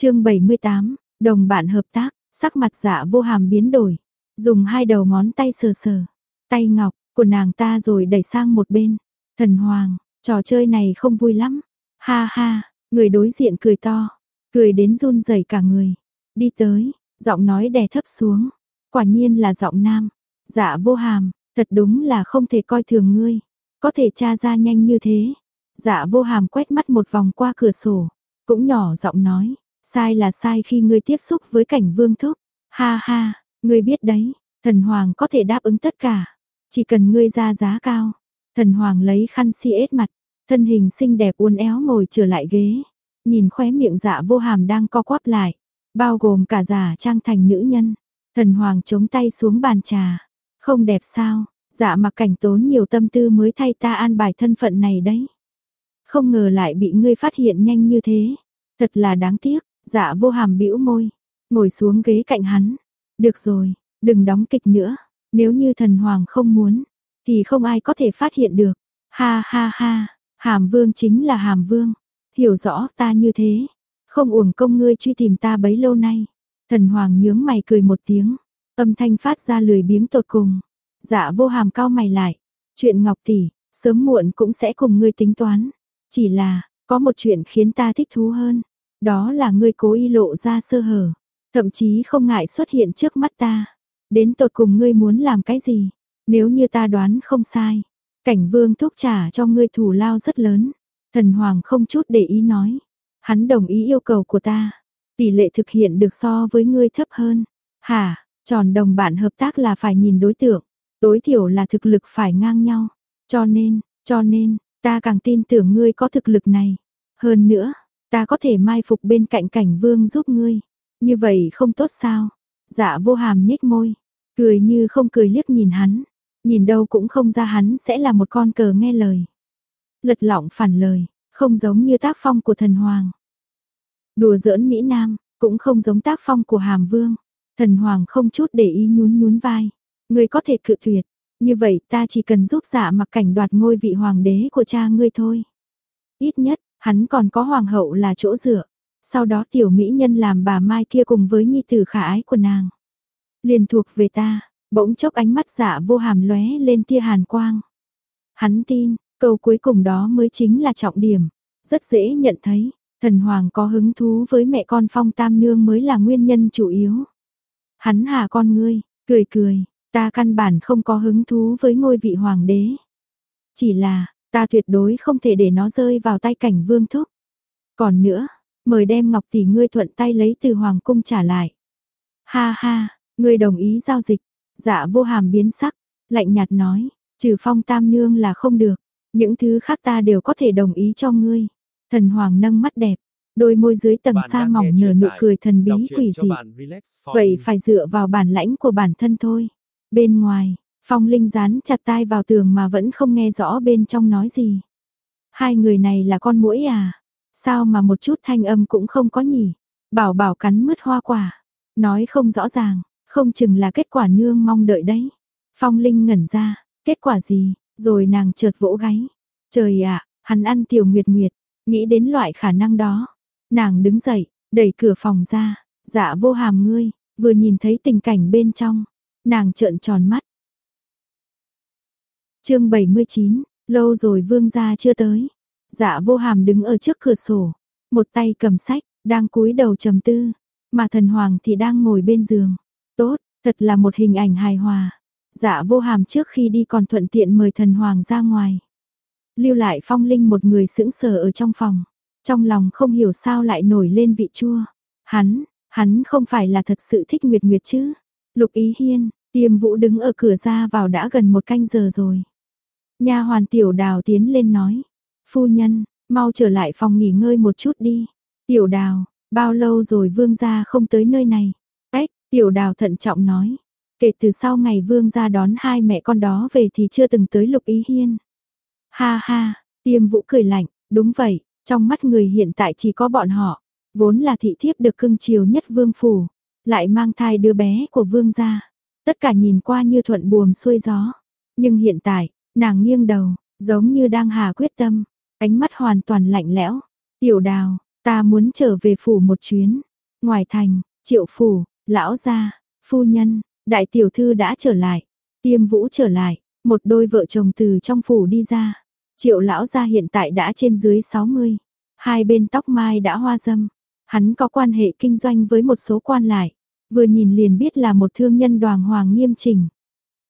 chương 78, đồng bạn hợp tác, sắc mặt dạ vô hàm biến đổi. Dùng hai đầu ngón tay sờ sờ. Tay ngọc của nàng ta rồi đẩy sang một bên. Thần hoàng, trò chơi này không vui lắm. Ha ha, người đối diện cười to. Cười đến run rẩy cả người. Đi tới, giọng nói đè thấp xuống. Quả nhiên là giọng nam. Dạ vô hàm, thật đúng là không thể coi thường ngươi. Có thể tra ra nhanh như thế. Dạ vô hàm quét mắt một vòng qua cửa sổ. Cũng nhỏ giọng nói. Sai là sai khi ngươi tiếp xúc với cảnh vương thúc. Ha ha, ngươi biết đấy, thần hoàng có thể đáp ứng tất cả. Chỉ cần ngươi ra giá cao. Thần hoàng lấy khăn si ết mặt, thân hình xinh đẹp uốn éo ngồi trở lại ghế. Nhìn khóe miệng dạ vô hàm đang co quắp lại. Bao gồm cả giả trang thành nữ nhân. Thần hoàng chống tay xuống bàn trà. Không đẹp sao, dạ mặc cảnh tốn nhiều tâm tư mới thay ta an bài thân phận này đấy. Không ngờ lại bị ngươi phát hiện nhanh như thế. Thật là đáng tiếc, dạ vô hàm bĩu môi. Ngồi xuống ghế cạnh hắn. Được rồi, đừng đóng kịch nữa. Nếu như thần hoàng không muốn, thì không ai có thể phát hiện được. Ha ha ha, hàm vương chính là hàm vương. Hiểu rõ ta như thế. Không uổng công ngươi truy tìm ta bấy lâu nay. Thần hoàng nhướng mày cười một tiếng. Âm thanh phát ra lười biếng tột cùng. Dạ vô hàm cao mày lại. Chuyện ngọc tỷ, sớm muộn cũng sẽ cùng ngươi tính toán. Chỉ là, có một chuyện khiến ta thích thú hơn. Đó là ngươi cố ý lộ ra sơ hở. Thậm chí không ngại xuất hiện trước mắt ta. Đến tột cùng ngươi muốn làm cái gì? Nếu như ta đoán không sai. Cảnh vương thúc trả cho ngươi thủ lao rất lớn. Thần hoàng không chút để ý nói. Hắn đồng ý yêu cầu của ta. Tỷ lệ thực hiện được so với ngươi thấp hơn. Hả, tròn đồng bạn hợp tác là phải nhìn đối tượng. Tối thiểu là thực lực phải ngang nhau. Cho nên, cho nên, ta càng tin tưởng ngươi có thực lực này. Hơn nữa, ta có thể mai phục bên cạnh cảnh vương giúp ngươi. Như vậy không tốt sao? Dạ vô hàm nhếch môi, cười như không cười liếc nhìn hắn, nhìn đâu cũng không ra hắn sẽ là một con cờ nghe lời. Lật lọng phản lời, không giống như tác phong của thần hoàng. Đùa giỡn Mỹ Nam, cũng không giống tác phong của hàm vương. Thần hoàng không chút để ý nhún nhún vai. Ngươi có thể cự tuyệt, như vậy ta chỉ cần giúp dạ mặc cảnh đoạt ngôi vị hoàng đế của cha ngươi thôi. Ít nhất, hắn còn có hoàng hậu là chỗ dựa sau đó tiểu mỹ nhân làm bà Mai kia cùng với nhi tử khả ái của nàng. Liền thuộc về ta, bỗng chốc ánh mắt dạ vô hàm lóe lên tia hàn quang. Hắn tin, câu cuối cùng đó mới chính là trọng điểm, rất dễ nhận thấy, thần hoàng có hứng thú với mẹ con phong tam nương mới là nguyên nhân chủ yếu. Hắn hà con ngươi, cười cười, ta căn bản không có hứng thú với ngôi vị hoàng đế. Chỉ là, ta tuyệt đối không thể để nó rơi vào tay cảnh vương thúc. Còn nữa, mời đem ngọc tỷ ngươi thuận tay lấy từ hoàng cung trả lại. Ha ha, ngươi đồng ý giao dịch. Dạ vô hàm biến sắc, lạnh nhạt nói, trừ phong tam nương là không được, những thứ khác ta đều có thể đồng ý cho ngươi. Thần hoàng nâng mắt đẹp, đôi môi dưới tầng sa mỏng nở nụ cười thần bí quỷ dị. Vậy phải dựa vào bản lãnh của bản thân thôi. Bên ngoài, phong linh dán chặt tai vào tường mà vẫn không nghe rõ bên trong nói gì. Hai người này là con muỗi à? Sao mà một chút thanh âm cũng không có nhỉ? Bảo bảo cắn mứt hoa quả. Nói không rõ ràng, không chừng là kết quả nương mong đợi đấy. Phong Linh ngẩn ra, kết quả gì? Rồi nàng chợt vỗ gáy. Trời ạ, hắn ăn tiểu nguyệt nguyệt, nghĩ đến loại khả năng đó. Nàng đứng dậy, đẩy cửa phòng ra, dạ vô hàm ngươi, vừa nhìn thấy tình cảnh bên trong. Nàng trợn tròn mắt chương 79, lâu rồi vương gia chưa tới. Dạ vô hàm đứng ở trước cửa sổ, một tay cầm sách, đang cúi đầu trầm tư, mà thần hoàng thì đang ngồi bên giường. Tốt, thật là một hình ảnh hài hòa. Dạ vô hàm trước khi đi còn thuận tiện mời thần hoàng ra ngoài. Lưu lại phong linh một người sững sờ ở trong phòng. Trong lòng không hiểu sao lại nổi lên vị chua. Hắn, hắn không phải là thật sự thích Nguyệt Nguyệt chứ. Lục Ý Hiên, tiêm vũ đứng ở cửa ra vào đã gần một canh giờ rồi. Nhà hoàn tiểu đào tiến lên nói. Phu nhân, mau trở lại phòng nghỉ ngơi một chút đi. Tiểu đào, bao lâu rồi vương gia không tới nơi này? Ếch, tiểu đào thận trọng nói. Kể từ sau ngày vương gia đón hai mẹ con đó về thì chưa từng tới lục ý hiên. Ha ha, tiêm vũ cười lạnh, đúng vậy, trong mắt người hiện tại chỉ có bọn họ. Vốn là thị thiếp được cưng chiều nhất vương phủ, lại mang thai đứa bé của vương gia. Tất cả nhìn qua như thuận buồm xuôi gió. Nhưng hiện tại, nàng nghiêng đầu, giống như đang hà quyết tâm, Ánh mắt hoàn toàn lạnh lẽo. Tiểu đào, Ta muốn trở về phủ một chuyến. Ngoài thành, triệu phủ, lão gia, phu nhân, đại tiểu thư đã trở lại. Tiêm vũ trở lại, một đôi vợ chồng từ trong phủ đi ra. Triệu lão gia hiện tại đã trên dưới 60. Hai bên tóc mai đã hoa dâm. Hắn có quan hệ kinh doanh với một số quan lại. Vừa nhìn liền biết là một thương nhân đoàn hoàng nghiêm chỉnh.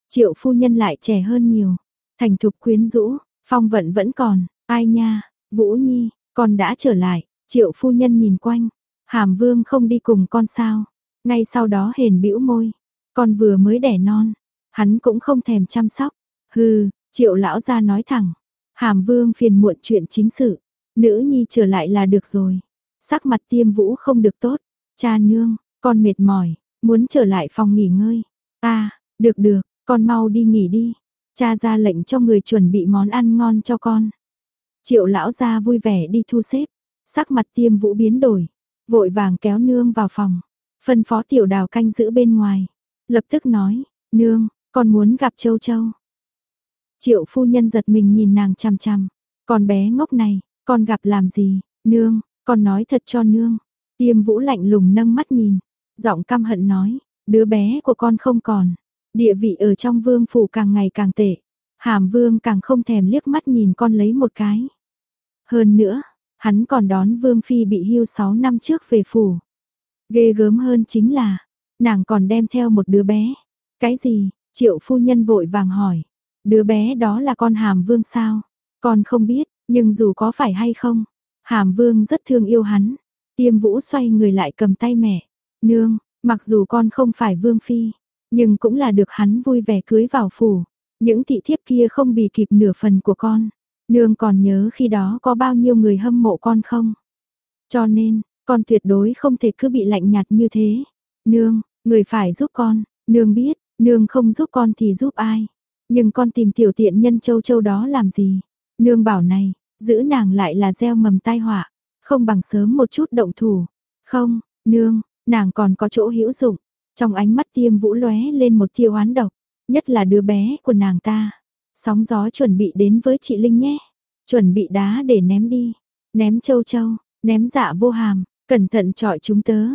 Triệu phu nhân lại trẻ hơn nhiều. Thành thục quyến rũ, phong vận vẫn còn. Ai nha, Vũ Nhi, con đã trở lại. Triệu phu nhân nhìn quanh. Hàm vương không đi cùng con sao. Ngay sau đó hền bĩu môi. Con vừa mới đẻ non. Hắn cũng không thèm chăm sóc. Hừ, triệu lão ra nói thẳng. Hàm vương phiền muộn chuyện chính sự. Nữ nhi trở lại là được rồi. Sắc mặt tiêm vũ không được tốt. Cha nương, con mệt mỏi, muốn trở lại phòng nghỉ ngơi. Ta, được được, con mau đi nghỉ đi. Cha ra lệnh cho người chuẩn bị món ăn ngon cho con. Triệu lão gia vui vẻ đi thu xếp. Sắc mặt tiêm vũ biến đổi. Vội vàng kéo nương vào phòng. Phân phó tiểu đào canh giữ bên ngoài. Lập tức nói, nương, con muốn gặp châu châu. Triệu phu nhân giật mình nhìn nàng chằm chằm. Con bé ngốc này, con gặp làm gì, nương, con nói thật cho nương. Tiêm vũ lạnh lùng nâng mắt nhìn, giọng căm hận nói, đứa bé của con không còn. Địa vị ở trong vương phủ càng ngày càng tệ. Hàm vương càng không thèm liếc mắt nhìn con lấy một cái. Hơn nữa, hắn còn đón vương phi bị hưu 6 năm trước về phủ. Ghê gớm hơn chính là, nàng còn đem theo một đứa bé. Cái gì? Triệu phu nhân vội vàng hỏi. Đứa bé đó là con hàm vương sao? Con không biết, nhưng dù có phải hay không, hàm vương rất thương yêu hắn. Tiêm vũ xoay người lại cầm tay mẹ. Nương, mặc dù con không phải vương phi, nhưng cũng là được hắn vui vẻ cưới vào phủ. Những thị thiếp kia không bì kịp nửa phần của con. Nương còn nhớ khi đó có bao nhiêu người hâm mộ con không? Cho nên, con tuyệt đối không thể cứ bị lạnh nhạt như thế. Nương, người phải giúp con, nương biết, nương không giúp con thì giúp ai. Nhưng con tìm tiểu tiện nhân châu châu đó làm gì? Nương bảo này, giữ nàng lại là gieo mầm tai họa, không bằng sớm một chút động thủ. Không, nương, nàng còn có chỗ hữu dụng. Trong ánh mắt tiêm vũ lóe lên một tia oán độc, nhất là đứa bé của nàng ta. Sóng gió chuẩn bị đến với chị Linh nhé. Chuẩn bị đá để ném đi. Ném châu châu, ném dạ vô hàm, cẩn thận trọi chúng tớ.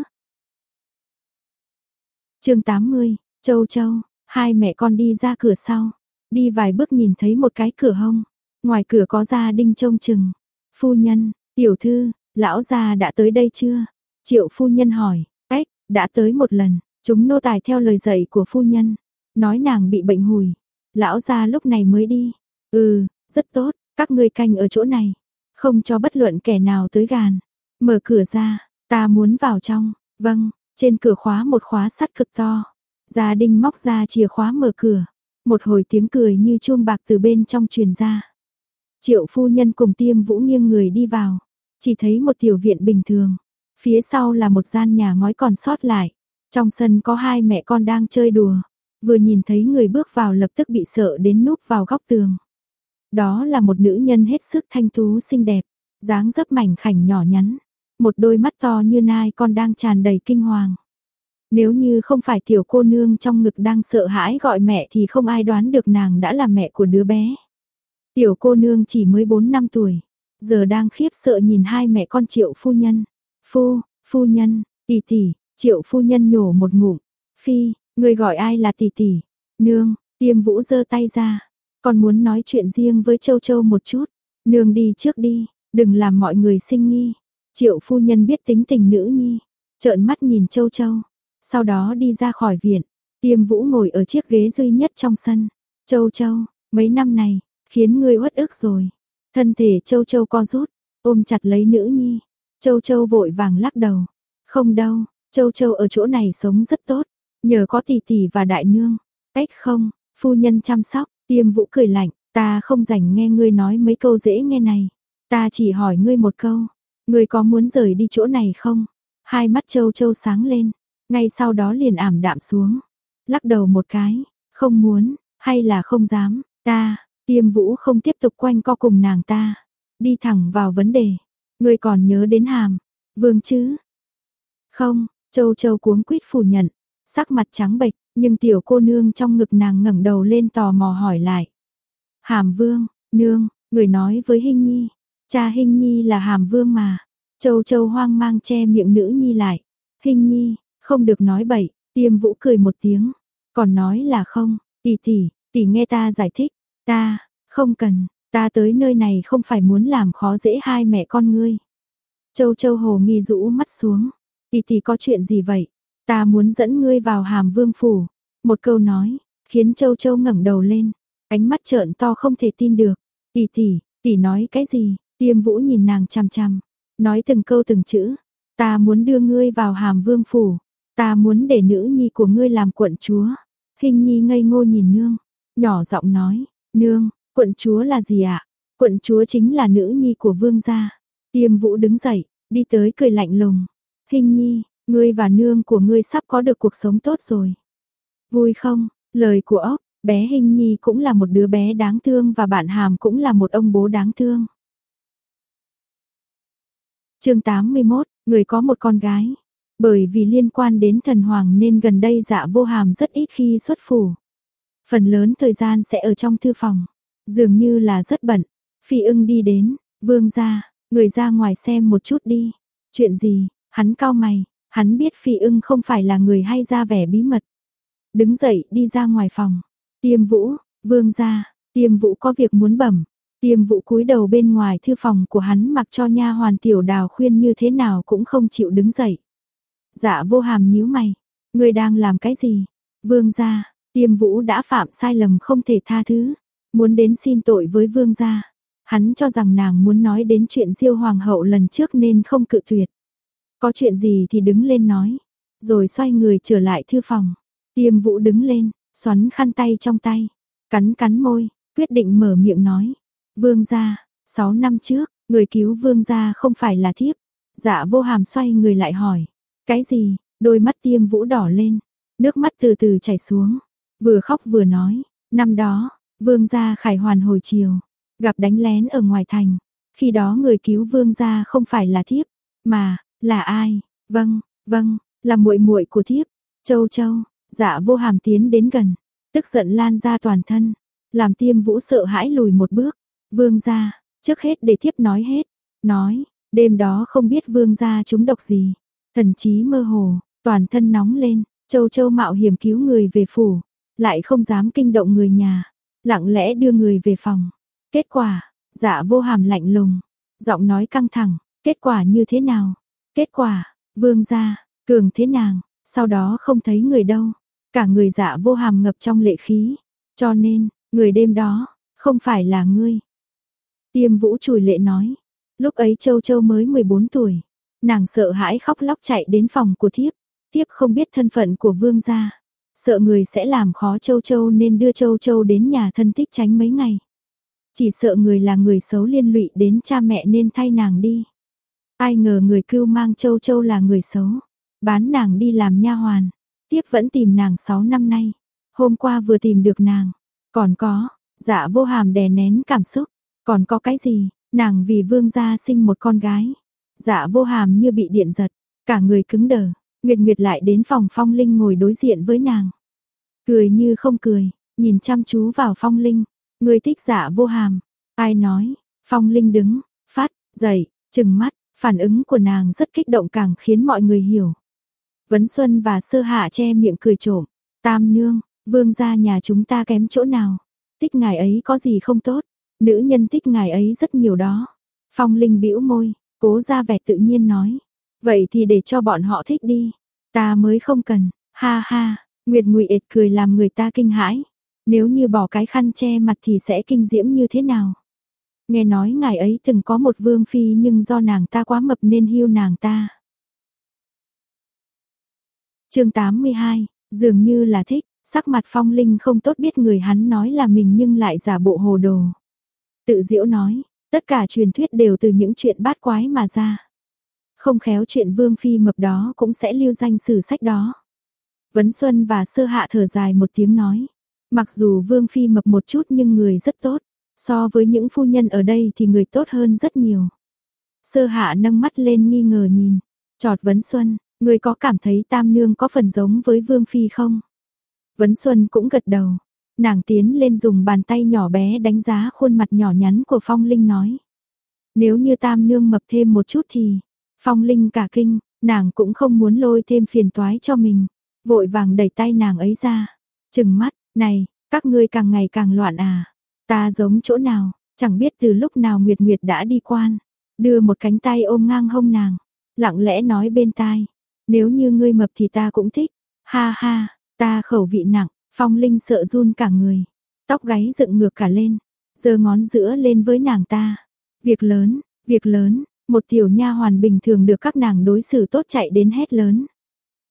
chương 80, châu châu, hai mẹ con đi ra cửa sau. Đi vài bước nhìn thấy một cái cửa hông. Ngoài cửa có gia đinh trông chừng. Phu nhân, tiểu thư, lão gia đã tới đây chưa? Triệu phu nhân hỏi, ếch, đã tới một lần. Chúng nô tài theo lời dạy của phu nhân. Nói nàng bị bệnh hùi. Lão gia lúc này mới đi. Ừ, rất tốt, các ngươi canh ở chỗ này. Không cho bất luận kẻ nào tới gàn. Mở cửa ra, ta muốn vào trong. Vâng, trên cửa khóa một khóa sắt cực to. Gia Đinh móc ra chìa khóa mở cửa. Một hồi tiếng cười như chuông bạc từ bên trong truyền ra. Triệu phu nhân cùng tiêm vũ nghiêng người đi vào. Chỉ thấy một tiểu viện bình thường. Phía sau là một gian nhà ngói còn sót lại. Trong sân có hai mẹ con đang chơi đùa. Vừa nhìn thấy người bước vào lập tức bị sợ đến núp vào góc tường. Đó là một nữ nhân hết sức thanh tú xinh đẹp. dáng dấp mảnh khảnh nhỏ nhắn. Một đôi mắt to như nai con đang tràn đầy kinh hoàng. Nếu như không phải tiểu cô nương trong ngực đang sợ hãi gọi mẹ thì không ai đoán được nàng đã là mẹ của đứa bé. Tiểu cô nương chỉ mới 4 năm tuổi, giờ đang khiếp sợ nhìn hai mẹ con triệu phu nhân. Phu, phu nhân, tỷ tỷ, triệu phu nhân nhổ một ngụm. Phi, người gọi ai là tỷ tỷ? Nương, tiêm vũ giơ tay ra. Còn muốn nói chuyện riêng với châu châu một chút. Nương đi trước đi, đừng làm mọi người sinh nghi. Triệu phu nhân biết tính tình nữ nhi, trợn mắt nhìn châu châu. Sau đó đi ra khỏi viện, tiêm vũ ngồi ở chiếc ghế duy nhất trong sân. Châu châu, mấy năm này, khiến ngươi uất ức rồi. Thân thể châu châu co rút, ôm chặt lấy nữ nhi. Châu châu vội vàng lắc đầu. Không đâu, châu châu ở chỗ này sống rất tốt. Nhờ có tỷ tỷ và đại nương. Cách không, phu nhân chăm sóc, tiêm vũ cười lạnh. Ta không rảnh nghe ngươi nói mấy câu dễ nghe này. Ta chỉ hỏi ngươi một câu. Ngươi có muốn rời đi chỗ này không? Hai mắt châu châu sáng lên. Ngay sau đó liền ảm đạm xuống. Lắc đầu một cái. Không muốn, hay là không dám. Ta, Tiêm vũ không tiếp tục quanh co cùng nàng ta, đi thẳng vào vấn đề. ngươi còn nhớ đến hàm, vương chứ? Không, châu châu cuống quýt phủ nhận, sắc mặt trắng bệch, nhưng tiểu cô nương trong ngực nàng ngẩng đầu lên tò mò hỏi lại. Hàm vương, nương, người nói với Hinh Nhi, cha Hinh Nhi là hàm vương mà. Châu Châu hoang mang che miệng nữ nhi lại. Hinh nhi, không được nói bậy, tiêm vũ cười một tiếng. Còn nói là không, tỷ tỷ, tỷ nghe ta giải thích. Ta, không cần, ta tới nơi này không phải muốn làm khó dễ hai mẹ con ngươi. Châu Châu hồ nghi rũ mắt xuống. Tỷ tỷ có chuyện gì vậy? Ta muốn dẫn ngươi vào hàm vương phủ. Một câu nói, khiến Châu Châu ngẩng đầu lên. Ánh mắt trợn to không thể tin được. Tỷ tỷ, tỷ nói cái gì? Tiêm vũ nhìn nàng chằm chằm. Nói từng câu từng chữ. Ta muốn đưa ngươi vào hàm vương phủ. Ta muốn để nữ nhi của ngươi làm quận chúa. Hình nhi ngây ngô nhìn nương. Nhỏ giọng nói. Nương, quận chúa là gì ạ? Quận chúa chính là nữ nhi của vương gia. Tiêm vũ đứng dậy, đi tới cười lạnh lùng. Hình nhi, ngươi và nương của ngươi sắp có được cuộc sống tốt rồi. Vui không? Lời của ốc, bé Hình nhi cũng là một đứa bé đáng thương và bạn hàm cũng là một ông bố đáng thương. chương 81, người có một con gái. Bởi vì liên quan đến thần hoàng nên gần đây dạ vô hàm rất ít khi xuất phủ. Phần lớn thời gian sẽ ở trong thư phòng. Dường như là rất bận. Phi ưng đi đến, vương ra, người ra ngoài xem một chút đi. Chuyện gì, hắn cao mày, hắn biết phi ưng không phải là người hay ra vẻ bí mật. Đứng dậy đi ra ngoài phòng. Tiêm vũ, vương ra, tiêm vũ có việc muốn bẩm. Tiêm vũ cúi đầu bên ngoài thư phòng của hắn mặc cho nha hoàn tiểu đào khuyên như thế nào cũng không chịu đứng dậy. Dạ vô hàm nhíu mày, người đang làm cái gì? Vương gia, tiêm vũ đã phạm sai lầm không thể tha thứ, muốn đến xin tội với vương gia. Hắn cho rằng nàng muốn nói đến chuyện diêu hoàng hậu lần trước nên không cự tuyệt. Có chuyện gì thì đứng lên nói, rồi xoay người trở lại thư phòng. Tiêm vũ đứng lên, xoắn khăn tay trong tay, cắn cắn môi, quyết định mở miệng nói. Vương gia, 6 năm trước, người cứu vương gia không phải là thiếp. Dạ vô hàm xoay người lại hỏi. Cái gì? Đôi mắt tiêm vũ đỏ lên, nước mắt từ từ chảy xuống. Vừa khóc vừa nói, năm đó, vương gia khải hoàn hồi chiều, gặp đánh lén ở ngoài thành. Khi đó người cứu vương gia không phải là thiếp, mà là ai? Vâng, vâng, là muội muội của thiếp. Châu Châu, Dạ Vô Hàm tiến đến gần, tức giận lan ra toàn thân, làm Tiêm Vũ sợ hãi lùi một bước. Vương gia, trước hết để thiếp nói hết. Nói, đêm đó không biết vương gia chúng độc gì, thần trí mơ hồ, toàn thân nóng lên, Châu Châu mạo hiểm cứu người về phủ, lại không dám kinh động người nhà, lặng lẽ đưa người về phòng. Kết quả, Dạ Vô Hàm lạnh lùng, giọng nói căng thẳng, kết quả như thế nào? Kết quả, vương gia, cường thế nàng, sau đó không thấy người đâu. Cả người dạ vô hàm ngập trong lệ khí. Cho nên, người đêm đó, không phải là ngươi. Tiêm vũ chùi lệ nói. Lúc ấy Châu Châu mới 14 tuổi. Nàng sợ hãi khóc lóc chạy đến phòng của thiếp. Thiếp không biết thân phận của vương gia. Sợ người sẽ làm khó Châu Châu nên đưa Châu Châu đến nhà thân thích tránh mấy ngày. Chỉ sợ người là người xấu liên lụy đến cha mẹ nên thay nàng đi. Ai ngờ người cưu mang Châu Châu là người xấu. Bán nàng đi làm nha hoàn. Tiếp vẫn tìm nàng 6 năm nay. Hôm qua vừa tìm được nàng. Còn có, dạ vô hàm đè nén cảm xúc. Còn có cái gì, nàng vì vương gia sinh một con gái. Dạ vô hàm như bị điện giật, cả người cứng đờ. Nguyệt Nguyệt lại đến phòng phong linh ngồi đối diện với nàng. Cười như không cười, nhìn chăm chú vào phong linh. Người thích dạ vô hàm. Ai nói, phong linh đứng, phát, dậy, chừng mắt, phản ứng của nàng rất kích động càng khiến mọi người hiểu. Vấn Xuân và Sơ Hạ che miệng cười trộm. Tam nương, vương gia nhà chúng ta kém chỗ nào? Tích ngài ấy có gì không tốt? Nữ nhân tích ngài ấy rất nhiều đó. Phong Linh bĩu môi, cố ra vẻ tự nhiên nói. Vậy thì để cho bọn họ thích đi. Ta mới không cần. Ha ha, Nguyệt Ngụy ệt cười làm người ta kinh hãi. Nếu như bỏ cái khăn che mặt thì sẽ kinh diễm như thế nào? Nghe nói ngài ấy từng có một vương phi nhưng do nàng ta quá mập nên hưu nàng ta chương 82, dường như là thích, sắc mặt phong linh không tốt biết người hắn nói là mình nhưng lại giả bộ hồ đồ. Tự diễu nói, tất cả truyền thuyết đều từ những chuyện bát quái mà ra. Không khéo chuyện vương phi mập đó cũng sẽ lưu danh sử sách đó. Vấn Xuân và Sơ Hạ thở dài một tiếng nói, mặc dù vương phi mập một chút nhưng người rất tốt, so với những phu nhân ở đây thì người tốt hơn rất nhiều. Sơ Hạ nâng mắt lên nghi ngờ nhìn, trọt Vấn Xuân, Người có cảm thấy tam nương có phần giống với Vương Phi không? Vấn Xuân cũng gật đầu. Nàng tiến lên dùng bàn tay nhỏ bé đánh giá khuôn mặt nhỏ nhắn của Phong Linh nói. Nếu như tam nương mập thêm một chút thì... Phong Linh cả kinh, nàng cũng không muốn lôi thêm phiền toái cho mình, vội vàng đẩy tay nàng ấy ra, chừng mắt, này, các ngươi càng ngày càng loạn à, ta giống chỗ nào, chẳng biết từ lúc nào Nguyệt Nguyệt đã đi quan, đưa một cánh tay ôm ngang hông nàng, lặng lẽ nói bên tai, nếu như ngươi mập thì ta cũng thích, ha ha, ta khẩu vị nặng, Phong Linh sợ run cả người, tóc gáy dựng ngược cả lên, giơ ngón giữa lên với nàng ta. Việc lớn, việc lớn, một tiểu nha hoàn bình thường được các nàng đối xử tốt chạy đến hét lớn.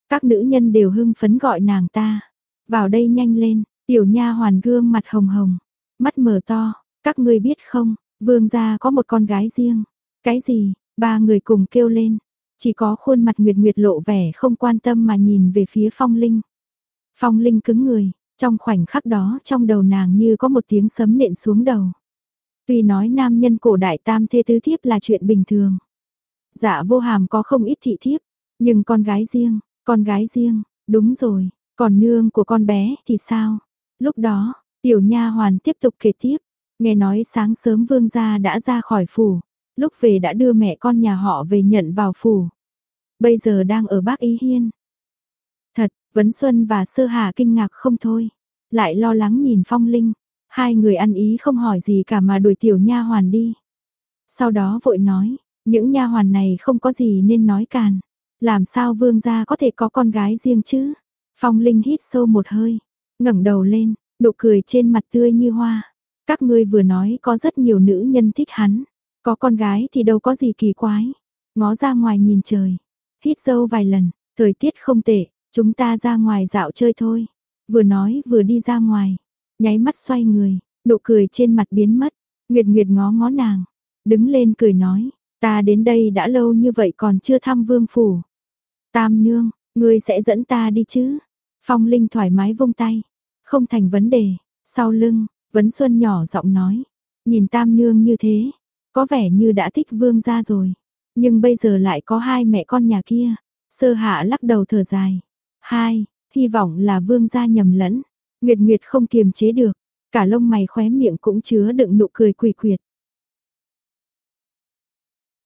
Các nữ nhân đều hưng phấn gọi nàng ta. Vào đây nhanh lên, tiểu nha hoàn gương mặt hồng hồng, mắt mở to, các ngươi biết không, vương gia có một con gái riêng. Cái gì? Ba người cùng kêu lên. Chỉ có khuôn mặt Nguyệt Nguyệt lộ vẻ không quan tâm mà nhìn về phía Phong Linh. Phong Linh cứng người, trong khoảnh khắc đó trong đầu nàng như có một tiếng sấm nện xuống đầu. Tuy nói nam nhân cổ đại tam thê tứ thiếp là chuyện bình thường. Dạ vô hàm có không ít thị thiếp, nhưng con gái riêng, con gái riêng, đúng rồi, còn nương của con bé thì sao? Lúc đó, tiểu nha hoàn tiếp tục kể tiếp, nghe nói sáng sớm vương gia đã ra khỏi phủ, lúc về đã đưa mẹ con nhà họ về nhận vào phủ. Bây giờ đang ở Bắc Ý Hiên. Thật, Vấn Xuân và Sơ Hà kinh ngạc không thôi, lại lo lắng nhìn Phong Linh, hai người ăn ý không hỏi gì cả mà đuổi tiểu nha hoàn đi. Sau đó vội nói, những nha hoàn này không có gì nên nói càn, làm sao vương gia có thể có con gái riêng chứ? Phong Linh hít sâu một hơi, ngẩng đầu lên, nụ cười trên mặt tươi như hoa. Các ngươi vừa nói có rất nhiều nữ nhân thích hắn, có con gái thì đâu có gì kỳ quái. Ngó ra ngoài nhìn trời, hít sâu vài lần, thời tiết không tệ, chúng ta ra ngoài dạo chơi thôi. Vừa nói vừa đi ra ngoài, nháy mắt xoay người, nụ cười trên mặt biến mất. Nguyệt Nguyệt ngó ngó nàng, đứng lên cười nói, ta đến đây đã lâu như vậy còn chưa thăm vương phủ. Tam nương, ngươi sẽ dẫn ta đi chứ? Phong Linh thoải mái vung tay, không thành vấn đề. Sau lưng, Vấn Xuân nhỏ giọng nói, nhìn Tam nương như thế, có vẻ như đã thích vương gia rồi, nhưng bây giờ lại có hai mẹ con nhà kia. Sơ Hạ lắc đầu thở dài. Hai, hy vọng là vương gia nhầm lẫn. Nguyệt Nguyệt không kiềm chế được, cả lông mày khóe miệng cũng chứa đựng nụ cười quỷ quyệt.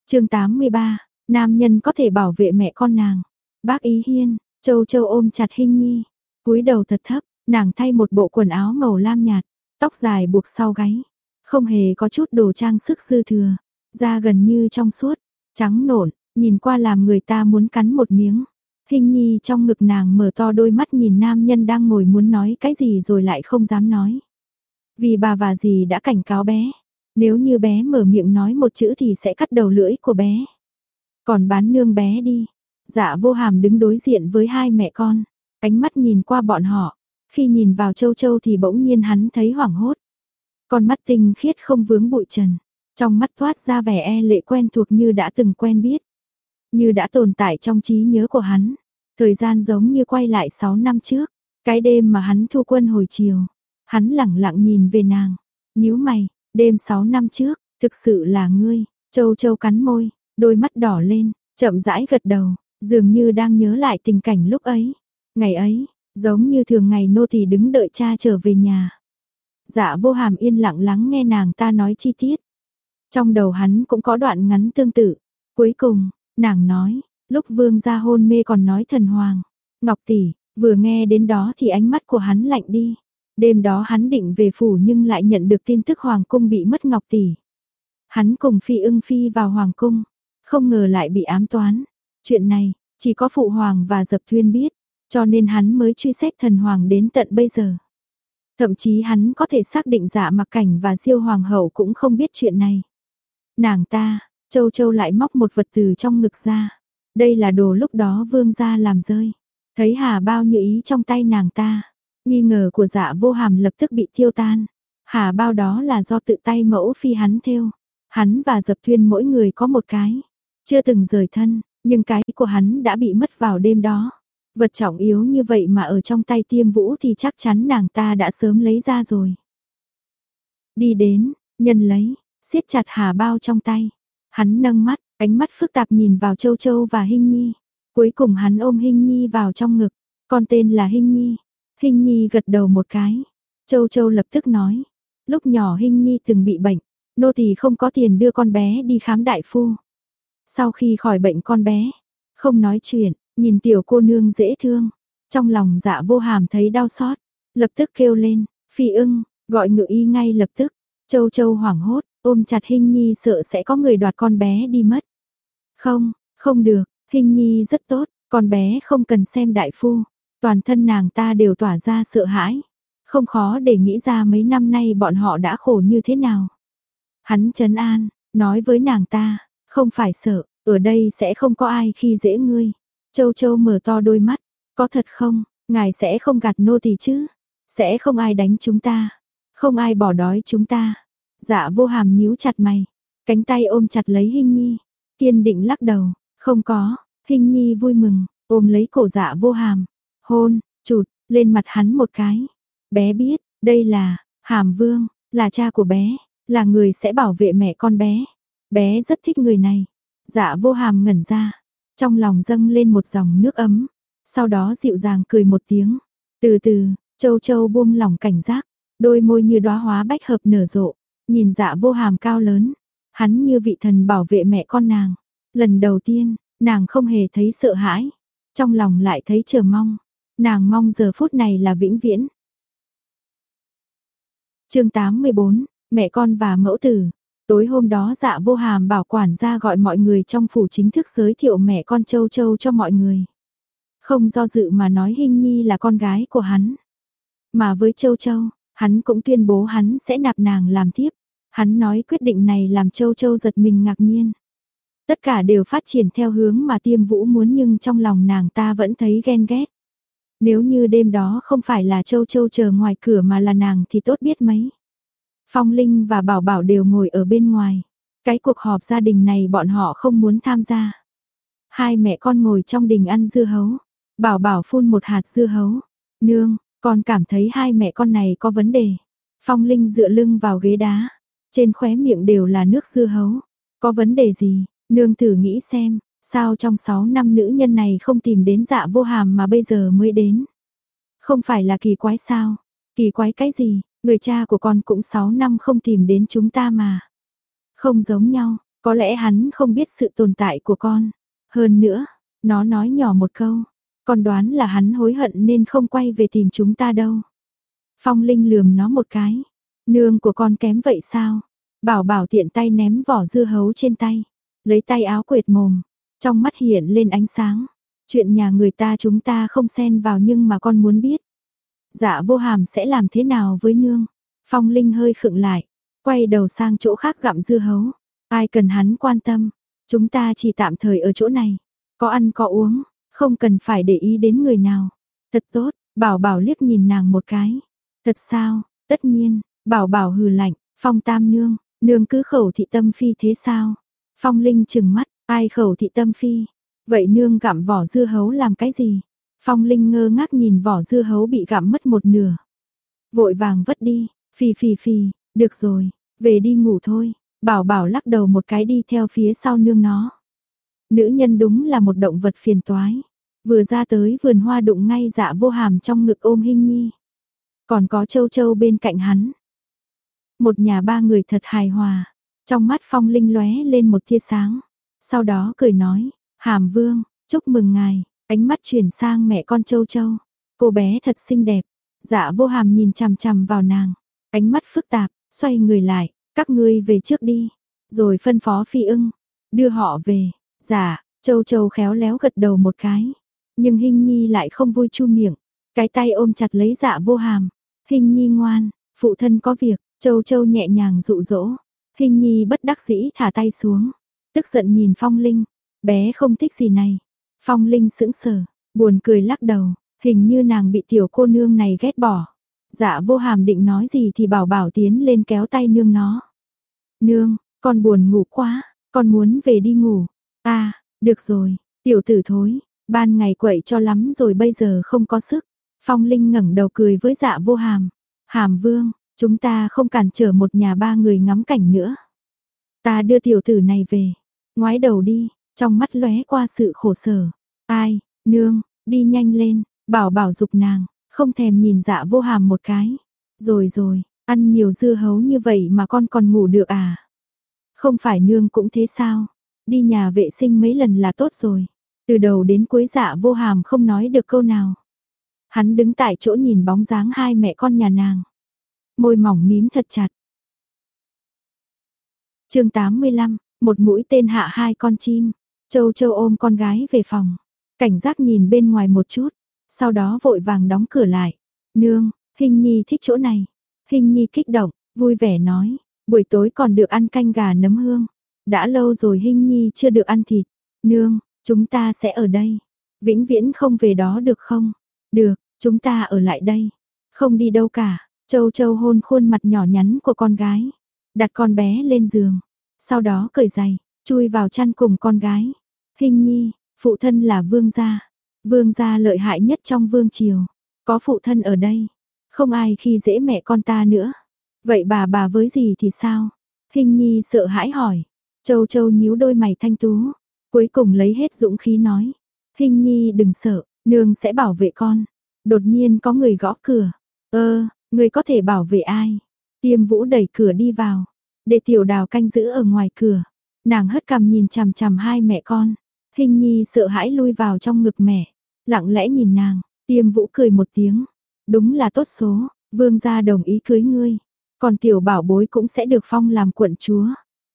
Chương 83, nam nhân có thể bảo vệ mẹ con nàng. Bác Ý Hiên, Châu Châu ôm chặt Hinh Nhi, cúi đầu thật thấp, nàng thay một bộ quần áo màu lam nhạt, tóc dài buộc sau gáy, không hề có chút đồ trang sức dư thừa, da gần như trong suốt, trắng nộn, nhìn qua làm người ta muốn cắn một miếng. Hình nhi trong ngực nàng mở to đôi mắt nhìn nam nhân đang ngồi muốn nói cái gì rồi lại không dám nói. Vì bà và dì đã cảnh cáo bé, nếu như bé mở miệng nói một chữ thì sẽ cắt đầu lưỡi của bé. Còn bán nương bé đi. Dạ vô hàm đứng đối diện với hai mẹ con, ánh mắt nhìn qua bọn họ. Khi nhìn vào châu châu thì bỗng nhiên hắn thấy hoảng hốt. Con mắt tinh khiết không vướng bụi trần. Trong mắt thoát ra vẻ e lệ quen thuộc như đã từng quen biết như đã tồn tại trong trí nhớ của hắn. Thời gian giống như quay lại 6 năm trước, cái đêm mà hắn thu quân hồi chiều. Hắn lẳng lặng nhìn về nàng, nhíu mày, đêm 6 năm trước, thực sự là ngươi, châu châu cắn môi, đôi mắt đỏ lên, chậm rãi gật đầu, dường như đang nhớ lại tình cảnh lúc ấy. Ngày ấy, giống như thường ngày nô tỳ đứng đợi cha trở về nhà. Dạ vô hàm yên lặng lắng nghe nàng ta nói chi tiết. Trong đầu hắn cũng có đoạn ngắn tương tự. Cuối cùng, Nàng nói, lúc vương gia hôn mê còn nói thần hoàng. Ngọc tỷ, vừa nghe đến đó thì ánh mắt của hắn lạnh đi. Đêm đó hắn định về phủ nhưng lại nhận được tin tức hoàng cung bị mất Ngọc tỷ. Hắn cùng phi ưng phi vào hoàng cung, không ngờ lại bị ám toán. Chuyện này, chỉ có phụ hoàng và dập thuyên biết, cho nên hắn mới truy xét thần hoàng đến tận bây giờ. Thậm chí hắn có thể xác định dạ mặc cảnh và diêu hoàng hậu cũng không biết chuyện này. Nàng ta, Châu Châu lại móc một vật từ trong ngực ra. Đây là đồ lúc đó vương gia làm rơi. Thấy hà bao như ý trong tay nàng ta. Nghi ngờ của dạ vô hàm lập tức bị thiêu tan. Hà bao đó là do tự tay mẫu phi hắn thêu. Hắn và dập thuyên mỗi người có một cái. Chưa từng rời thân, nhưng cái của hắn đã bị mất vào đêm đó. Vật trọng yếu như vậy mà ở trong tay tiêm vũ thì chắc chắn nàng ta đã sớm lấy ra rồi. Đi đến, nhân lấy, siết chặt hà bao trong tay. Hắn nâng mắt, ánh mắt phức tạp nhìn vào Châu Châu và hình Nhi. Cuối cùng hắn ôm hình Nhi vào trong ngực. Con tên là hình Nhi. hình Nhi gật đầu một cái. Châu Châu lập tức nói. Lúc nhỏ hình Nhi từng bị bệnh. Nô tỳ không có tiền đưa con bé đi khám đại phu. Sau khi khỏi bệnh con bé, không nói chuyện, nhìn tiểu cô nương dễ thương, trong lòng dạ vô hàm thấy đau xót, lập tức kêu lên, phi ưng, gọi ngự y ngay lập tức, châu châu hoảng hốt, ôm chặt hình nhi sợ sẽ có người đoạt con bé đi mất. Không, không được, hình nhi rất tốt, con bé không cần xem đại phu, toàn thân nàng ta đều tỏa ra sợ hãi. Không khó để nghĩ ra mấy năm nay bọn họ đã khổ như thế nào. Hắn trấn an, nói với nàng ta, không phải sợ, ở đây sẽ không có ai khi dễ ngươi. Châu Châu mở to đôi mắt, có thật không, ngài sẽ không gạt nô tỳ chứ? Sẽ không ai đánh chúng ta, không ai bỏ đói chúng ta. Dạ vô hàm nhíu chặt mày, cánh tay ôm chặt lấy Hinh Nhi, kiên định lắc đầu, không có, Hinh Nhi vui mừng, ôm lấy cổ dạ vô hàm, hôn, chụt, lên mặt hắn một cái. Bé biết, đây là, hàm vương, là cha của bé, là người sẽ bảo vệ mẹ con bé. Bé rất thích người này. Dạ vô hàm ngẩn ra, trong lòng dâng lên một dòng nước ấm, sau đó dịu dàng cười một tiếng. Từ từ, châu châu buông lòng cảnh giác, đôi môi như đóa hóa bách hợp nở rộ, nhìn dạ vô hàm cao lớn, hắn như vị thần bảo vệ mẹ con nàng. Lần đầu tiên, nàng không hề thấy sợ hãi, trong lòng lại thấy chờ mong. Nàng mong giờ phút này là vĩnh viễn. chương 84, mẹ con và mẫu tử. Tối hôm đó dạ vô hàm bảo quản gia gọi mọi người trong phủ chính thức giới thiệu mẹ con châu châu cho mọi người. Không do dự mà nói hình Nhi là con gái của hắn. Mà với châu châu, hắn cũng tuyên bố hắn sẽ nạp nàng làm tiếp. Hắn nói quyết định này làm châu châu giật mình ngạc nhiên. Tất cả đều phát triển theo hướng mà tiêm vũ muốn nhưng trong lòng nàng ta vẫn thấy ghen ghét. Nếu như đêm đó không phải là châu châu chờ ngoài cửa mà là nàng thì tốt biết mấy. Phong Linh và Bảo Bảo đều ngồi ở bên ngoài. Cái cuộc họp gia đình này bọn họ không muốn tham gia. Hai mẹ con ngồi trong đình ăn dưa hấu. Bảo Bảo phun một hạt dưa hấu. Nương, con cảm thấy hai mẹ con này có vấn đề. Phong Linh dựa lưng vào ghế đá. Trên khóe miệng đều là nước dưa hấu. Có vấn đề gì? Nương thử nghĩ xem, sao trong 6 năm nữ nhân này không tìm đến dạ vô hàm mà bây giờ mới đến? Không phải là kỳ quái sao? Kỳ quái cái gì? Người cha của con cũng 6 năm không tìm đến chúng ta mà. Không giống nhau, có lẽ hắn không biết sự tồn tại của con. Hơn nữa, nó nói nhỏ một câu, con đoán là hắn hối hận nên không quay về tìm chúng ta đâu. Phong Linh lườm nó một cái, nương của con kém vậy sao? Bảo bảo tiện tay ném vỏ dưa hấu trên tay, lấy tay áo quệt mồm, trong mắt hiện lên ánh sáng. Chuyện nhà người ta chúng ta không xen vào nhưng mà con muốn biết. Dạ vô hàm sẽ làm thế nào với nương? Phong Linh hơi khựng lại, quay đầu sang chỗ khác gặm dưa hấu. Ai cần hắn quan tâm, chúng ta chỉ tạm thời ở chỗ này. Có ăn có uống, không cần phải để ý đến người nào. Thật tốt, bảo bảo liếc nhìn nàng một cái. Thật sao, tất nhiên, bảo bảo hừ lạnh, phong tam nương, nương cứ khẩu thị tâm phi thế sao? Phong Linh chừng mắt, ai khẩu thị tâm phi? Vậy nương gặm vỏ dưa hấu làm cái gì? Phong Linh ngơ ngác nhìn vỏ dưa hấu bị gặm mất một nửa. Vội vàng vứt đi, phì phì phì, được rồi, về đi ngủ thôi. Bảo bảo lắc đầu một cái đi theo phía sau nương nó. Nữ nhân đúng là một động vật phiền toái. Vừa ra tới vườn hoa đụng ngay dạ vô hàm trong ngực ôm hình nhi. Còn có châu châu bên cạnh hắn. Một nhà ba người thật hài hòa. Trong mắt phong linh lóe lên một tia sáng. Sau đó cười nói, hàm vương, chúc mừng ngài. Ánh mắt chuyển sang mẹ con Châu Châu. Cô bé thật xinh đẹp. Dạ vô hàm nhìn chằm chằm vào nàng. Ánh mắt phức tạp, xoay người lại. Các ngươi về trước đi. Rồi phân phó phi ưng. Đưa họ về. Dạ, Châu Châu khéo léo gật đầu một cái. Nhưng hình Nhi lại không vui chu miệng. Cái tay ôm chặt lấy dạ vô hàm. hình Nhi ngoan, phụ thân có việc. Châu Châu nhẹ nhàng dụ dỗ. hình Nhi bất đắc dĩ thả tay xuống. Tức giận nhìn Phong Linh. Bé không thích gì này. Phong Linh sững sờ, buồn cười lắc đầu, hình như nàng bị tiểu cô nương này ghét bỏ. Dạ vô hàm định nói gì thì bảo bảo tiến lên kéo tay nương nó. Nương, con buồn ngủ quá, con muốn về đi ngủ. À, được rồi, tiểu tử thối, ban ngày quậy cho lắm rồi bây giờ không có sức. Phong Linh ngẩng đầu cười với dạ vô hàm. Hàm vương, chúng ta không cản trở một nhà ba người ngắm cảnh nữa. Ta đưa tiểu tử này về. Ngoái đầu đi, trong mắt lóe qua sự khổ sở. Ai, nương, đi nhanh lên, bảo bảo dục nàng, không thèm nhìn dạ vô hàm một cái. Rồi rồi, ăn nhiều dưa hấu như vậy mà con còn ngủ được à? Không phải nương cũng thế sao? đi nhà vệ sinh mấy lần là tốt rồi. Từ đầu đến cuối dạ vô hàm không nói được câu nào. Hắn đứng tại chỗ nhìn bóng dáng hai mẹ con nhà nàng. Môi mỏng mím thật chặt. chương 85, một mũi tên hạ hai con chim. Châu châu ôm con gái về phòng. Cảnh giác nhìn bên ngoài một chút. Sau đó vội vàng đóng cửa lại. Nương, Hình Nhi thích chỗ này. Hình Nhi kích động, vui vẻ nói. Buổi tối còn được ăn canh gà nấm hương. Đã lâu rồi Hình Nhi chưa được ăn thịt. Nương, chúng ta sẽ ở đây. Vĩnh viễn không về đó được không? Được, chúng ta ở lại đây. Không đi đâu cả. Châu Châu hôn khuôn mặt nhỏ nhắn của con gái. Đặt con bé lên giường. Sau đó cởi giày, chui vào chăn cùng con gái. Hình Nhi, phụ thân là vương gia. Vương gia lợi hại nhất trong vương triều. Có phụ thân ở đây. Không ai khi dễ mẹ con ta nữa. Vậy bà bà với gì thì sao? Hình Nhi sợ hãi hỏi. Châu Châu nhíu đôi mày thanh tú. Cuối cùng lấy hết dũng khí nói. Hình Nhi đừng sợ, nương sẽ bảo vệ con. Đột nhiên có người gõ cửa. Ơ, người có thể bảo vệ ai? Tiêm Vũ đẩy cửa đi vào. Để tiểu đào canh giữ ở ngoài cửa. Nàng hất cằm nhìn chằm chằm hai mẹ con. Hình Nhi sợ hãi lui vào trong ngực mẹ. Lặng lẽ nhìn nàng. Tiêm Vũ cười một tiếng. Đúng là tốt số, vương gia đồng ý cưới ngươi. Còn tiểu bảo bối cũng sẽ được phong làm quận chúa.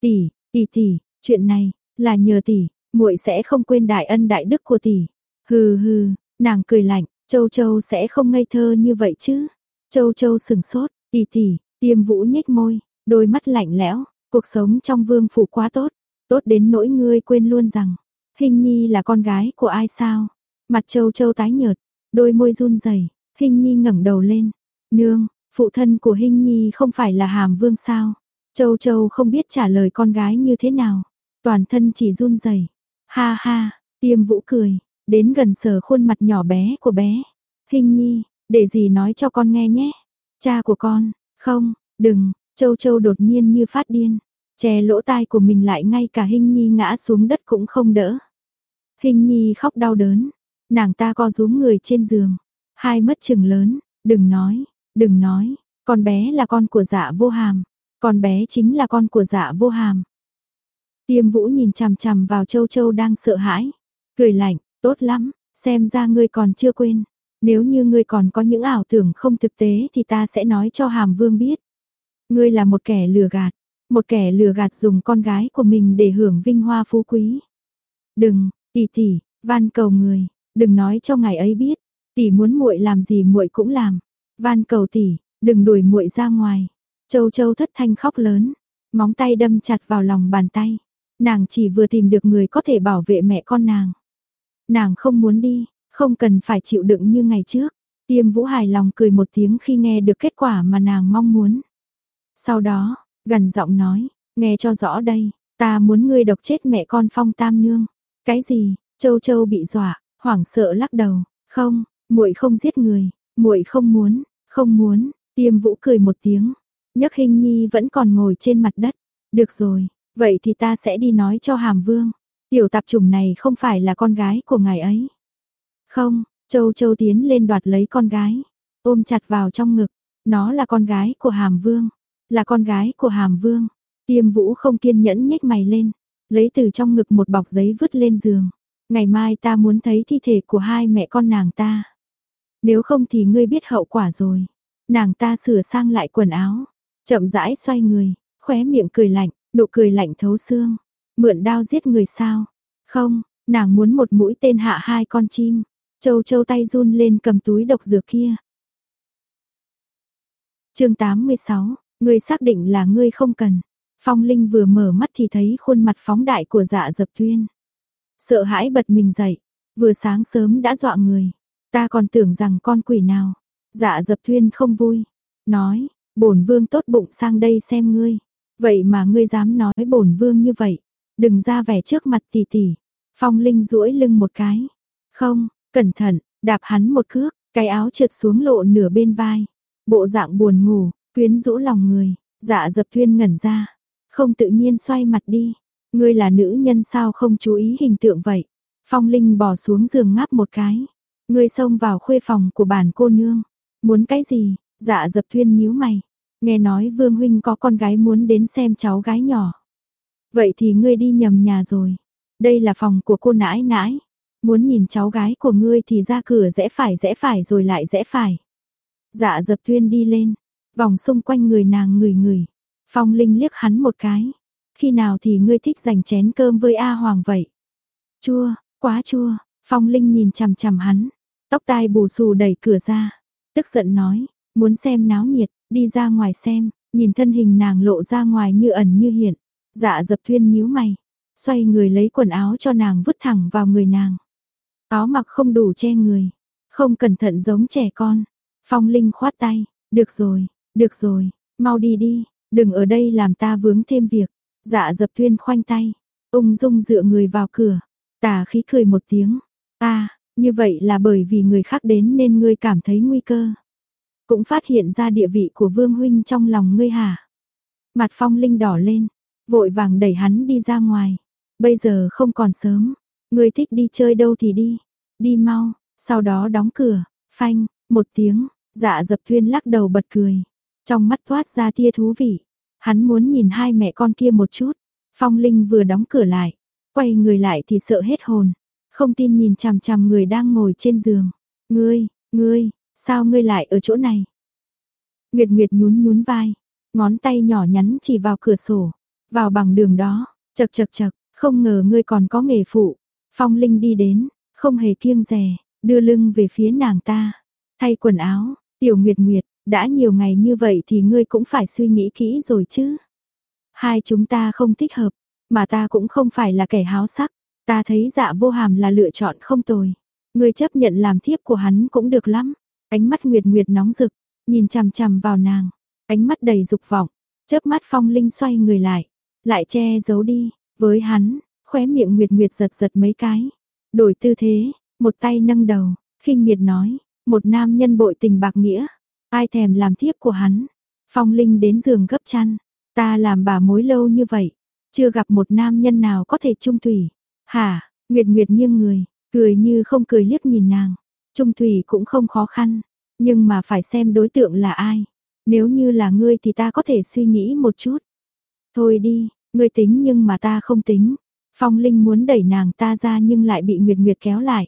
Tỷ, tỷ tỷ, chuyện này là nhờ tỷ, muội sẽ không quên đại ân đại đức của tỷ. Hừ hừ, nàng cười lạnh, Châu Châu sẽ không ngây thơ như vậy chứ? Châu Châu sừng sốt, tỷ tỷ, Tiêm Vũ nhếch môi, đôi mắt lạnh lẽo, cuộc sống trong vương phủ quá tốt, tốt đến nỗi ngươi quên luôn rằng, Hình Nhi là con gái của ai sao? Mặt Châu Châu tái nhợt, đôi môi run rẩy, Hình Nhi ngẩng đầu lên. Nương, phụ thân của Hình Nhi không phải là Hàm Vương sao? Châu Châu không biết trả lời con gái như thế nào. Toàn thân chỉ run rẩy. Ha ha, tiêm vũ cười, đến gần sờ khuôn mặt nhỏ bé của bé. Hình Nhi, để gì nói cho con nghe nhé. Cha của con, không, đừng, Châu Châu đột nhiên như phát điên. Che lỗ tai của mình lại ngay cả Hình Nhi ngã xuống đất cũng không đỡ. Hình Nhi khóc đau đớn, nàng ta co rúm người trên giường, Hai mất trừng lớn, đừng nói, đừng nói, con bé là con của dạ vô hàm, con bé chính là con của dạ vô hàm. Tiêm vũ nhìn chằm chằm vào châu châu đang sợ hãi, cười lạnh, tốt lắm, xem ra ngươi còn chưa quên. Nếu như ngươi còn có những ảo tưởng không thực tế thì ta sẽ nói cho hàm vương biết. Ngươi là một kẻ lừa gạt, một kẻ lừa gạt dùng con gái của mình để hưởng vinh hoa phú quý. Đừng, tỷ tỷ, van cầu người, đừng nói cho ngài ấy biết, Tỷ muốn muội làm gì muội cũng làm. Van cầu tỷ, đừng đuổi muội ra ngoài. Châu Châu thất thanh khóc lớn, móng tay đâm chặt vào lòng bàn tay. Nàng chỉ vừa tìm được người có thể bảo vệ mẹ con nàng. Nàng không muốn đi, không cần phải chịu đựng như ngày trước. Tiêm Vũ hài lòng cười một tiếng khi nghe được kết quả mà nàng mong muốn. Sau đó, gần giọng nói, nghe cho rõ đây, ta muốn ngươi độc chết mẹ con Phong Tam nương. Cái gì? Châu Châu bị dọa, hoảng sợ lắc đầu, không, muội không giết người, muội không muốn, không muốn, Tiêm Vũ cười một tiếng, Nhấc Hình Nhi vẫn còn ngồi trên mặt đất. Được rồi, vậy thì ta sẽ đi nói cho Hàm Vương, tiểu tạp chủng này không phải là con gái của ngài ấy. Không, Châu Châu tiến lên đoạt lấy con gái, ôm chặt vào trong ngực, nó là con gái của Hàm Vương, là con gái của Hàm Vương. Tiêm Vũ không kiên nhẫn nhếch mày lên, lấy từ trong ngực một bọc giấy vứt lên giường. Ngày mai ta muốn thấy thi thể của hai mẹ con nàng ta. Nếu không thì ngươi biết hậu quả rồi. Nàng ta sửa sang lại quần áo, chậm rãi xoay người, khóe miệng cười lạnh, nụ cười lạnh thấu xương. Mượn đao giết người sao? Không, nàng muốn một mũi tên hạ hai con chim. Châu châu tay run lên cầm túi độc dược kia. chương 86, ngươi xác định là ngươi không cần. Phong Linh vừa mở mắt thì thấy khuôn mặt phóng đại của dạ dập tuyên. Sợ hãi bật mình dậy, vừa sáng sớm đã dọa người. Ta còn tưởng rằng con quỷ nào. Dạ dập tuyên không vui. Nói, bổn vương tốt bụng sang đây xem ngươi. Vậy mà ngươi dám nói bổn vương như vậy. Đừng ra vẻ trước mặt tỷ tỷ. Phong Linh duỗi lưng một cái. Không, cẩn thận, đạp hắn một cước, cái áo trượt xuống lộ nửa bên vai. Bộ dạng buồn ngủ, quyến rũ lòng người, dạ dập tuyên ngẩn ra. Không tự nhiên xoay mặt đi. Ngươi là nữ nhân sao không chú ý hình tượng vậy? Phong Linh bò xuống giường ngáp một cái. Ngươi xông vào khuê phòng của bản cô nương. Muốn cái gì? Dạ dập thuyên nhíu mày. Nghe nói Vương Huynh có con gái muốn đến xem cháu gái nhỏ. Vậy thì ngươi đi nhầm nhà rồi. Đây là phòng của cô nãi nãi. Muốn nhìn cháu gái của ngươi thì ra cửa rẽ phải rẽ phải rồi lại rẽ phải. Dạ dập thuyên đi lên, vòng xung quanh người nàng người người. Phong Linh liếc hắn một cái. Khi nào thì ngươi thích dành chén cơm với A Hoàng vậy? Chua, quá chua. Phong Linh nhìn chằm chằm hắn, tóc tai bù xù đẩy cửa ra. Tức giận nói, muốn xem náo nhiệt, đi ra ngoài xem, nhìn thân hình nàng lộ ra ngoài như ẩn như hiện. Dạ dập thuyên nhíu mày, xoay người lấy quần áo cho nàng vứt thẳng vào người nàng. Áo mặc không đủ che người, không cẩn thận giống trẻ con. Phong Linh khoát tay, được rồi, được rồi, mau đi đi, đừng ở đây làm ta vướng thêm việc. Dạ dập tuyên khoanh tay, ung dung dựa người vào cửa, tà khí cười một tiếng. Ta, như vậy là bởi vì người khác đến nên ngươi cảm thấy nguy cơ. Cũng phát hiện ra địa vị của Vương Huynh trong lòng ngươi hả? Mặt phong linh đỏ lên, vội vàng đẩy hắn đi ra ngoài. Bây giờ không còn sớm, ngươi thích đi chơi đâu thì đi, đi mau, sau đó đóng cửa, phanh, một tiếng, dạ dập tuyên lắc đầu bật cười. Trong mắt thoát ra tia thú vị, hắn muốn nhìn hai mẹ con kia một chút. Phong Linh vừa đóng cửa lại, quay người lại thì sợ hết hồn, không tin nhìn chằm chằm người đang ngồi trên giường. Ngươi, ngươi, sao ngươi lại ở chỗ này? Nguyệt Nguyệt nhún nhún vai, ngón tay nhỏ nhắn chỉ vào cửa sổ, vào bằng đường đó, chật chật chật, không ngờ ngươi còn có nghề phụ. Phong Linh đi đến, không hề kiêng dè, đưa lưng về phía nàng ta, thay quần áo, tiểu Nguyệt Nguyệt, đã nhiều ngày như vậy thì ngươi cũng phải suy nghĩ kỹ rồi chứ. Hai chúng ta không thích hợp, mà ta cũng không phải là kẻ háo sắc, Ta thấy dạ vô hàm là lựa chọn không tồi. Ngươi chấp nhận làm thiếp của hắn cũng được lắm. Ánh mắt Nguyệt Nguyệt nóng rực, nhìn chằm chằm vào nàng. Ánh mắt đầy dục vọng. Chớp mắt phong linh xoay người lại. Lại che giấu đi. Với hắn, khóe miệng Nguyệt Nguyệt giật giật mấy cái. Đổi tư thế, một tay nâng đầu. khinh miệt nói, một nam nhân bội tình bạc nghĩa. Ai thèm làm thiếp của hắn. Phong linh đến giường gấp chăn. Ta làm bà mối lâu như vậy. Chưa gặp một nam nhân nào có thể trung thủy. Hả, Nguyệt Nguyệt nghiêng người, cười như không cười liếc nhìn nàng. Trung thủy cũng không khó khăn, nhưng mà phải xem đối tượng là ai. Nếu như là ngươi thì ta có thể suy nghĩ một chút. Thôi đi, ngươi tính nhưng mà ta không tính. Phong Linh muốn đẩy nàng ta ra nhưng lại bị Nguyệt Nguyệt kéo lại.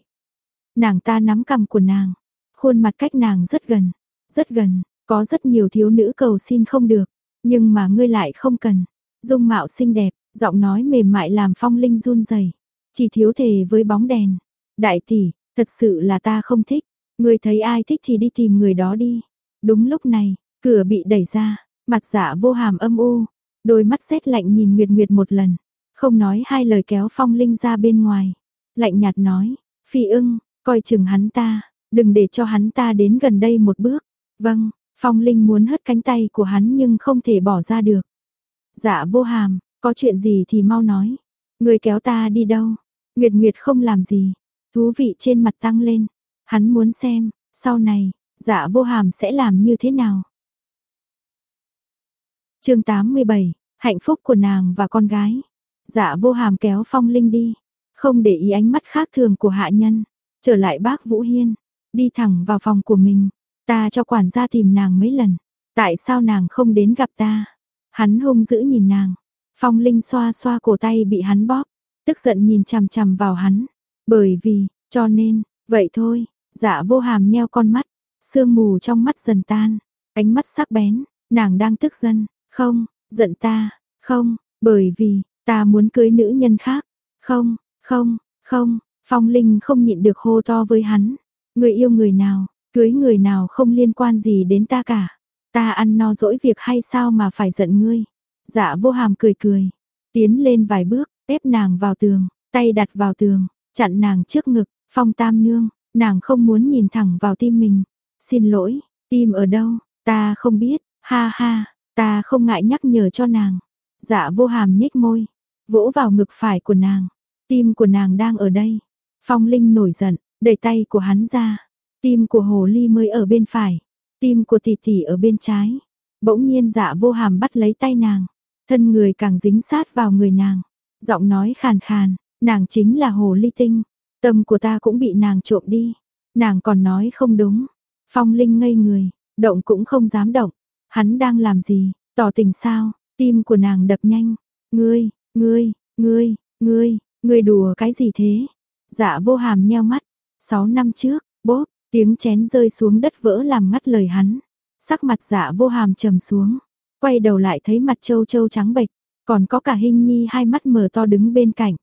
Nàng ta nắm cầm của nàng, khuôn mặt cách nàng rất gần, rất gần, có rất nhiều thiếu nữ cầu xin không được, nhưng mà ngươi lại không cần. Dung mạo xinh đẹp, giọng nói mềm mại làm Phong Linh run rẩy. Chỉ thiếu thề với bóng đèn. Đại tỷ, thật sự là ta không thích. ngươi thấy ai thích thì đi tìm người đó đi. Đúng lúc này, cửa bị đẩy ra, mặt dạ vô hàm âm u. Đôi mắt rét lạnh nhìn Nguyệt Nguyệt một lần. Không nói hai lời kéo phong linh ra bên ngoài. Lạnh nhạt nói, phi ưng, coi chừng hắn ta, đừng để cho hắn ta đến gần đây một bước. Vâng, phong linh muốn hất cánh tay của hắn nhưng không thể bỏ ra được. Dạ vô hàm, có chuyện gì thì mau nói. Người kéo ta đi đâu? Nguyệt Nguyệt không làm gì. Thú vị trên mặt tăng lên. Hắn muốn xem, sau này, dạ vô hàm sẽ làm như thế nào? chương 87, hạnh phúc của nàng và con gái. Dạ vô hàm kéo phong linh đi. Không để ý ánh mắt khác thường của hạ nhân. Trở lại bác Vũ Hiên. Đi thẳng vào phòng của mình. Ta cho quản gia tìm nàng mấy lần. Tại sao nàng không đến gặp ta? Hắn hung dữ nhìn nàng. Phong Linh xoa xoa cổ tay bị hắn bóp, tức giận nhìn chằm chằm vào hắn. Bởi vì, cho nên, vậy thôi, dạ vô hàm nheo con mắt, sương mù trong mắt dần tan, ánh mắt sắc bén, nàng đang tức giận, không, giận ta, không, bởi vì, ta muốn cưới nữ nhân khác, không, không, không, Phong Linh không nhịn được hô to với hắn, người yêu người nào, cưới người nào không liên quan gì đến ta cả, ta ăn no dỗi việc hay sao mà phải giận ngươi. Dạ vô hàm cười cười, tiến lên vài bước, ép nàng vào tường, tay đặt vào tường, chặn nàng trước ngực, phong tam nương, nàng không muốn nhìn thẳng vào tim mình. Xin lỗi, tim ở đâu, ta không biết, ha ha, ta không ngại nhắc nhở cho nàng. Dạ vô hàm nhếch môi, vỗ vào ngực phải của nàng, tim của nàng đang ở đây. Phong Linh nổi giận, đẩy tay của hắn ra, tim của hồ ly mới ở bên phải, tim của tỷ tỷ ở bên trái. Bỗng nhiên dạ vô hàm bắt lấy tay nàng, thân người càng dính sát vào người nàng. Giọng nói khàn khàn, nàng chính là hồ ly tinh, tâm của ta cũng bị nàng trộm đi. Nàng còn nói không đúng. Phong Linh ngây người, động cũng không dám động. Hắn đang làm gì, tỏ tình sao, tim của nàng đập nhanh. Ngươi, Ngươi, ngươi, ngươi, ngươi đùa cái gì thế? Dạ vô hàm nheo mắt. Sáu năm trước, bốp, tiếng chén rơi xuống đất vỡ làm ngắt lời hắn. Sắc mặt dạ vô hàm trầm xuống. Quay đầu lại thấy mặt châu châu trắng bệch. Còn có cả hình nhi hai mắt mở to đứng bên cạnh.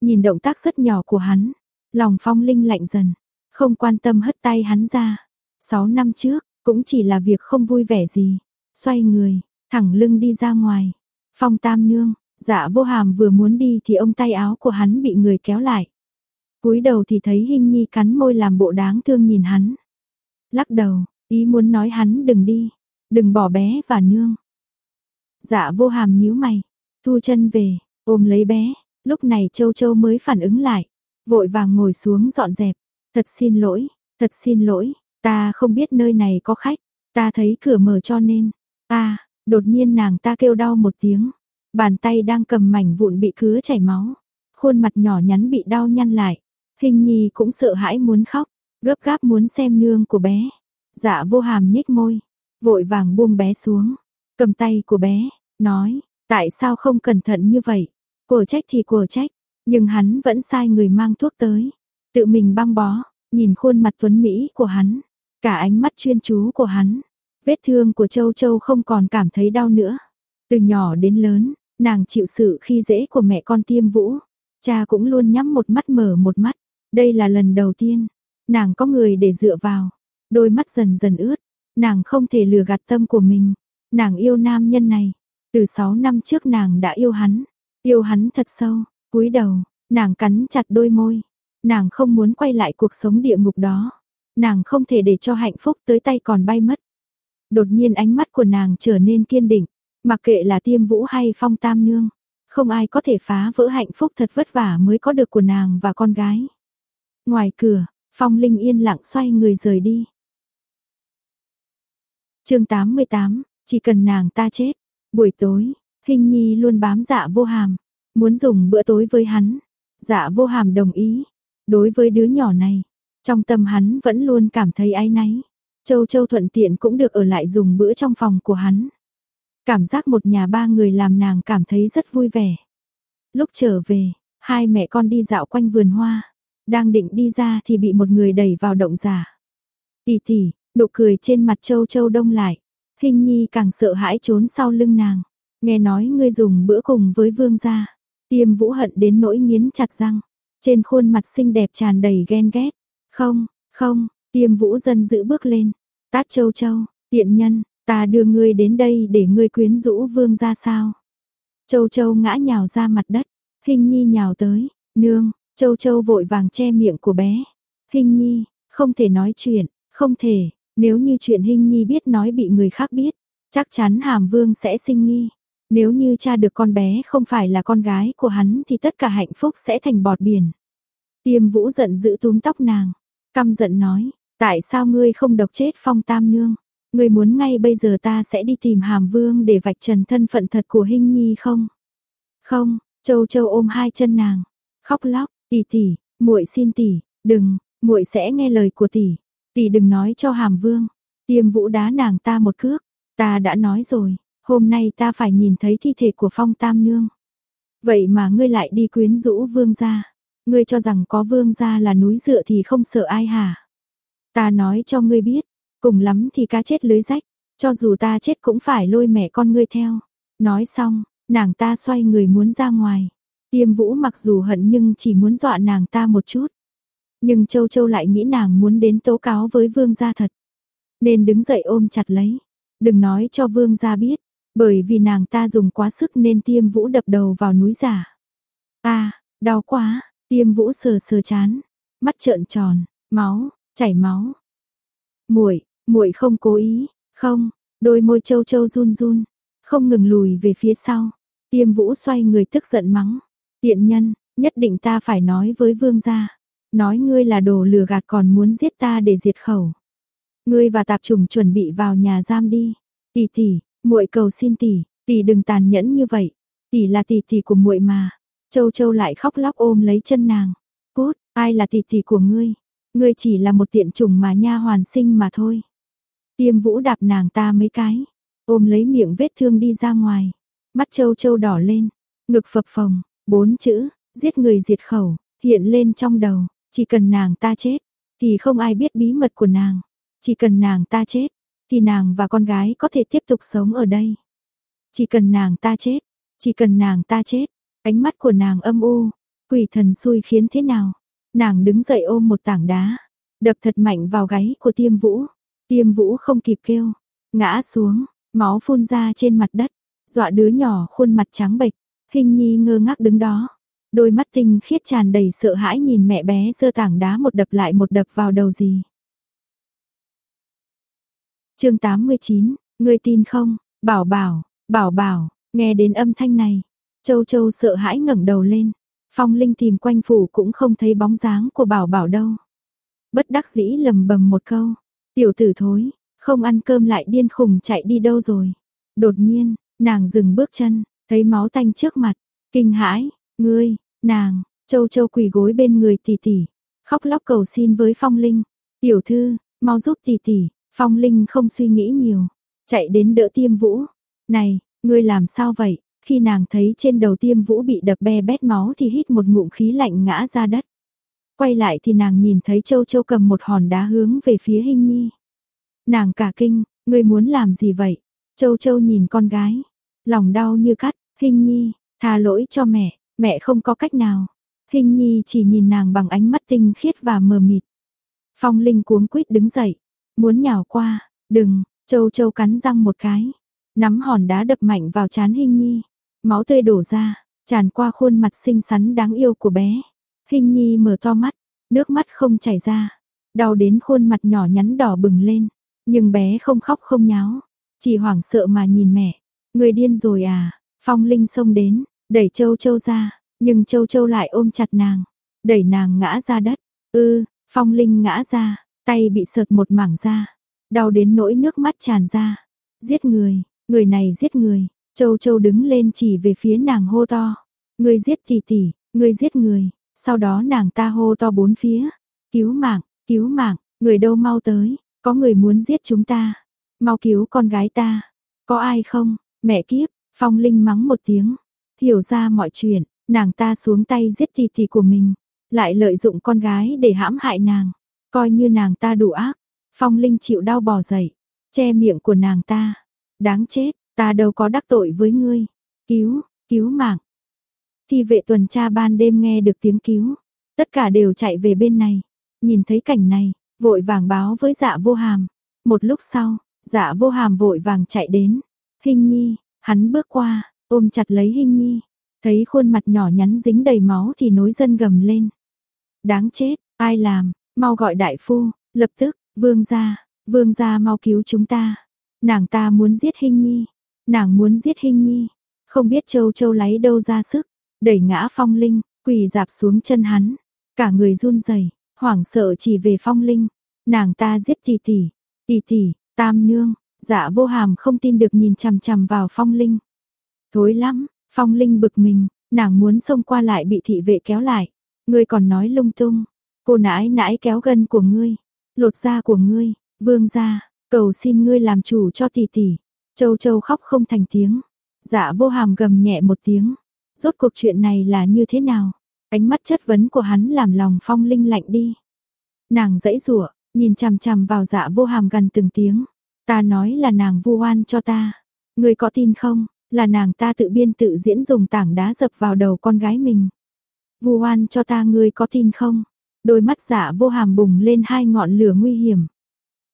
Nhìn động tác rất nhỏ của hắn. Lòng phong linh lạnh dần. Không quan tâm hất tay hắn ra. Sáu năm trước, cũng chỉ là việc không vui vẻ gì. Xoay người, thẳng lưng đi ra ngoài. Phong tam nương, dạ vô hàm vừa muốn đi thì ông tay áo của hắn bị người kéo lại cúi đầu thì thấy hinh nhi cắn môi làm bộ đáng thương nhìn hắn. Lắc đầu, ý muốn nói hắn đừng đi, đừng bỏ bé và nương. Dạ vô hàm nhíu mày, thu chân về, ôm lấy bé, lúc này châu châu mới phản ứng lại, vội vàng ngồi xuống dọn dẹp, thật xin lỗi, thật xin lỗi, ta không biết nơi này có khách, ta thấy cửa mở cho nên, ta, đột nhiên nàng ta kêu đau một tiếng, bàn tay đang cầm mảnh vụn bị cứa chảy máu, khuôn mặt nhỏ nhắn bị đau nhăn lại, hình nhi cũng sợ hãi muốn khóc, gấp gáp muốn xem nương của bé, dạ vô hàm nhếch môi, vội vàng buông bé xuống, cầm tay của bé, nói, tại sao không cẩn thận như vậy, của trách thì của trách, nhưng hắn vẫn sai người mang thuốc tới, tự mình băng bó, nhìn khuôn mặt tuấn Mỹ của hắn, cả ánh mắt chuyên chú của hắn, vết thương của Châu Châu không còn cảm thấy đau nữa. Từ nhỏ đến lớn, nàng chịu sự khi dễ của mẹ con tiêm vũ, cha cũng luôn nhắm một mắt mở một mắt, đây là lần đầu tiên, nàng có người để dựa vào, đôi mắt dần dần ướt, nàng không thể lừa gạt tâm của mình, nàng yêu nam nhân này, từ 6 năm trước nàng đã yêu hắn, yêu hắn thật sâu, cúi đầu, nàng cắn chặt đôi môi, nàng không muốn quay lại cuộc sống địa ngục đó, nàng không thể để cho hạnh phúc tới tay còn bay mất. Đột nhiên ánh mắt của nàng trở nên kiên định, mặc kệ là tiêm vũ hay phong tam nương, không ai có thể phá vỡ hạnh phúc thật vất vả mới có được của nàng và con gái. Ngoài cửa, phong linh yên lặng xoay người rời đi. chương 88, chỉ cần nàng ta chết, buổi tối, hình nhi luôn bám dạ vô hàm, muốn dùng bữa tối với hắn. Dạ vô hàm đồng ý, đối với đứa nhỏ này, trong tâm hắn vẫn luôn cảm thấy áy náy. Châu Châu thuận tiện cũng được ở lại dùng bữa trong phòng của hắn. Cảm giác một nhà ba người làm nàng cảm thấy rất vui vẻ. Lúc trở về, hai mẹ con đi dạo quanh vườn hoa. Đang định đi ra thì bị một người đẩy vào động giả. Tỷ tỷ, nụ cười trên mặt Châu Châu đông lại. Hình nhi càng sợ hãi trốn sau lưng nàng. Nghe nói ngươi dùng bữa cùng với vương gia. Tiêm vũ hận đến nỗi nghiến chặt răng. Trên khuôn mặt xinh đẹp tràn đầy ghen ghét. Không, không, tiêm vũ dân giữ bước lên. Tát châu châu, tiện nhân, ta đưa ngươi đến đây để ngươi quyến rũ vương ra sao. Châu châu ngã nhào ra mặt đất. Hình nhi nhào tới, nương, châu châu vội vàng che miệng của bé. Hình nhi, không thể nói chuyện, không thể, nếu như chuyện Hình nhi biết nói bị người khác biết, chắc chắn hàm vương sẽ sinh nghi. Nếu như cha được con bé không phải là con gái của hắn thì tất cả hạnh phúc sẽ thành bọt biển. Tiêm vũ giận giữ túm tóc nàng, căm giận nói, tại sao ngươi không độc chết phong tam nương? Ngươi muốn ngay bây giờ ta sẽ đi tìm hàm vương để vạch trần thân phận thật của hình nhi không? Không, châu châu ôm hai chân nàng, khóc lóc, tỷ tỷ, muội xin tỷ, đừng, muội sẽ nghe lời của tỷ, tỷ đừng nói cho hàm vương. Tiêm vũ đá nàng ta một cước, ta đã nói rồi, hôm nay ta phải nhìn thấy thi thể của phong tam nương. Vậy mà ngươi lại đi quyến rũ vương gia. Ngươi cho rằng có vương gia là núi dựa thì không sợ ai hả? Ta nói cho ngươi biết, cùng lắm thì cá chết lưới rách, cho dù ta chết cũng phải lôi mẹ con ngươi theo. Nói xong, nàng ta xoay người muốn ra ngoài. Tiêm vũ mặc dù hận nhưng chỉ muốn dọa nàng ta một chút. Nhưng Châu Châu lại nghĩ nàng muốn đến tố cáo với vương gia thật. Nên đứng dậy ôm chặt lấy. Đừng nói cho vương gia biết, bởi vì nàng ta dùng quá sức nên tiêm vũ đập đầu vào núi giả. A, đau quá, tiêm vũ sờ sờ chán, mắt trợn tròn, máu, chảy máu. Muội, muội không cố ý, không, đôi môi châu châu run run, không ngừng lùi về phía sau. Tiêm vũ xoay người tức giận mắng, tiện nhân, nhất định ta phải nói với vương gia. Nói ngươi là đồ lừa gạt còn muốn giết ta để diệt khẩu. Ngươi và tạp trùng chuẩn bị vào nhà giam đi. Tỷ tỷ, Muội cầu xin tỷ, tỷ đừng tàn nhẫn như vậy. Tỷ là tỷ tỷ của muội mà. Châu Châu lại khóc lóc ôm lấy chân nàng. Cút, ai là tỷ tỷ của ngươi? Ngươi chỉ là một tiện trùng mà nha hoàn sinh mà thôi. Tiêm Vũ đạp nàng ta mấy cái, ôm lấy miệng vết thương đi ra ngoài. Mắt Châu Châu đỏ lên. ngực phập phồng, bốn chữ, giết người diệt khẩu, hiện lên trong đầu, chỉ cần nàng ta chết, thì không ai biết bí mật của nàng, chỉ cần nàng ta chết, thì nàng và con gái có thể tiếp tục sống ở đây. Chỉ cần nàng ta chết, chỉ cần nàng ta chết, ánh mắt của nàng âm u, quỷ thần xui khiến thế nào. Nàng đứng dậy ôm một tảng đá, đập thật mạnh vào gáy của tiêm vũ. Tiêm vũ không kịp kêu, ngã xuống, máu phun ra trên mặt đất, dọa đứa nhỏ khuôn mặt trắng bệch, hình nhi ngơ ngác đứng đó. Đôi mắt tinh khiết tràn đầy sợ hãi nhìn mẹ bé giơ tảng đá một đập lại một đập vào đầu gì. chương 89, ngươi tin không? Bảo bảo, bảo bảo, nghe đến âm thanh này. Châu Châu sợ hãi ngẩng đầu lên. Phong Linh tìm quanh phủ cũng không thấy bóng dáng của bảo bảo đâu. Bất đắc dĩ lầm bầm một câu. Tiểu tử thối, không ăn cơm lại điên khùng chạy đi đâu rồi. Đột nhiên, nàng dừng bước chân, thấy máu tanh trước mặt. Kinh hãi, ngươi, nàng, Châu Châu quỳ gối bên người tỷ tỷ. Khóc lóc cầu xin với Phong Linh. Tiểu thư, mau giúp tỷ tỷ. Phong Linh không suy nghĩ nhiều. Chạy đến đỡ tiêm vũ. Này, ngươi làm sao vậy? Khi nàng thấy trên đầu tiêm vũ bị đập be bét máu thì hít một ngụm khí lạnh ngã ra đất. Quay lại thì nàng nhìn thấy châu châu cầm một hòn đá hướng về phía hình nhi. Nàng cả kinh, ngươi muốn làm gì vậy? Châu châu nhìn con gái, lòng đau như cắt, hình nhi, tha lỗi cho mẹ, mẹ không có cách nào. Hình nhi chỉ nhìn nàng bằng ánh mắt tinh khiết và mờ mịt. Phong Linh cuống quýt đứng dậy, muốn nhào qua, đừng, châu châu cắn răng một cái, nắm hòn đá đập mạnh vào chán Hình nhi. Máu tươi đổ ra, tràn qua khuôn mặt xinh xắn đáng yêu của bé. Hình nhi mở to mắt, nước mắt không chảy ra, đau đến khuôn mặt nhỏ nhắn đỏ bừng lên. Nhưng bé không khóc không nháo, chỉ hoảng sợ mà nhìn mẹ. Người điên rồi à, phong linh xông đến, đẩy châu châu ra, nhưng châu châu lại ôm chặt nàng, đẩy nàng ngã ra đất. Ư, phong linh ngã ra, tay bị sợt một mảng ra, đau đến nỗi nước mắt tràn ra. Giết người, người này giết người, Châu Châu đứng lên chỉ về phía nàng hô to. Ngươi giết tỷ tỷ, ngươi giết người. Sau đó nàng ta hô to bốn phía. Cứu mạng, cứu mạng, người đâu mau tới. Có người muốn giết chúng ta. Mau cứu con gái ta. Có ai không? Mẹ kiếp, Phong Linh mắng một tiếng. Hiểu ra mọi chuyện, nàng ta xuống tay giết thi thi của mình. Lại lợi dụng con gái để hãm hại nàng. Coi như nàng ta đủ ác. Phong Linh chịu đau bò dậy. Che miệng của nàng ta. Đáng chết, Ta đâu có đắc tội với ngươi. Cứu, cứu mạng. Thi vệ tuần tra ban đêm nghe được tiếng cứu. Tất cả đều chạy về bên này. Nhìn thấy cảnh này, vội vàng báo với dạ vô hàm. Một lúc sau, dạ vô hàm vội vàng chạy đến. Hình nhi, hắn bước qua, ôm chặt lấy hình nhi. Thấy khuôn mặt nhỏ nhắn dính đầy máu thì nối dân gầm lên. Đáng chết, ai làm, mau gọi đại phu, lập tức, vương gia, vương gia mau cứu chúng ta. Nàng ta muốn giết hình nhi. Nàng muốn giết Hinh Nhi, không biết Châu Châu lấy đâu ra sức, đẩy ngã Phong Linh, quỳ dạp xuống chân hắn, cả người run rẩy, hoảng sợ chỉ về Phong Linh. Nàng ta giết tỷ tỷ, tỷ tỷ, Tam nương, Dạ Vô Hàm không tin được nhìn chằm chằm vào Phong Linh. Thối lắm, Phong Linh bực mình, nàng muốn xông qua lại bị thị vệ kéo lại. Ngươi còn nói lung tung, cô nãi nãi kéo gân của ngươi, lột da của ngươi, vương gia, cầu xin ngươi làm chủ cho tỷ tỷ. Châu Châu khóc không thành tiếng. Dạ vô hàm gầm nhẹ một tiếng. Rốt cuộc chuyện này là như thế nào? Ánh mắt chất vấn của hắn làm lòng phong linh lạnh đi. Nàng dãy rủa nhìn chằm chằm vào dạ vô hàm gần từng tiếng. Ta nói là nàng vu oan cho ta. Người có tin không? Là nàng ta tự biên tự diễn dùng tảng đá dập vào đầu con gái mình. Vu oan cho ta ngươi có tin không? Đôi mắt giả vô hàm bùng lên hai ngọn lửa nguy hiểm.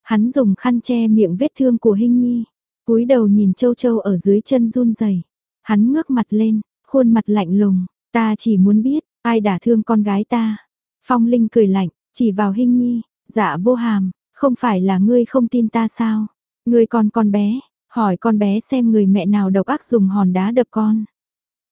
Hắn dùng khăn che miệng vết thương của Hinh Nhi cúi đầu nhìn Châu Châu ở dưới chân run rẩy. Hắn ngước mặt lên, khuôn mặt lạnh lùng, "Ta chỉ muốn biết, ai đả thương con gái ta?" Phong Linh cười lạnh, chỉ vào Hinh Nhi, "Dạ Vô Hàm, không phải là ngươi không tin ta sao? Người còn con bé, hỏi con bé xem người mẹ nào độc ác dùng hòn đá đập con."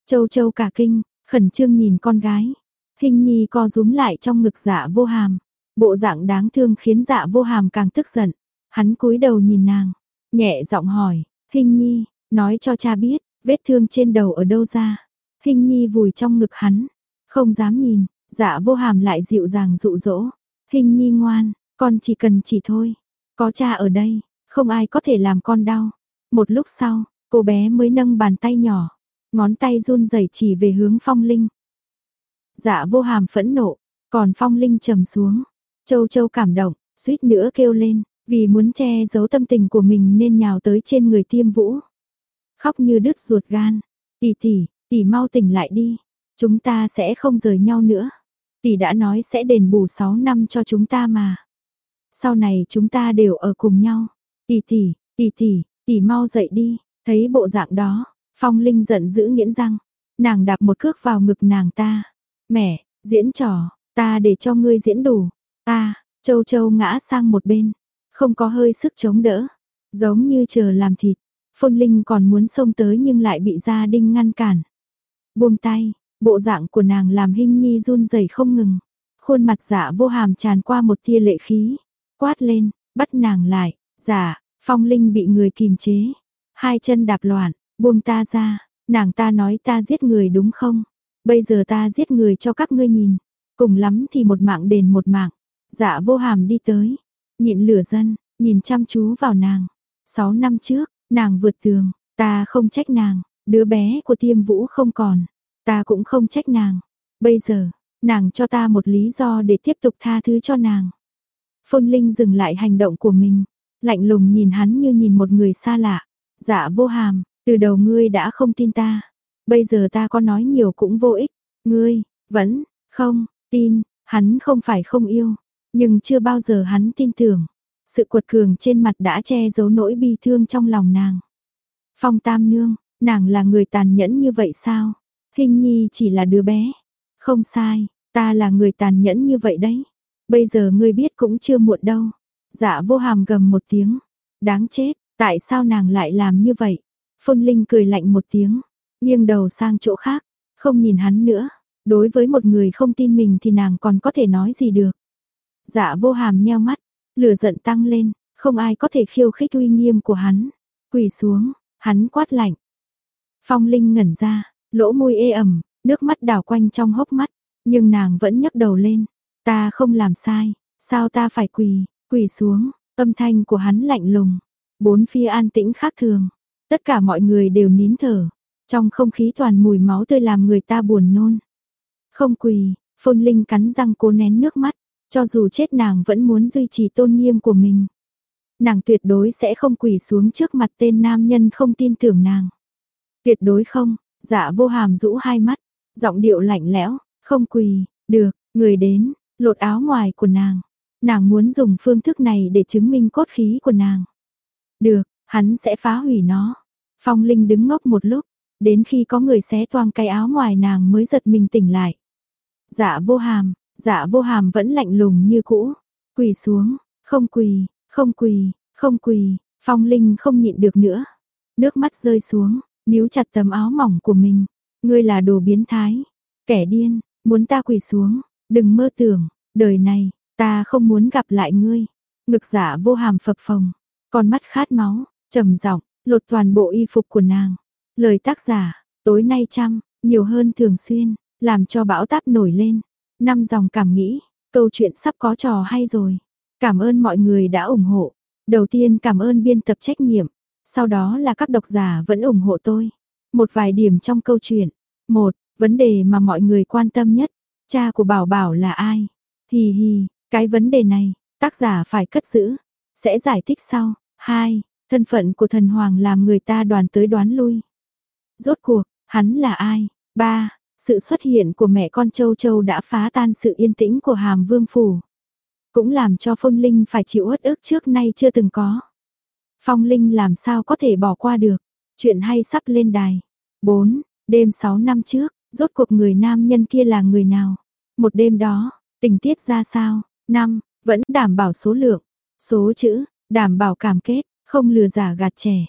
Châu Châu cả kinh, khẩn trương nhìn con gái. Hinh Nhi co rúm lại trong ngực Dạ Vô Hàm, bộ dạng đáng thương khiến Dạ Vô Hàm càng tức giận. Hắn cúi đầu nhìn nàng, Nhẹ giọng hỏi, Hình Nhi, nói cho cha biết, vết thương trên đầu ở đâu ra. Hình Nhi vùi trong ngực hắn, không dám nhìn, dạ vô hàm lại dịu dàng dụ dỗ. Hình Nhi ngoan, con chỉ cần chỉ thôi, có cha ở đây, không ai có thể làm con đau. Một lúc sau, cô bé mới nâng bàn tay nhỏ, ngón tay run rẩy chỉ về hướng Phong Linh. Dạ vô hàm phẫn nộ, còn Phong Linh trầm xuống. Châu Châu cảm động, suýt nữa kêu lên, vì muốn che giấu tâm tình của mình nên nhào tới trên người tiêm vũ. Khóc như đứt ruột gan, tỷ tỷ, tỷ mau tỉnh lại đi, chúng ta sẽ không rời nhau nữa. Tỷ đã nói sẽ đền bù 6 năm cho chúng ta mà. Sau này chúng ta đều ở cùng nhau. Tỷ tỷ, tỷ tỷ, tỷ mau dậy đi, thấy bộ dạng đó, Phong Linh giận dữ nghiến răng, nàng đạp một cước vào ngực nàng ta. "Mẹ, diễn trò, ta để cho ngươi diễn đủ." Ta, Châu Châu ngã sang một bên, không có hơi sức chống đỡ, giống như chờ làm thịt. Phong Linh còn muốn xông tới nhưng lại bị gia đinh ngăn cản. Buông tay, bộ dạng của nàng làm Hinh Nhi run rẩy không ngừng. Khuôn mặt dạ vô hàm tràn qua một tia lệ khí, quát lên, bắt nàng lại, dạ, Phong Linh bị người kìm chế, hai chân đạp loạn, buông ta ra, nàng ta nói ta giết người đúng không? Bây giờ ta giết người cho các ngươi nhìn, cùng lắm thì một mạng đền một mạng. Dạ vô hàm đi tới, nhịn lửa dân, nhìn chăm chú vào nàng. Sáu năm trước, nàng vượt tường, ta không trách nàng, đứa bé của tiêm vũ không còn, ta cũng không trách nàng. Bây giờ, nàng cho ta một lý do để tiếp tục tha thứ cho nàng. Phong Linh dừng lại hành động của mình, lạnh lùng nhìn hắn như nhìn một người xa lạ. Dạ vô hàm, từ đầu ngươi đã không tin ta, bây giờ ta có nói nhiều cũng vô ích, ngươi vẫn không tin, hắn không phải không yêu, nhưng chưa bao giờ hắn tin tưởng. Sự cuột cường trên mặt đã che giấu nỗi bi thương trong lòng nàng. Phong Tam Nương, nàng là người tàn nhẫn như vậy sao? Hình Nhi chỉ là đứa bé. Không sai, ta là người tàn nhẫn như vậy đấy. Bây giờ ngươi biết cũng chưa muộn đâu. Dạ vô hàm gầm một tiếng. Đáng chết, tại sao nàng lại làm như vậy? Phong Linh cười lạnh một tiếng, nghiêng đầu sang chỗ khác, không nhìn hắn nữa. Đối với một người không tin mình thì nàng còn có thể nói gì được. Dạ vô hàm nheo mắt, lửa giận tăng lên, không ai có thể khiêu khích uy nghiêm của hắn. Quỳ xuống, hắn quát lạnh. Phong Linh ngẩn ra, lỗ môi ê ẩm, nước mắt đảo quanh trong hốc mắt, nhưng nàng vẫn nhấc đầu lên. Ta không làm sai, sao ta phải quỳ, quỳ xuống, âm thanh của hắn lạnh lùng. Bốn phía an tĩnh khác thường, tất cả mọi người đều nín thở, trong không khí toàn mùi máu tươi làm người ta buồn nôn. Không quỳ, Phong Linh cắn răng cố nén nước mắt, cho dù chết nàng vẫn muốn duy trì tôn nghiêm của mình. Nàng tuyệt đối sẽ không quỳ xuống trước mặt tên nam nhân không tin tưởng nàng. Tuyệt đối không, dạ vô hàm rũ hai mắt, giọng điệu lạnh lẽo, không quỳ, được, người đến, lột áo ngoài của nàng. Nàng muốn dùng phương thức này để chứng minh cốt khí của nàng. Được, hắn sẽ phá hủy nó. Phong Linh đứng ngốc một lúc, đến khi có người xé toang cái áo ngoài nàng mới giật mình tỉnh lại. Dạ vô hàm, Dạ vô hàm vẫn lạnh lùng như cũ, quỳ xuống, không quỳ, không quỳ, không quỳ, phong linh không nhịn được nữa. Nước mắt rơi xuống, níu chặt tấm áo mỏng của mình. Ngươi là đồ biến thái, kẻ điên, muốn ta quỳ xuống, đừng mơ tưởng, đời này, ta không muốn gặp lại ngươi. Ngực giả vô hàm phập phồng, con mắt khát máu, trầm giọng, lột toàn bộ y phục của nàng. Lời tác giả, tối nay chăm, nhiều hơn thường xuyên, làm cho bão táp nổi lên. Năm dòng cảm nghĩ, câu chuyện sắp có trò hay rồi. Cảm ơn mọi người đã ủng hộ. Đầu tiên cảm ơn biên tập trách nhiệm, sau đó là các độc giả vẫn ủng hộ tôi. Một vài điểm trong câu chuyện. Một, vấn đề mà mọi người quan tâm nhất, cha của Bảo Bảo là ai? Hì hì, cái vấn đề này, tác giả phải cất giữ, sẽ giải thích sau. Hai, thân phận của thần hoàng làm người ta đoàn tới đoán lui. Rốt cuộc, hắn là ai? Ba, sự xuất hiện của mẹ con Châu Châu đã phá tan sự yên tĩnh của Hàm Vương Phủ. Cũng làm cho Phong Linh phải chịu uất ức trước nay chưa từng có. Phong Linh làm sao có thể bỏ qua được. Chuyện hay sắp lên đài. 4. Đêm 6 năm trước, rốt cuộc người nam nhân kia là người nào? Một đêm đó, tình tiết ra sao? 5. Vẫn đảm bảo số lượng, số chữ, đảm bảo cam kết, không lừa giả gạt trẻ.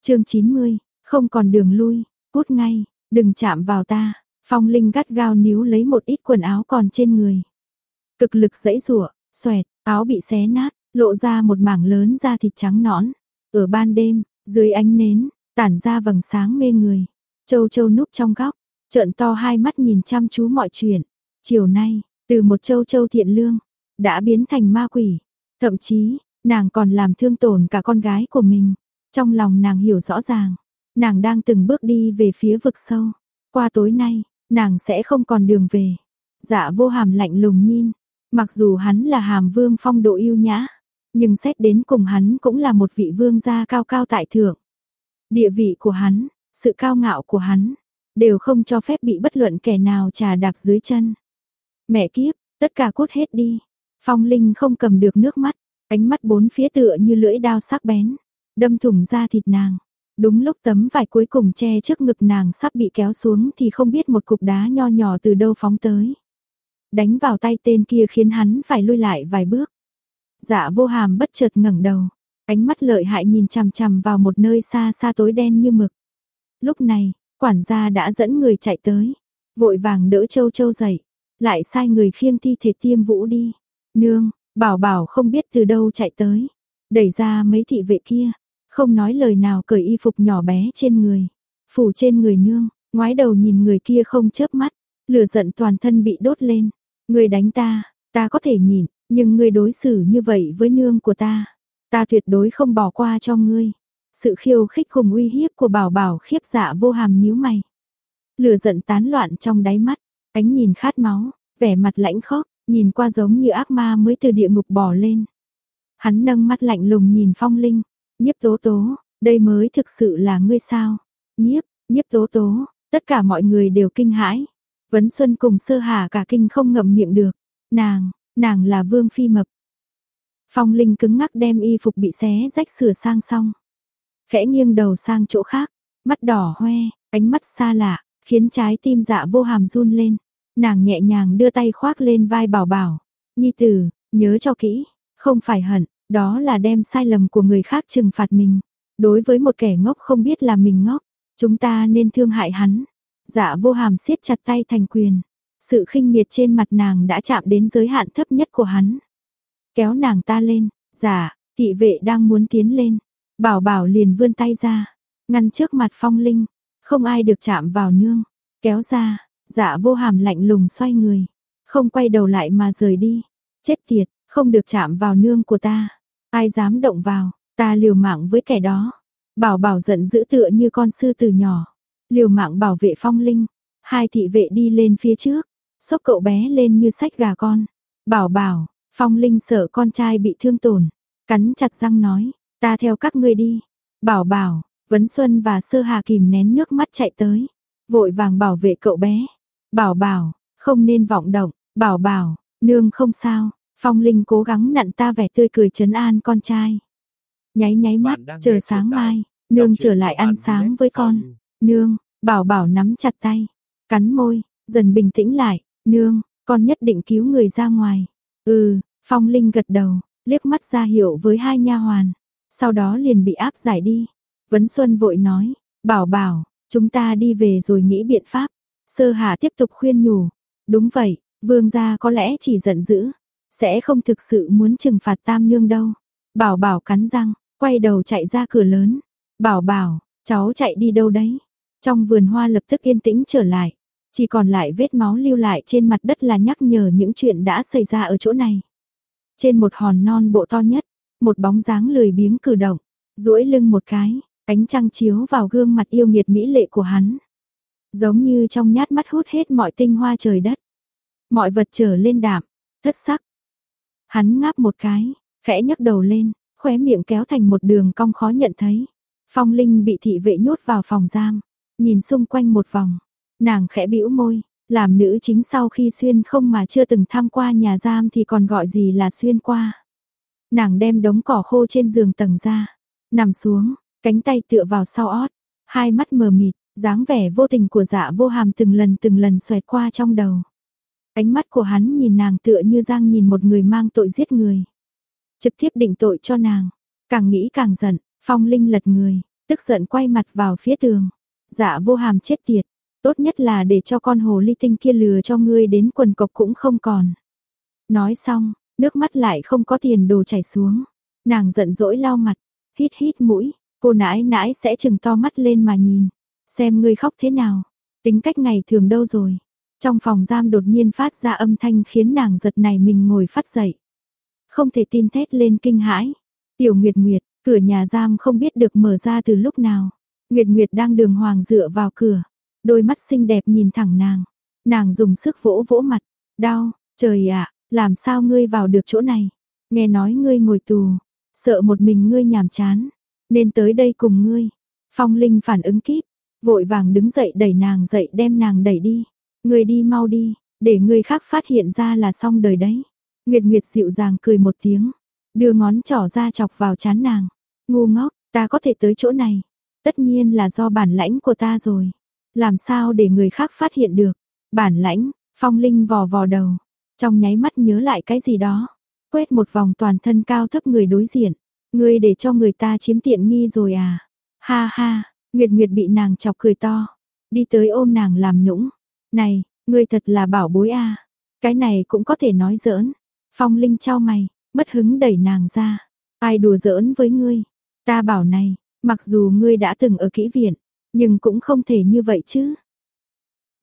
chương 90, không còn đường lui. Cút ngay, đừng chạm vào ta. Phong Linh gắt gao níu lấy một ít quần áo còn trên người. Cực lực dãy rủa, xoẹt, áo bị xé nát, lộ ra một mảng lớn da thịt trắng nõn. Ở ban đêm, dưới ánh nến, tản ra vầng sáng mê người. Châu Châu núp trong góc, trợn to hai mắt nhìn chăm chú mọi chuyện. Chiều nay, từ một Châu Châu thiện lương, đã biến thành ma quỷ. Thậm chí, nàng còn làm thương tổn cả con gái của mình. Trong lòng nàng hiểu rõ ràng, Nàng đang từng bước đi về phía vực sâu. Qua tối nay, nàng sẽ không còn đường về. Dạ vô hàm lạnh lùng nhìn. Mặc dù hắn là hàm vương phong độ yêu nhã. Nhưng xét đến cùng hắn cũng là một vị vương gia cao cao tại thượng. Địa vị của hắn, sự cao ngạo của hắn, đều không cho phép bị bất luận kẻ nào trà đạp dưới chân. Mẹ kiếp, tất cả cút hết đi. Phong Linh không cầm được nước mắt, ánh mắt bốn phía tựa như lưỡi dao sắc bén, đâm thủng da thịt nàng. Đúng lúc tấm vải cuối cùng che trước ngực nàng sắp bị kéo xuống thì không biết một cục đá nho nhỏ từ đâu phóng tới. Đánh vào tay tên kia khiến hắn phải lui lại vài bước. Dạ vô hàm bất chợt ngẩng đầu, ánh mắt lợi hại nhìn chằm chằm vào một nơi xa xa tối đen như mực. Lúc này, quản gia đã dẫn người chạy tới, vội vàng đỡ châu châu dậy, lại sai người khiêng thi thể tiêm vũ đi. Nương, bảo bảo không biết từ đâu chạy tới, đẩy ra mấy thị vệ kia, không nói lời nào cởi y phục nhỏ bé trên người, phủ trên người nương, ngoái đầu nhìn người kia không chớp mắt, lửa giận toàn thân bị đốt lên. Người đánh ta, ta có thể nhìn, nhưng ngươi đối xử như vậy với nương của ta, ta tuyệt đối không bỏ qua cho ngươi. Sự khiêu khích cùng uy hiếp của bảo bảo khiếp dạ vô hàm nhíu mày. Lửa giận tán loạn trong đáy mắt, ánh nhìn khát máu, vẻ mặt lãnh khốc, nhìn qua giống như ác ma mới từ địa ngục bỏ lên. Hắn nâng mắt lạnh lùng nhìn phong linh, nhiếp tố tố, đây mới thực sự là ngươi sao. Nhiếp, nhiếp tố tố, tất cả mọi người đều kinh hãi. Vấn Xuân cùng sơ hà cả kinh không ngậm miệng được. Nàng, nàng là vương phi mập. Phong Linh cứng ngắc đem y phục bị xé rách sửa sang xong. Khẽ nghiêng đầu sang chỗ khác, mắt đỏ hoe, ánh mắt xa lạ, khiến trái tim dạ vô hàm run lên. Nàng nhẹ nhàng đưa tay khoác lên vai bảo bảo. Nhi tử, nhớ cho kỹ, không phải hận, đó là đem sai lầm của người khác trừng phạt mình. Đối với một kẻ ngốc không biết là mình ngốc, chúng ta nên thương hại hắn. Dạ vô hàm siết chặt tay thành quyền. Sự khinh miệt trên mặt nàng đã chạm đến giới hạn thấp nhất của hắn. Kéo nàng ta lên, dạ, thị vệ đang muốn tiến lên. Bảo bảo liền vươn tay ra, ngăn trước mặt phong linh. Không ai được chạm vào nương. Kéo ra, dạ vô hàm lạnh lùng xoay người. Không quay đầu lại mà rời đi. Chết tiệt, không được chạm vào nương của ta. Ai dám động vào, ta liều mạng với kẻ đó. Bảo bảo giận dữ tựa như con sư tử nhỏ. Liều mạng bảo vệ phong linh. Hai thị vệ đi lên phía trước. Xốc cậu bé lên như sách gà con. Bảo bảo, phong linh sợ con trai bị thương tổn. Cắn chặt răng nói, ta theo các ngươi đi. Bảo bảo, Vấn Xuân và Sơ Hà kìm nén nước mắt chạy tới. Vội vàng bảo vệ cậu bé. Bảo bảo, không nên vọng động. Bảo bảo, nương không sao. Phong Linh cố gắng nặn ta vẻ tươi cười trấn an con trai. Nháy nháy mắt, chờ sáng mai, nương trở lại ăn sáng với con. Nương, bảo bảo nắm chặt tay, cắn môi, dần bình tĩnh lại. Nương, con nhất định cứu người ra ngoài. Ừ, Phong Linh gật đầu, liếc mắt ra hiệu với hai nha hoàn. Sau đó liền bị áp giải đi. Vấn Xuân vội nói, bảo bảo, chúng ta đi về rồi nghĩ biện pháp. Sơ Hà tiếp tục khuyên nhủ. Đúng vậy, vương gia có lẽ chỉ giận dữ. Sẽ không thực sự muốn trừng phạt tam nương đâu. Bảo bảo cắn răng, quay đầu chạy ra cửa lớn. Bảo bảo, cháu chạy đi đâu đấy? Trong vườn hoa lập tức yên tĩnh trở lại. Chỉ còn lại vết máu lưu lại trên mặt đất là nhắc nhở những chuyện đã xảy ra ở chỗ này. Trên một hòn non bộ to nhất, một bóng dáng lười biếng cử động, duỗi lưng một cái, ánh trăng chiếu vào gương mặt yêu nghiệt mỹ lệ của hắn. Giống như trong nhát mắt hút hết mọi tinh hoa trời đất. Mọi vật trở lên đạm, thất sắc. Hắn ngáp một cái, khẽ nhấc đầu lên, khóe miệng kéo thành một đường cong khó nhận thấy. Phong Linh bị thị vệ nhốt vào phòng giam, nhìn xung quanh một vòng, Nàng khẽ bĩu môi, làm nữ chính sau khi xuyên không mà chưa từng tham qua nhà giam thì còn gọi gì là xuyên qua. Nàng đem đống cỏ khô trên giường tầng ra, nằm xuống, cánh tay tựa vào sau ót, hai mắt mờ mịt, dáng vẻ vô tình của dạ vô hàm từng lần từng lần xoẹt qua trong đầu. Ánh mắt của hắn nhìn nàng tựa như giang nhìn một người mang tội giết người. Trực tiếp định tội cho nàng, càng nghĩ càng giận, phong linh lật người, tức giận quay mặt vào phía tường. Dạ vô hàm chết tiệt, Tốt nhất là để cho con hồ ly tinh kia lừa cho ngươi đến quần cộc cũng không còn. Nói xong, nước mắt lại không có tiền đồ chảy xuống. Nàng giận dỗi lau mặt, hít hít mũi, cô nãi nãi sẽ chừng to mắt lên mà nhìn. Xem ngươi khóc thế nào, tính cách ngày thường đâu rồi. Trong phòng giam đột nhiên phát ra âm thanh khiến nàng giật này mình ngồi phát dậy. Không thể tin thét lên kinh hãi. Tiểu Nguyệt Nguyệt, cửa nhà giam không biết được mở ra từ lúc nào. Nguyệt Nguyệt đang đường hoàng dựa vào cửa, đôi mắt xinh đẹp nhìn thẳng nàng. Nàng dùng sức vỗ vỗ mặt, đau, trời ạ, làm sao ngươi vào được chỗ này? Nghe nói ngươi ngồi tù, sợ một mình ngươi nhàm chán, nên tới đây cùng ngươi. Phong Linh phản ứng kíp, vội vàng đứng dậy đẩy nàng dậy đem nàng đẩy đi. Ngươi đi mau đi, để người khác phát hiện ra là xong đời đấy. Nguyệt Nguyệt dịu dàng cười một tiếng, đưa ngón trỏ ra chọc vào chán nàng. Ngu ngốc, ta có thể tới chỗ này. Tất nhiên là do bản lãnh của ta rồi. Làm sao để người khác phát hiện được? Bản lãnh, phong linh vò vò đầu. Trong nháy mắt nhớ lại cái gì đó. Quét một vòng toàn thân cao thấp người đối diện. Ngươi để cho người ta chiếm tiện nghi rồi à? Ha ha, Nguyệt Nguyệt bị nàng chọc cười to. Đi tới ôm nàng làm nũng. Này, ngươi thật là bảo bối a Cái này cũng có thể nói giỡn. Phong Linh trao mày, mất hứng đẩy nàng ra. Ai đùa giỡn với ngươi? Ta bảo này, mặc dù ngươi đã từng ở kỹ viện, nhưng cũng không thể như vậy chứ.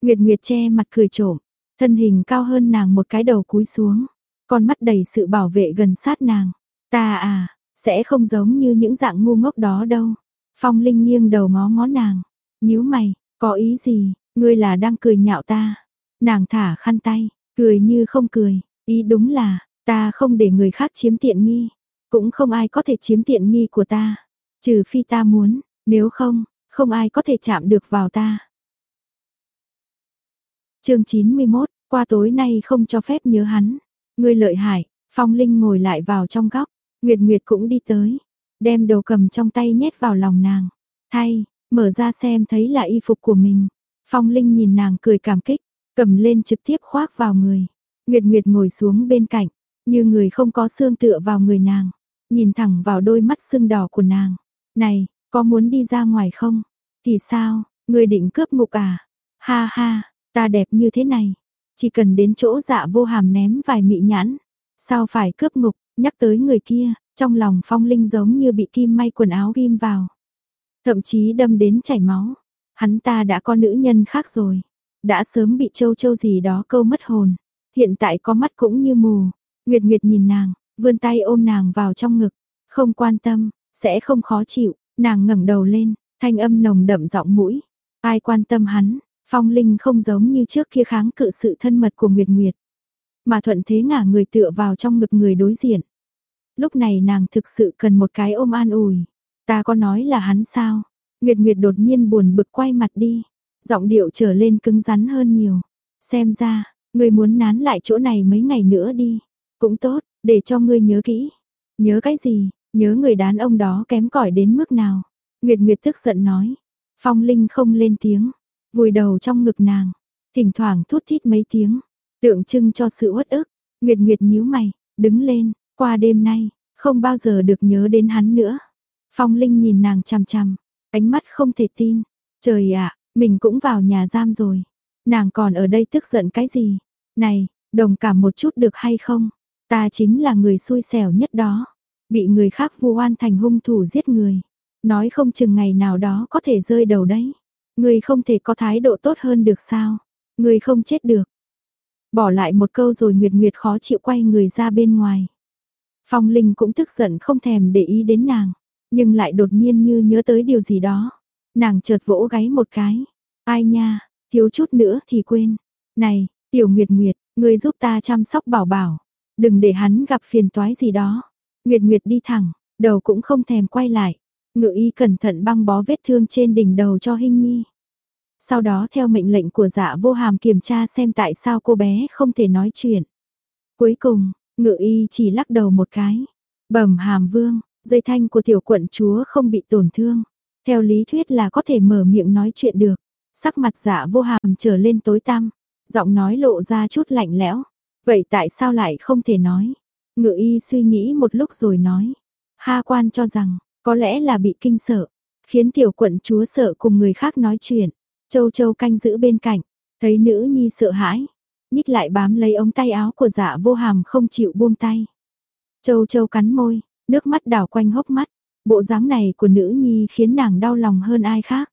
Nguyệt Nguyệt che mặt cười trộm, thân hình cao hơn nàng một cái đầu cúi xuống, con mắt đầy sự bảo vệ gần sát nàng. Ta à, sẽ không giống như những dạng ngu ngốc đó đâu. Phong Linh nghiêng đầu ngó ngó nàng, nhíu mày, có ý gì, ngươi là đang cười nhạo ta. Nàng thả khăn tay, cười như không cười, ý đúng là, ta không để người khác chiếm tiện nghi, cũng không ai có thể chiếm tiện nghi của ta, trừ phi ta muốn, nếu không, không ai có thể chạm được vào ta. Chương 91, qua tối nay không cho phép nhớ hắn. Ngươi lợi hại, Phong Linh ngồi lại vào trong góc, Nguyệt Nguyệt cũng đi tới, đem đầu cầm trong tay nhét vào lòng nàng. Thay, mở ra xem thấy là y phục của mình. Phong Linh nhìn nàng cười cảm kích, cầm lên trực tiếp khoác vào người. Nguyệt Nguyệt ngồi xuống bên cạnh, như người không có xương tựa vào người nàng, nhìn thẳng vào đôi mắt sưng đỏ của nàng. Này, có muốn đi ra ngoài không? Thì sao, người định cướp ngục à? Ha ha, ta đẹp như thế này, chỉ cần đến chỗ dạ vô hàm ném vài mị nhãn. Sao phải cướp ngục, nhắc tới người kia, trong lòng phong linh giống như bị kim may quần áo ghim vào. Thậm chí đâm đến chảy máu. Hắn ta đã có nữ nhân khác rồi. Đã sớm bị châu châu gì đó câu mất hồn. Hiện tại có mắt cũng như mù. Nguyệt Nguyệt nhìn nàng, vươn tay ôm nàng vào trong ngực. Không quan tâm, sẽ không khó chịu. Nàng ngẩng đầu lên, thanh âm nồng đậm giọng mũi. Ai quan tâm hắn, phong linh không giống như trước kia kháng cự sự thân mật của Nguyệt Nguyệt. Mà thuận thế ngả người tựa vào trong ngực người đối diện. Lúc này nàng thực sự cần một cái ôm an ủi. Ta có nói là hắn sao? Nguyệt Nguyệt đột nhiên buồn bực quay mặt đi. Giọng điệu trở lên cứng rắn hơn nhiều. Xem ra, ngươi muốn nán lại chỗ này mấy ngày nữa đi. Cũng tốt, để cho ngươi nhớ kỹ. Nhớ cái gì? Nhớ người đàn ông đó kém cỏi đến mức nào? Nguyệt Nguyệt tức giận nói. Phong Linh không lên tiếng, vùi đầu trong ngực nàng, thỉnh thoảng thút thít mấy tiếng, tượng trưng cho sự uất ức. Nguyệt Nguyệt nhíu mày, đứng lên, qua đêm nay, không bao giờ được nhớ đến hắn nữa. Phong Linh nhìn nàng chằm chằm, ánh mắt không thể tin. Trời ạ, mình cũng vào nhà giam rồi. Nàng còn ở đây tức giận cái gì? Này, đồng cảm một chút được hay không? Ta chính là người xui xẻo nhất đó. Bị người khác vu oan thành hung thủ giết người. Nói không chừng ngày nào đó có thể rơi đầu đấy. Người không thể có thái độ tốt hơn được sao? Người không chết được. Bỏ lại một câu rồi Nguyệt Nguyệt khó chịu quay người ra bên ngoài. Phong Linh cũng tức giận không thèm để ý đến nàng, nhưng lại đột nhiên như nhớ tới điều gì đó. Nàng chợt vỗ gáy một cái. Ai nha, thiếu chút nữa thì quên. Này, Tiểu Nguyệt Nguyệt, ngươi giúp ta chăm sóc bảo bảo. Đừng để hắn gặp phiền toái gì đó. Nguyệt Nguyệt đi thẳng, đầu cũng không thèm quay lại. Ngự y cẩn thận băng bó vết thương trên đỉnh đầu cho Hinh Nhi. Sau đó theo mệnh lệnh của dạ vô hàm kiểm tra xem tại sao cô bé không thể nói chuyện. Cuối cùng, ngự y chỉ lắc đầu một cái. Bẩm hàm vương, dây thanh của tiểu quận chúa không bị tổn thương. Theo lý thuyết là có thể mở miệng nói chuyện được. Sắc mặt dạ vô hàm trở lên tối tăm. Giọng nói lộ ra chút lạnh lẽo. Vậy tại sao lại không thể nói? Ngự y suy nghĩ một lúc rồi nói. Ha quan cho rằng, có lẽ là bị kinh sợ, khiến tiểu quận chúa sợ cùng người khác nói chuyện. Châu Châu canh giữ bên cạnh, thấy nữ nhi sợ hãi, nhích lại bám lấy ống tay áo của dạ vô hàm không chịu buông tay. Châu Châu cắn môi, nước mắt đảo quanh hốc mắt, bộ dáng này của nữ nhi khiến nàng đau lòng hơn ai khác.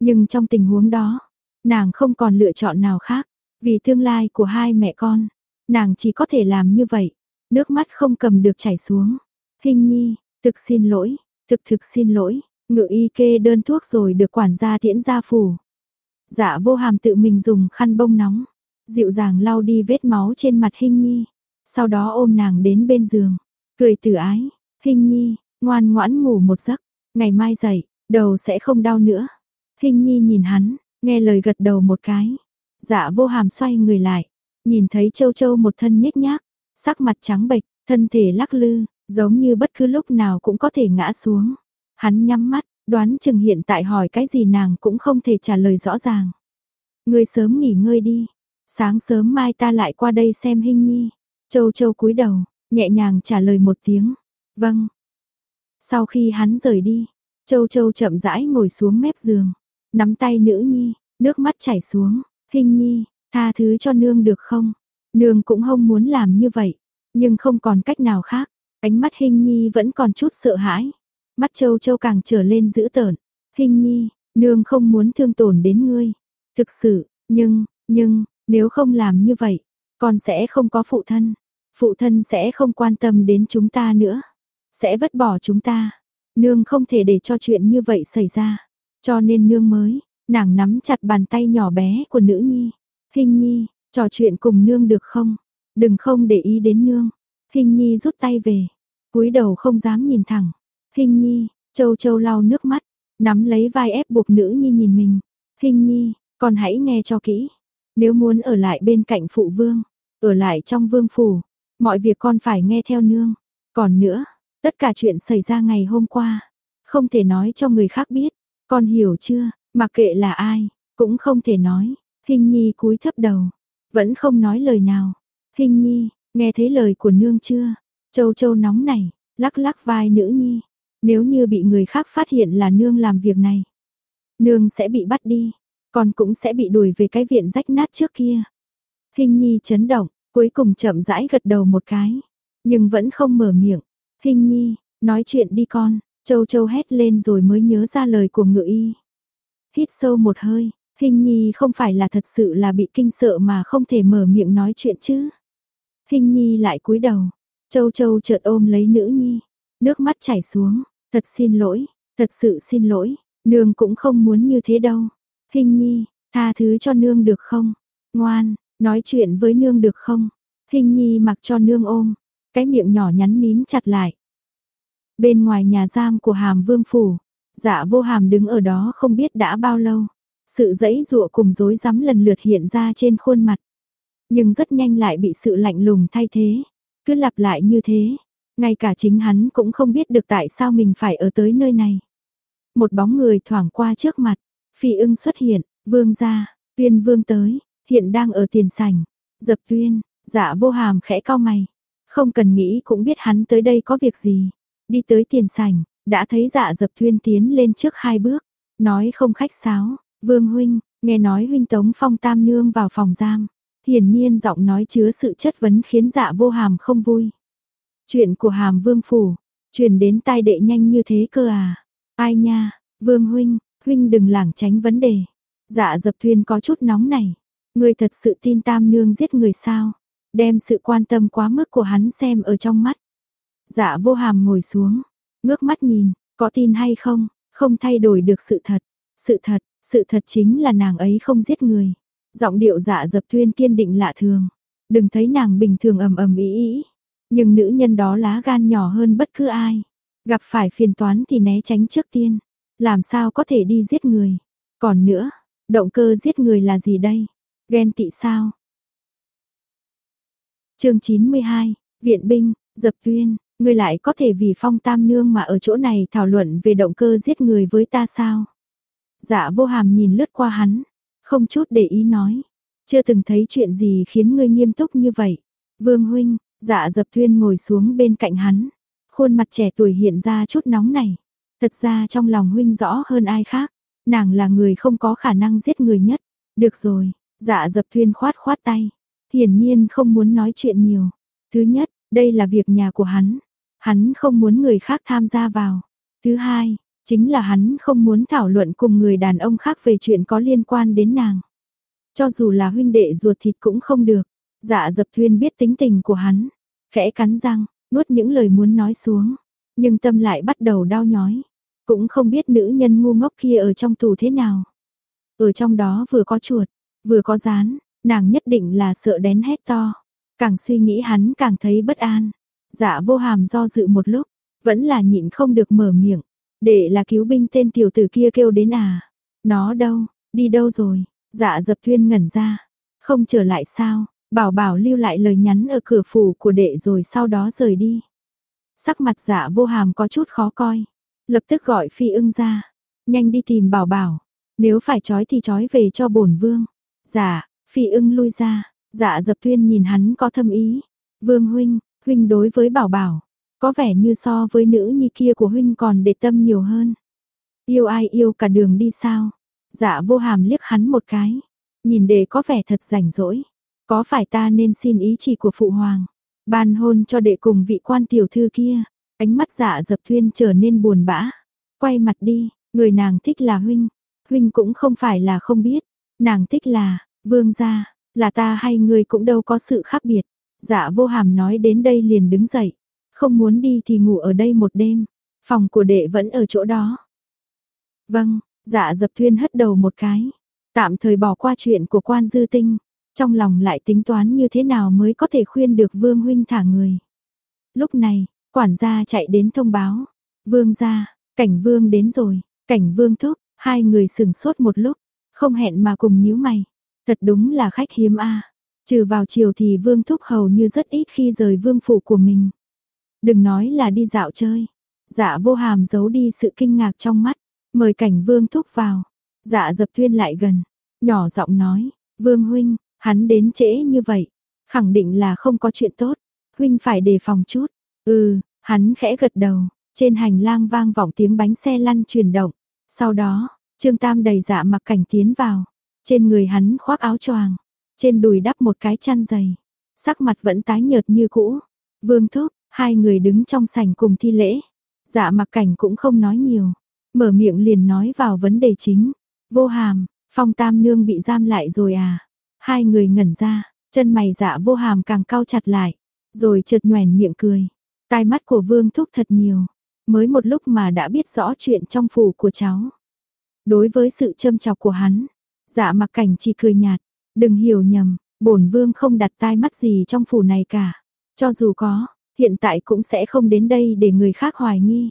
Nhưng trong tình huống đó, nàng không còn lựa chọn nào khác, vì tương lai của hai mẹ con, nàng chỉ có thể làm như vậy, nước mắt không cầm được chảy xuống. Hình nhi, thực xin lỗi, thực thực xin lỗi, Ngự y kê đơn thuốc rồi được quản gia tiễn ra phủ. Dạ vô hàm tự mình dùng khăn bông nóng, dịu dàng lau đi vết máu trên mặt Hinh Nhi, sau đó ôm nàng đến bên giường, cười từ ái, Hinh Nhi, ngoan ngoãn ngủ một giấc, ngày mai dậy, đầu sẽ không đau nữa. Hinh Nhi nhìn hắn, nghe lời gật đầu một cái. Dạ vô hàm xoay người lại, nhìn thấy Châu Châu một thân nhếch nhác, sắc mặt trắng bệch, thân thể lắc lư, giống như bất cứ lúc nào cũng có thể ngã xuống. Hắn nhắm mắt, đoán chừng hiện tại hỏi cái gì nàng cũng không thể trả lời rõ ràng. Ngươi sớm nghỉ ngơi đi, sáng sớm mai ta lại qua đây xem hình Nhi. Châu Châu cúi đầu, nhẹ nhàng trả lời một tiếng, vâng. Sau khi hắn rời đi, Châu Châu chậm rãi ngồi xuống mép giường, nắm tay nữ nhi, nước mắt chảy xuống, Hình Nhi, tha thứ cho nương được không? Nương cũng không muốn làm như vậy, nhưng không còn cách nào khác. Ánh mắt Hình Nhi vẫn còn chút sợ hãi. Mắt Châu Châu càng trở lên dữ tợn. Hình Nhi, nương không muốn thương tổn đến ngươi. Thực sự, nhưng, nhưng, nếu không làm như vậy, con sẽ không có phụ thân. Phụ thân sẽ không quan tâm đến chúng ta nữa. Sẽ vứt bỏ chúng ta. Nương không thể để cho chuyện như vậy xảy ra. Cho nên nương mới, nàng nắm chặt bàn tay nhỏ bé của nữ nhi. Hình nhi, trò chuyện cùng nương được không? Đừng không để ý đến nương. Hình nhi rút tay về. cúi đầu không dám nhìn thẳng. Hình nhi, châu châu lau nước mắt. Nắm lấy vai ép buộc nữ nhi nhìn mình. Hình nhi, con hãy nghe cho kỹ. Nếu muốn ở lại bên cạnh phụ vương, ở lại trong vương phủ, mọi việc con phải nghe theo nương. Còn nữa, tất cả chuyện xảy ra ngày hôm qua, không thể nói cho người khác biết. Con hiểu chưa? Mặc kệ là ai, cũng không thể nói. Hình nhi cúi thấp đầu, vẫn không nói lời nào. Hình nhi, nghe thấy lời của nương chưa? Châu châu nóng này, lắc lắc vai nữ nhi. Nếu như bị người khác phát hiện là nương làm việc này, nương sẽ bị bắt đi, con cũng sẽ bị đuổi về cái viện rách nát trước kia. Hình nhi chấn động, cuối cùng chậm rãi gật đầu một cái, nhưng vẫn không mở miệng. Hình nhi, nói chuyện đi con, châu châu hét lên rồi mới nhớ ra lời của ngự y. Hít sâu một hơi, Hình Nhi không phải là thật sự là bị kinh sợ mà không thể mở miệng nói chuyện chứ. Hình Nhi lại cúi đầu, Châu Châu chợt ôm lấy nữ nhi, nước mắt chảy xuống, thật xin lỗi, thật sự xin lỗi, nương cũng không muốn như thế đâu. Hình Nhi, tha thứ cho nương được không? Ngoan, nói chuyện với nương được không? Hình Nhi mặc cho nương ôm, cái miệng nhỏ nhắn mím chặt lại. Bên ngoài nhà giam của Hàm Vương phủ, Dạ Vô Hàm đứng ở đó không biết đã bao lâu. Sự dãy dụa cùng rối rắm lần lượt hiện ra trên khuôn mặt. Nhưng rất nhanh lại bị sự lạnh lùng thay thế. Cứ lặp lại như thế. Ngay cả chính hắn cũng không biết được tại sao mình phải ở tới nơi này. Một bóng người thoảng qua trước mặt. Phi ưng xuất hiện, vương ra, tuyên vương tới, hiện đang ở tiền sảnh. Dập tuyên, dạ vô hàm khẽ cao mày. Không cần nghĩ cũng biết hắn tới đây có việc gì. Đi tới tiền sảnh, đã thấy dạ dập tuyên tiến lên trước hai bước. Nói không khách sáo, Vương huynh, nghe nói huynh tống phong tam nương vào phòng giam. Hiển nhiên giọng nói chứa sự chất vấn khiến dạ vô hàm không vui. Chuyện của hàm vương phủ, truyền đến tai đệ nhanh như thế cơ à. Ai nha, vương huynh, huynh đừng lảng tránh vấn đề. Dạ dập thuyên có chút nóng này. Người thật sự tin tam nương giết người sao? Đem sự quan tâm quá mức của hắn xem ở trong mắt. Dạ vô hàm ngồi xuống, ngước mắt nhìn, có tin hay không, không thay đổi được sự thật. Sự thật, sự thật chính là nàng ấy không giết người. Giọng điệu dạ dập tuyên kiên định lạ thường. Đừng thấy nàng bình thường ầm ầm ý ý. Nhưng nữ nhân đó lá gan nhỏ hơn bất cứ ai. Gặp phải phiền toán thì né tránh trước tiên. Làm sao có thể đi giết người. Còn nữa, động cơ giết người là gì đây? Ghen tị sao? chương 92, Viện binh, dập tuyên, ngươi lại có thể vì phong tam nương mà ở chỗ này thảo luận về động cơ giết người với ta sao? Dạ vô hàm nhìn lướt qua hắn, không chút để ý nói. Chưa từng thấy chuyện gì khiến ngươi nghiêm túc như vậy. Vương huynh, dạ dập thuyên ngồi xuống bên cạnh hắn. Khuôn mặt trẻ tuổi hiện ra chút nóng này. Thật ra trong lòng huynh rõ hơn ai khác. Nàng là người không có khả năng giết người nhất. Được rồi, dạ dập thuyên khoát khoát tay. Hiển nhiên không muốn nói chuyện nhiều. Thứ nhất, đây là việc nhà của hắn. Hắn không muốn người khác tham gia vào. Thứ hai, Chính là hắn không muốn thảo luận cùng người đàn ông khác về chuyện có liên quan đến nàng. Cho dù là huynh đệ ruột thịt cũng không được. Dạ dập thuyên biết tính tình của hắn. Khẽ cắn răng, nuốt những lời muốn nói xuống. Nhưng tâm lại bắt đầu đau nhói. cũng không biết nữ nhân ngu ngốc kia ở trong tù thế nào. Ở trong đó vừa có chuột, vừa có rán, nàng nhất định là sợ đến hét to. Càng suy nghĩ hắn càng thấy bất an. Dạ vô hàm do dự một lúc, vẫn là nhịn không được mở miệng. Để là cứu binh tên tiểu tử kia kêu đến à. Nó đâu, đi đâu rồi? Dạ dập thuyên ngẩn ra. Không trở lại sao? Bảo bảo lưu lại lời nhắn ở cửa phủ của đệ rồi sau đó rời đi. Sắc mặt dạ vô hàm có chút khó coi. Lập tức gọi phi ưng ra. Nhanh đi tìm bảo bảo. Nếu phải trói thì trói về cho bổn vương. Dạ, phi ưng lui ra. Dạ dập tuyên nhìn hắn có thâm ý. Vương huynh, huynh đối với bảo bảo. Có vẻ như so với nữ nhi kia của huynh còn để tâm nhiều hơn. Yêu ai yêu cả đường đi sao? Dạ vô hàm liếc hắn một cái. Nhìn đệ có vẻ thật rảnh rỗi. Có phải ta nên xin ý chỉ của phụ hoàng? Ban hôn cho đệ cùng vị quan tiểu thư kia. Ánh mắt dạ dập thuyên trở nên buồn bã. Quay mặt đi, người nàng thích là huynh. Huynh cũng không phải là không biết. Nàng thích là, vương gia, là ta hay người cũng đâu có sự khác biệt. Dạ vô hàm nói đến đây liền đứng dậy. Không muốn đi thì ngủ ở đây một đêm. Phòng của đệ vẫn ở chỗ đó. Vâng, dạ dập thuyên hất đầu một cái. Tạm thời bỏ qua chuyện của quan dư tinh. Trong lòng lại tính toán như thế nào mới có thể khuyên được vương huynh thả người. Lúc này, quản gia chạy đến thông báo. Vương gia, cảnh vương đến rồi, cảnh vương thúc, hai người sừng sốt một lúc, không hẹn mà cùng nhíu mày. Thật đúng là khách hiếm a. Trừ vào chiều thì vương thúc hầu như rất ít khi rời vương phủ của mình. Đừng nói là đi dạo chơi. Dạ vô hàm giấu đi sự kinh ngạc trong mắt. Mời cảnh vương thúc vào. Dạ dập thuyên lại gần. Nhỏ giọng nói. Vương huynh, hắn đến trễ như vậy. Khẳng định là không có chuyện tốt. Huynh phải đề phòng chút. Ừ, hắn khẽ gật đầu. Trên hành lang vang vọng tiếng bánh xe lăn chuyển động. Sau đó, Trương Tam đầy dạ mặc cảnh tiến vào. Trên người hắn khoác áo choàng. Trên đùi đắp một cái chăn dày. Sắc mặt vẫn tái nhợt như cũ. Vương thúc, Hai người đứng trong sảnh cùng thi lễ. Dạ mặc cảnh cũng không nói nhiều. Mở miệng liền nói vào vấn đề chính. Vô hàm, phong tam nương bị giam lại rồi à? Hai người ngẩn ra, chân mày dạ vô hàm càng cao chặt lại. Rồi chợt nhoèn miệng cười. Tai mắt của vương thúc thật nhiều. Mới một lúc mà đã biết rõ chuyện trong phủ của cháu. Đối với sự châm chọc của hắn, dạ mặc cảnh chỉ cười nhạt. Đừng hiểu nhầm, bổn vương không đặt tai mắt gì trong phủ này cả. Cho dù có, hiện tại cũng sẽ không đến đây để người khác hoài nghi.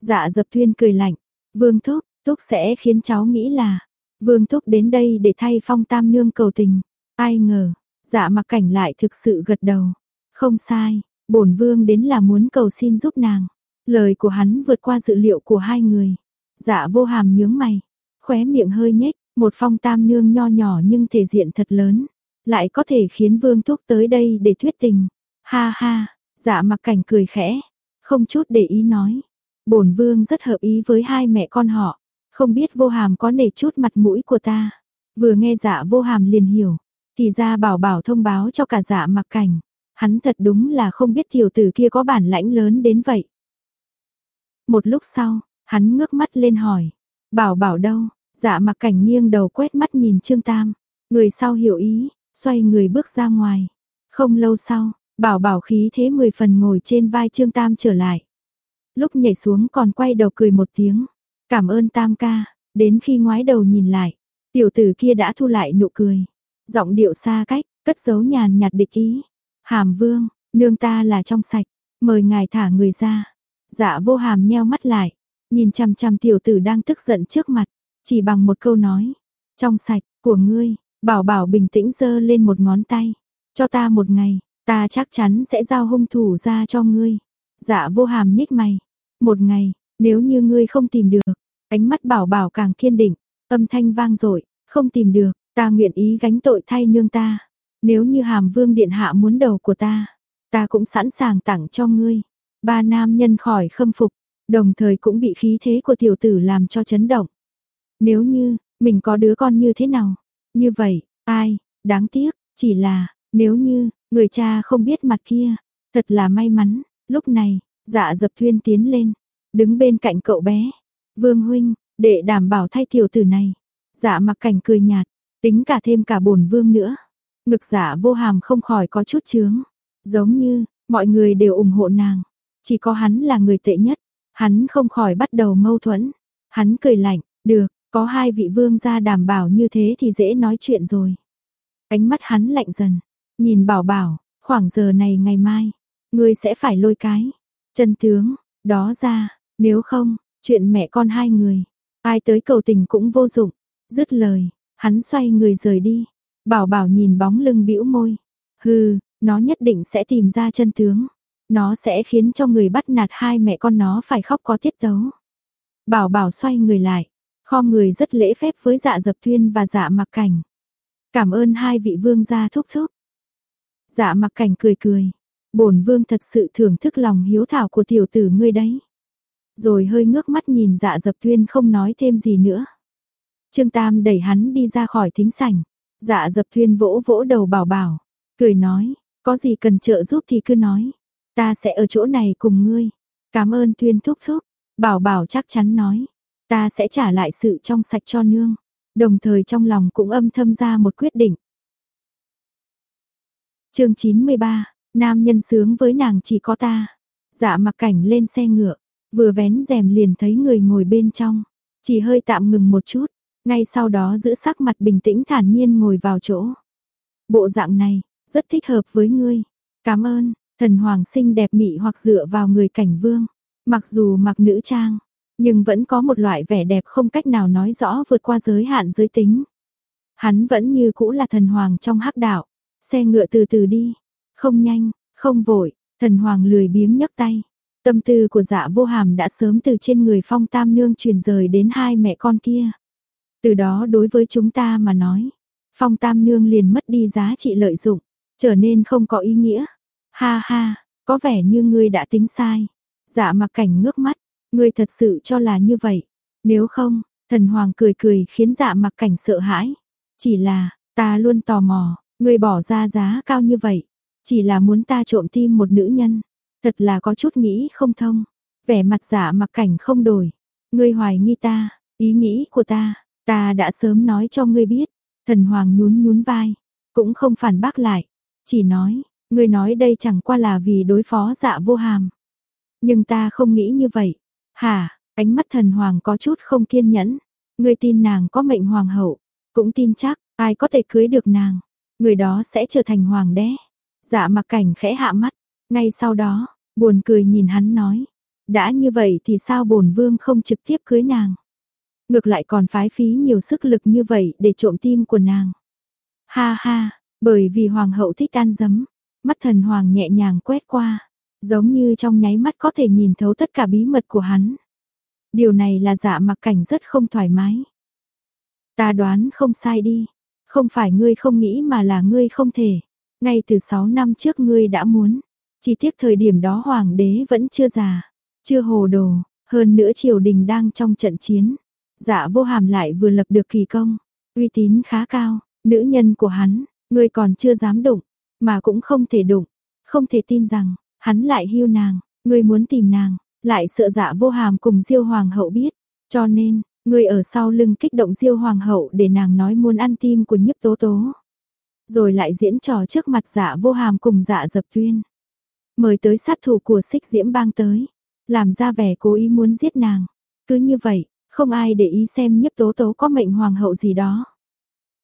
Dạ dập tuyên cười lạnh, vương thúc, thúc sẽ khiến cháu nghĩ là, vương thúc đến đây để thay phong tam nương cầu tình, ai ngờ, dạ mặc cảnh lại thực sự gật đầu, không sai, bổn vương đến là muốn cầu xin giúp nàng, lời của hắn vượt qua dự liệu của hai người, dạ vô hàm nhướng mày, khóe miệng hơi nhếch, một phong tam nương nho nhỏ nhưng thể diện thật lớn, lại có thể khiến vương thúc tới đây để thuyết tình, ha ha. Dạ mặc cảnh cười khẽ, không chút để ý nói. bổn vương rất hợp ý với hai mẹ con họ, không biết vô hàm có nể chút mặt mũi của ta. Vừa nghe dạ vô hàm liền hiểu, thì ra bảo bảo thông báo cho cả dạ mặc cảnh. Hắn thật đúng là không biết tiểu tử kia có bản lãnh lớn đến vậy. Một lúc sau, hắn ngước mắt lên hỏi, bảo bảo đâu, dạ mặc cảnh nghiêng đầu quét mắt nhìn Trương Tam, người sau hiểu ý, xoay người bước ra ngoài. Không lâu sau, Bảo bảo khí thế mười phần ngồi trên vai Trương Tam trở lại. Lúc nhảy xuống còn quay đầu cười một tiếng. Cảm ơn Tam ca, đến khi ngoái đầu nhìn lại, tiểu tử kia đã thu lại nụ cười. Giọng điệu xa cách, cất giấu nhàn nhạt địch ý. Hàm vương, nương ta là trong sạch, mời ngài thả người ra. Dạ vô hàm nheo mắt lại, nhìn chằm chằm tiểu tử đang tức giận trước mặt, chỉ bằng một câu nói. Trong sạch, của ngươi, bảo bảo bình tĩnh giơ lên một ngón tay. Cho ta một ngày, Ta chắc chắn sẽ giao hung thủ ra cho ngươi. Dạ vô hàm nhích mày. Một ngày, nếu như ngươi không tìm được, ánh mắt bảo bảo càng kiên định, âm thanh vang dội không tìm được, ta nguyện ý gánh tội thay nương ta. Nếu như hàm vương điện hạ muốn đầu của ta, ta cũng sẵn sàng tặng cho ngươi. Ba nam nhân khỏi khâm phục, đồng thời cũng bị khí thế của tiểu tử làm cho chấn động. Nếu như, mình có đứa con như thế nào? Như vậy, ai, đáng tiếc, chỉ là, nếu như, Người cha không biết mặt kia, thật là may mắn, lúc này, dạ dập thuyên tiến lên, đứng bên cạnh cậu bé. Vương huynh, để đảm bảo thay tiểu tử này. Dạ mặc cảnh cười nhạt, tính cả thêm cả bổn vương nữa. Ngực dạ vô hàm không khỏi có chút chướng. Giống như, mọi người đều ủng hộ nàng. Chỉ có hắn là người tệ nhất. Hắn không khỏi bắt đầu mâu thuẫn. Hắn cười lạnh, được, có hai vị vương gia đảm bảo như thế thì dễ nói chuyện rồi. Ánh mắt hắn lạnh dần, nhìn bảo bảo, khoảng giờ này ngày mai, ngươi sẽ phải lôi cái. Chân tướng, đó ra, nếu không, chuyện mẹ con hai người, ai tới cầu tình cũng vô dụng. Dứt lời, hắn xoay người rời đi. Bảo bảo nhìn bóng lưng bĩu môi. Hừ, nó nhất định sẽ tìm ra chân tướng. Nó sẽ khiến cho người bắt nạt hai mẹ con nó phải khóc có tiết tấu. Bảo bảo xoay người lại, kho người rất lễ phép với dạ dập tuyên và dạ mặc cảnh. Cảm ơn hai vị vương gia thúc thúc. Dạ mặc cảnh cười cười. bổn vương thật sự thưởng thức lòng hiếu thảo của tiểu tử ngươi đấy. Rồi hơi ngước mắt nhìn dạ dập tuyên không nói thêm gì nữa. Trương Tam đẩy hắn đi ra khỏi thính sảnh. Dạ dập tuyên vỗ vỗ đầu bảo bảo. Cười nói, có gì cần trợ giúp thì cứ nói. Ta sẽ ở chỗ này cùng ngươi. Cảm ơn tuyên thúc thúc. Bảo bảo chắc chắn nói. Ta sẽ trả lại sự trong sạch cho nương. Đồng thời trong lòng cũng âm thâm ra một quyết định. chương 93, nam nhân sướng với nàng chỉ có ta. Dạ mặc cảnh lên xe ngựa, vừa vén rèm liền thấy người ngồi bên trong. Chỉ hơi tạm ngừng một chút, ngay sau đó giữ sắc mặt bình tĩnh thản nhiên ngồi vào chỗ. Bộ dạng này, rất thích hợp với ngươi. Cảm ơn, thần hoàng sinh đẹp mị hoặc dựa vào người cảnh vương. Mặc dù mặc nữ trang, nhưng vẫn có một loại vẻ đẹp không cách nào nói rõ vượt qua giới hạn giới tính. Hắn vẫn như cũ là thần hoàng trong hắc đạo, xe ngựa từ từ đi, không nhanh, không vội, thần hoàng lười biếng nhấc tay. Tâm tư của dạ vô hàm đã sớm từ trên người phong tam nương truyền rời đến hai mẹ con kia. Từ đó đối với chúng ta mà nói, phong tam nương liền mất đi giá trị lợi dụng, trở nên không có ý nghĩa. Ha ha, có vẻ như ngươi đã tính sai. Dạ mặc cảnh ngước mắt, ngươi thật sự cho là như vậy. Nếu không, thần hoàng cười cười khiến dạ mặc cảnh sợ hãi. Chỉ là, ta luôn tò mò, ngươi bỏ ra giá cao như vậy. Chỉ là muốn ta trộm tim một nữ nhân. Thật là có chút nghĩ không thông. Vẻ mặt dạ mặc cảnh không đổi. Ngươi hoài nghi ta, ý nghĩ của ta, ta đã sớm nói cho ngươi biết. Thần hoàng nhún nhún vai, cũng không phản bác lại. Chỉ nói, ngươi nói đây chẳng qua là vì đối phó dạ vô hàm. Nhưng ta không nghĩ như vậy. Hả, ánh mắt thần hoàng có chút không kiên nhẫn. Ngươi tin nàng có mệnh hoàng hậu, cũng tin chắc ai có thể cưới được nàng, người đó sẽ trở thành hoàng đế. Dạ mặc cảnh khẽ hạ mắt, ngay sau đó, buồn cười nhìn hắn nói, đã như vậy thì sao bổn vương không trực tiếp cưới nàng? Ngược lại còn phái phí nhiều sức lực như vậy để trộm tim của nàng. Ha ha, bởi vì hoàng hậu thích ăn dấm, mắt thần hoàng nhẹ nhàng quét qua, giống như trong nháy mắt có thể nhìn thấu tất cả bí mật của hắn. Điều này là dạ mặc cảnh rất không thoải mái. Ta đoán không sai đi, không phải ngươi không nghĩ mà là ngươi không thể. Ngay từ 6 năm trước ngươi đã muốn, chỉ tiếc thời điểm đó hoàng đế vẫn chưa già, chưa hồ đồ, hơn nữa triều đình đang trong trận chiến. Dạ vô hàm lại vừa lập được kỳ công, uy tín khá cao, nữ nhân của hắn, người còn chưa dám đụng, mà cũng không thể đụng, không thể tin rằng, hắn lại hiu nàng, người muốn tìm nàng, lại sợ dạ vô hàm cùng diêu hoàng hậu biết, cho nên, người ở sau lưng kích động diêu hoàng hậu để nàng nói muốn ăn tim của nhiếp tố tố. Rồi lại diễn trò trước mặt dạ vô hàm cùng dạ dập tuyên. Mời tới sát thủ của xích diễm bang tới, làm ra vẻ cố ý muốn giết nàng. Cứ như vậy, không ai để ý xem nhiếp tố tố có mệnh hoàng hậu gì đó.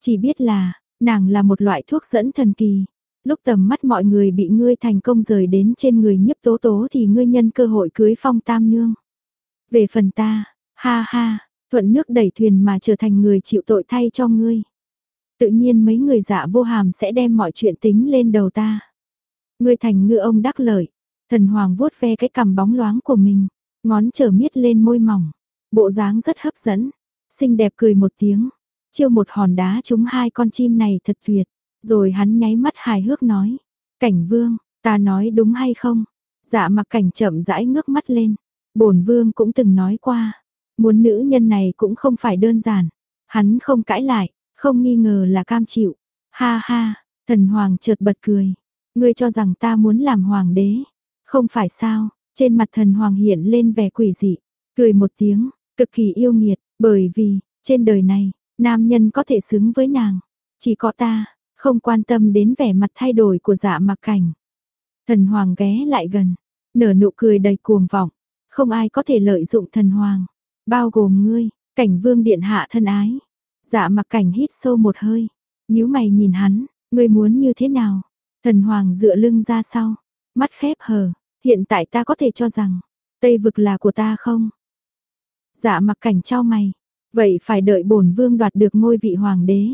Chỉ biết là, nàng là một loại thuốc dẫn thần kỳ, Lúc tầm mắt mọi người bị ngươi thành công rời đến trên người nhiếp tố tố thì ngươi nhân cơ hội cưới phong tam nương. Về phần ta, ha ha, thuận nước đẩy thuyền mà trở thành người chịu tội thay cho ngươi. Tự nhiên mấy người giả vô hàm sẽ đem mọi chuyện tính lên đầu ta. Ngươi thành ngư ông đắc lợi, thần hoàng vuốt ve cái cằm bóng loáng của mình, ngón trở miết lên môi mỏng, bộ dáng rất hấp dẫn, xinh đẹp cười một tiếng, chiêu một hòn đá trúng hai con chim này thật tuyệt. Rồi hắn nháy mắt hài hước nói, cảnh vương, ta nói đúng hay không? Dạ mặc cảnh chậm rãi ngước mắt lên, bổn vương cũng từng nói qua, muốn nữ nhân này cũng không phải đơn giản. Hắn không cãi lại, không nghi ngờ là cam chịu. Ha ha, thần hoàng chợt bật cười. Ngươi cho rằng ta muốn làm hoàng đế. Không phải sao, trên mặt thần hoàng hiện lên vẻ quỷ dị. Cười một tiếng, cực kỳ yêu nghiệt, bởi vì, trên đời này, nam nhân có thể xứng với nàng. Chỉ có ta, không quan tâm đến vẻ mặt thay đổi của dạ mặc cảnh. Thần hoàng ghé lại gần, nở nụ cười đầy cuồng vọng, Không ai có thể lợi dụng thần hoàng, bao gồm ngươi, cảnh vương điện hạ thân ái. Dạ mặc cảnh hít sâu một hơi, nhíu mày nhìn hắn, ngươi muốn như thế nào? Thần hoàng dựa lưng ra sau, mắt khép hờ, hiện tại ta có thể cho rằng, Tây vực là của ta không? Dạ mặc cảnh trao mày, vậy phải đợi bổn vương đoạt được ngôi vị hoàng đế.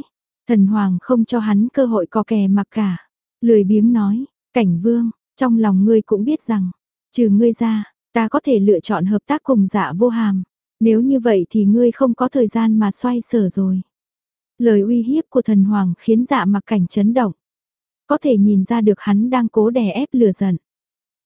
Thần hoàng không cho hắn cơ hội co kè mặc cả, lười biếng nói, cảnh vương, trong lòng ngươi cũng biết rằng, trừ ngươi ra, ta có thể lựa chọn hợp tác cùng dạ vô hàm. Nếu như vậy thì ngươi không có thời gian mà xoay sở rồi. Lời uy hiếp của thần hoàng khiến dạ mặc cảnh chấn động. Có thể nhìn ra được hắn đang cố đè ép lửa giận.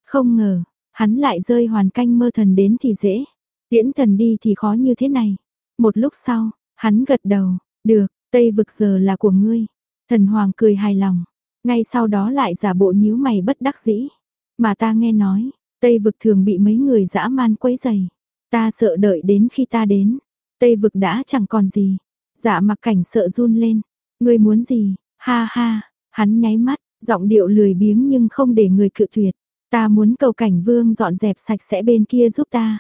Không ngờ, hắn lại rơi hoàn canh mơ thần đến thì dễ. Tiễn thần đi thì khó như thế này. Một lúc sau, hắn gật đầu, được, Tây vực giờ là của ngươi. Thần hoàng cười hài lòng, ngay sau đó lại giả bộ nhíu mày bất đắc dĩ. Mà ta nghe nói, Tây vực thường bị mấy người dã man quấy dày. Ta sợ đợi đến khi ta đến, Tây vực đã chẳng còn gì. Dạ mặc cảnh sợ run lên. Ngươi muốn gì? Ha ha, hắn nháy mắt, giọng điệu lười biếng nhưng không để người cự tuyệt. Ta muốn cầu cảnh vương dọn dẹp sạch sẽ bên kia giúp ta.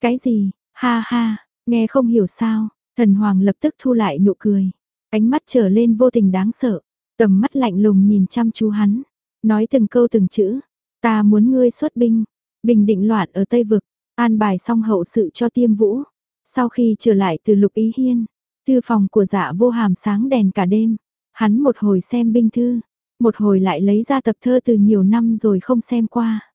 Cái gì? Ha ha, nghe không hiểu sao. Thần hoàng lập tức thu lại nụ cười. Ánh mắt trở lên vô tình đáng sợ. Tầm mắt lạnh lùng nhìn chăm chú hắn. Nói từng câu từng chữ. Ta muốn ngươi xuất binh. Bình định loạn ở Tây Vực. An bài xong hậu sự cho tiêm vũ. Sau khi trở lại từ lục ý hiên. Thư phòng của dạ vô hàm sáng đèn cả đêm. Hắn một hồi xem binh thư. Một hồi lại lấy ra tập thơ từ nhiều năm rồi không xem qua.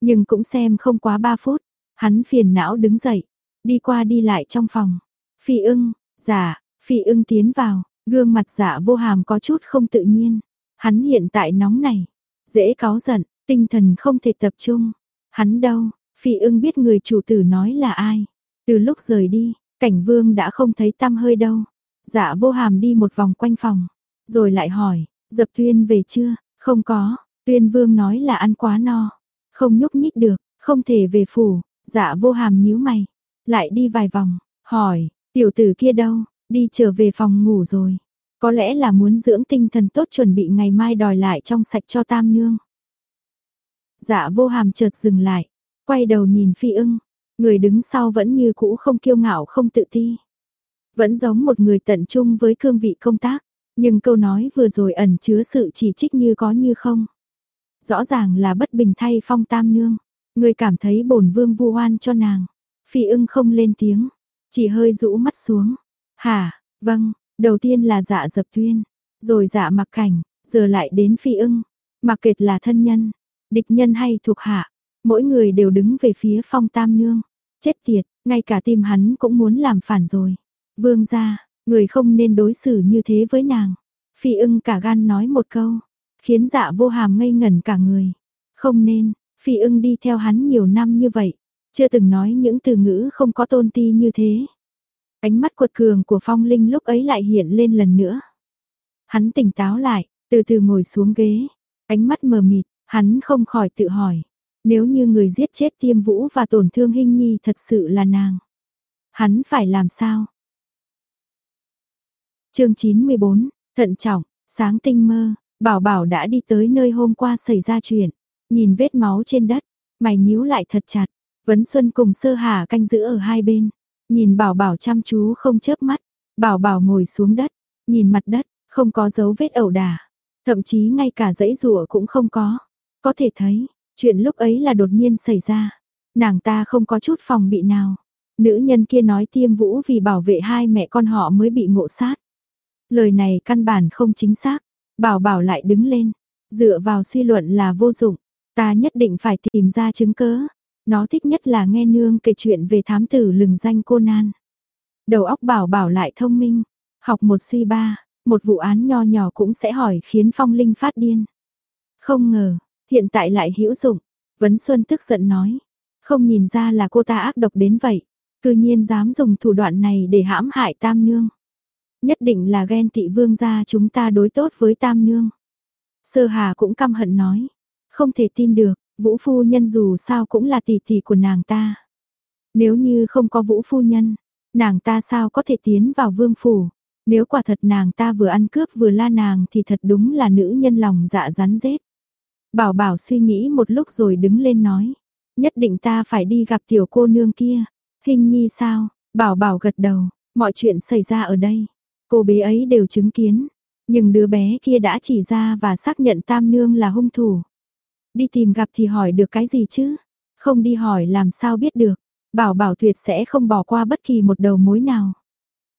Nhưng cũng xem không quá 3 phút. Hắn phiền não đứng dậy. Đi qua đi lại trong phòng. Phi ưng, giả, phi ưng tiến vào. Gương mặt giả vô hàm có chút không tự nhiên. Hắn hiện tại nóng này. Dễ cáu giận, tinh thần không thể tập trung. Hắn đâu, phi ưng biết người chủ tử nói là ai. Từ lúc rời đi, cảnh vương đã không thấy tăm hơi đâu. Dạ vô hàm đi một vòng quanh phòng. Rồi lại hỏi, dập tuyên về chưa? Không có, tuyên vương nói là ăn quá no. Không nhúc nhích được, không thể về phủ. Dạ vô hàm nhíu mày. Lại đi vài vòng, hỏi, tiểu tử kia đâu? Đi trở về phòng ngủ rồi. Có lẽ là muốn dưỡng tinh thần tốt chuẩn bị ngày mai đòi lại trong sạch cho tam nương. Dạ vô hàm chợt dừng lại, quay đầu nhìn phi ưng, người đứng sau vẫn như cũ không kiêu ngạo không tự ti. Vẫn giống một người tận trung với cương vị công tác, nhưng câu nói vừa rồi ẩn chứa sự chỉ trích như có như không. Rõ ràng là bất bình thay phong tam nương, người cảm thấy bổn vương vu oan cho nàng. Phi ưng không lên tiếng, chỉ hơi rũ mắt xuống. Hả, vâng, đầu tiên là dạ dập tuyên, rồi dạ mặc cảnh, giờ lại đến phi ưng. Mặc kệt là thân nhân, địch nhân hay thuộc hạ, mỗi người đều đứng về phía phong tam nương. Chết tiệt, ngay cả tim hắn cũng muốn làm phản rồi. Vương gia, người không nên đối xử như thế với nàng. Phi ưng cả gan nói một câu, khiến dạ vô hàm ngây ngẩn cả người. Không nên, phi ưng đi theo hắn nhiều năm như vậy, chưa từng nói những từ ngữ không có tôn ti như thế. Ánh mắt cuột cường của phong linh lúc ấy lại hiện lên lần nữa. Hắn tỉnh táo lại, từ từ ngồi xuống ghế, ánh mắt mờ mịt, hắn không khỏi tự hỏi. Nếu như người giết chết tiêm vũ và tổn thương hình nhi thật sự là nàng. Hắn phải làm sao? Chương 94, thận trọng, sáng tinh mơ, bảo bảo đã đi tới nơi hôm qua xảy ra chuyện. Nhìn vết máu trên đất, mày nhíu lại thật chặt. Vấn Xuân cùng sơ hà canh giữ ở hai bên. Nhìn bảo bảo chăm chú không chớp mắt. Bảo bảo ngồi xuống đất, nhìn mặt đất, không có dấu vết ẩu đả. Thậm chí ngay cả dãy rùa cũng không có. Có thể thấy, chuyện lúc ấy là đột nhiên xảy ra. Nàng ta không có chút phòng bị nào. Nữ nhân kia nói tiêm vũ vì bảo vệ hai mẹ con họ mới bị ngộ sát. Lời này căn bản không chính xác. Bảo bảo lại đứng lên. Dựa vào suy luận là vô dụng. Ta nhất định phải tìm ra chứng cớ. Nó thích nhất là nghe nương kể chuyện về thám tử lừng danh cô nan. Đầu óc bảo bảo lại thông minh. Học một suy ba, một vụ án nho nhỏ cũng sẽ hỏi khiến phong linh phát điên. Không ngờ, hiện tại lại hữu dụng. Vấn Xuân tức giận nói. Không nhìn ra là cô ta ác độc đến vậy. Cư nhiên dám dùng thủ đoạn này để hãm hại tam nương. Nhất định là ghen tị vương gia chúng ta đối tốt với tam nương. Sơ hà cũng căm hận nói. Không thể tin được, Vũ phu nhân dù sao cũng là tỷ tỷ của nàng ta. Nếu như không có Vũ phu nhân, nàng ta sao có thể tiến vào vương phủ? Nếu quả thật nàng ta vừa ăn cướp vừa la nàng thì thật đúng là nữ nhân lòng dạ rắn rết. Bảo bảo suy nghĩ một lúc rồi đứng lên nói. nhất định ta phải đi gặp tiểu cô nương kia. Hình nhi sao? Bảo bảo gật đầu, mọi chuyện xảy ra ở đây. Cô bé ấy đều chứng kiến. Nhưng đứa bé kia đã chỉ ra và xác nhận tam nương là hung thủ. Đi tìm gặp thì hỏi được cái gì chứ? Không đi hỏi làm sao biết được. Bảo bảo tuyệt sẽ không bỏ qua bất kỳ một đầu mối nào.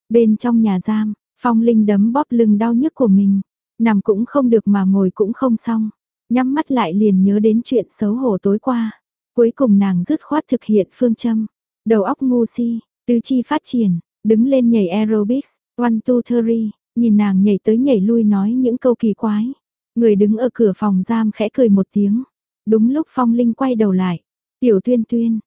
Bên trong nhà giam, Phong Linh đấm bóp lưng đau nhức của mình. Nằm cũng không được mà ngồi cũng không xong. Nhắm mắt lại liền nhớ đến chuyện xấu hổ tối qua. Cuối cùng nàng dứt khoát thực hiện phương châm. Đầu óc ngu si, tứ chi phát triển, đứng lên nhảy aerobics, one two three, nhìn nàng nhảy tới nhảy lui nói những câu kỳ quái. Người đứng ở cửa phòng giam khẽ cười một tiếng. Đúng lúc Phong Linh quay đầu lại. Tiểu tuyên tuyên.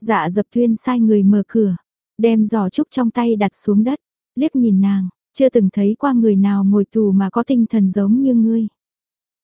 Dạ dập tuyên sai người mở cửa. Đem giỏ trúc trong tay đặt xuống đất. Liếc nhìn nàng. Chưa từng thấy qua người nào ngồi tù mà có tinh thần giống như ngươi.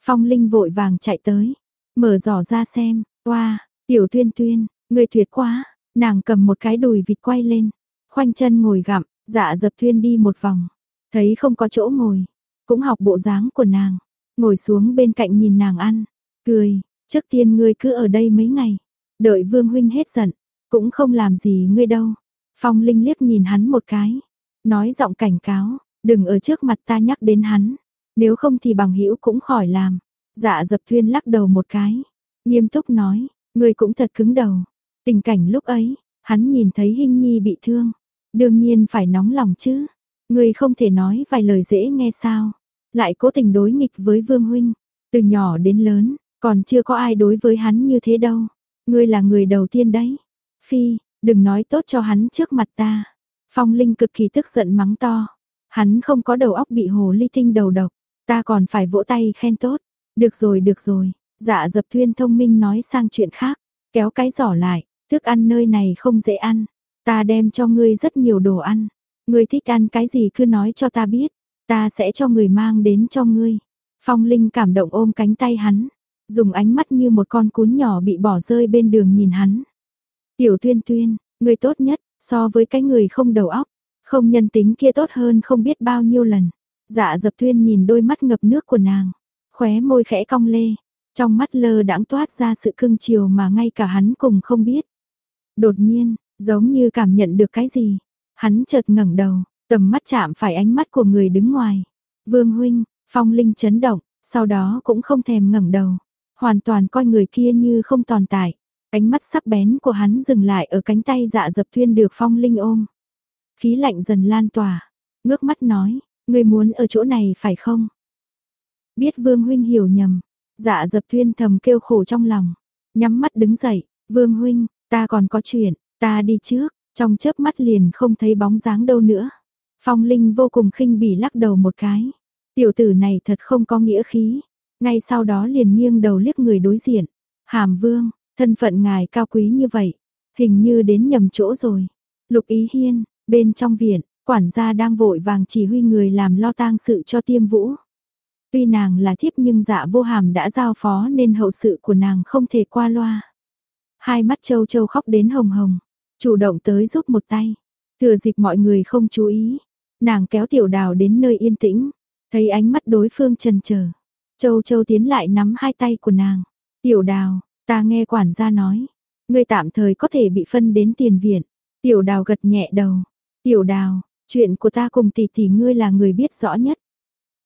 Phong Linh vội vàng chạy tới. Mở giỏ ra xem. Oa, tiểu tuyên tuyên. người tuyệt quá. Nàng cầm một cái đùi vịt quay lên. Khoanh chân ngồi gặm. Dạ dập thuyên đi một vòng. Thấy không có chỗ ngồi. Cũng học bộ dáng của nàng. Ngồi xuống bên cạnh nhìn nàng ăn. Cười, trước tiên ngươi cứ ở đây mấy ngày. Đợi Vương Huynh hết giận, cũng không làm gì ngươi đâu. Phong Linh liếc nhìn hắn một cái, nói giọng cảnh cáo, đừng ở trước mặt ta nhắc đến hắn, nếu không thì bằng hữu cũng khỏi làm. Dạ dập thuyên lắc đầu một cái, nghiêm túc nói, ngươi cũng thật cứng đầu. Tình cảnh lúc ấy, hắn nhìn thấy Hinh Nhi bị thương, đương nhiên phải nóng lòng chứ. người không thể nói vài lời dễ nghe sao? Lại cố tình đối nghịch với Vương huynh, từ nhỏ đến lớn, còn chưa có ai đối với hắn như thế đâu. Ngươi là người đầu tiên đấy. Phi, đừng nói tốt cho hắn trước mặt ta. Phong Linh cực kỳ tức giận mắng to. Hắn không có đầu óc bị hồ ly tinh đầu độc. Ta còn phải vỗ tay khen tốt. Được rồi được rồi. Dạ dập thuyên thông minh nói sang chuyện khác. Kéo cái giỏ lại. Thức ăn nơi này không dễ ăn. Ta đem cho ngươi rất nhiều đồ ăn. Ngươi thích ăn cái gì cứ nói cho ta biết. Ta sẽ cho người mang đến cho ngươi. Phong Linh cảm động ôm cánh tay hắn dùng ánh mắt như một con cún nhỏ bị bỏ rơi bên đường nhìn hắn. Tiểu tuyên tuyên, ngươi tốt nhất, so với cái người không đầu óc, không nhân tính kia tốt hơn không biết bao nhiêu lần. Dạ dập tuyên nhìn đôi mắt ngập nước của nàng, khóe môi khẽ cong lê, trong mắt lơ đãng toát ra sự cưng chiều mà ngay cả hắn cùng không biết. Đột nhiên, giống như cảm nhận được cái gì, hắn chợt ngẩng đầu, tầm mắt chạm phải ánh mắt của người đứng ngoài. Vương huynh, Phong Linh chấn động, sau đó cũng không thèm ngẩng đầu, hoàn toàn coi người kia như không tồn tại. Ánh mắt sắc bén của hắn dừng lại ở cánh tay dạ dập thuyên được phong linh ôm. Khí lạnh dần lan tỏa, ngước mắt nói, người muốn ở chỗ này phải không? Biết vương huynh hiểu nhầm, dạ dập thuyên thầm kêu khổ trong lòng, nhắm mắt đứng dậy, vương huynh, ta còn có chuyện, ta đi trước, trong chớp mắt liền không thấy bóng dáng đâu nữa. Phong Linh vô cùng khinh bỉ lắc đầu một cái. Tiểu tử này thật không có nghĩa khí. Ngay sau đó liền nghiêng đầu liếc người đối diện. Hàm vương, thân phận ngài cao quý như vậy, hình như đến nhầm chỗ rồi. Lục ý hiên, bên trong viện, quản gia đang vội vàng chỉ huy người làm lo tang sự cho tiêm vũ. Tuy nàng là thiếp nhưng dạ vô hàm đã giao phó nên hậu sự của nàng không thể qua loa. Hai mắt châu châu khóc đến hồng hồng, chủ động tới giúp một tay. Thừa dịp mọi người không chú ý, nàng kéo tiểu đào đến nơi yên tĩnh, thấy ánh mắt đối phương trần chờ Châu Châu tiến lại nắm hai tay của nàng. Tiểu đào, ta nghe quản gia nói. Ngươi tạm thời có thể bị phân đến tiền viện. Tiểu đào gật nhẹ đầu. Tiểu đào, chuyện của ta cùng tỷ tỷ ngươi là người biết rõ nhất.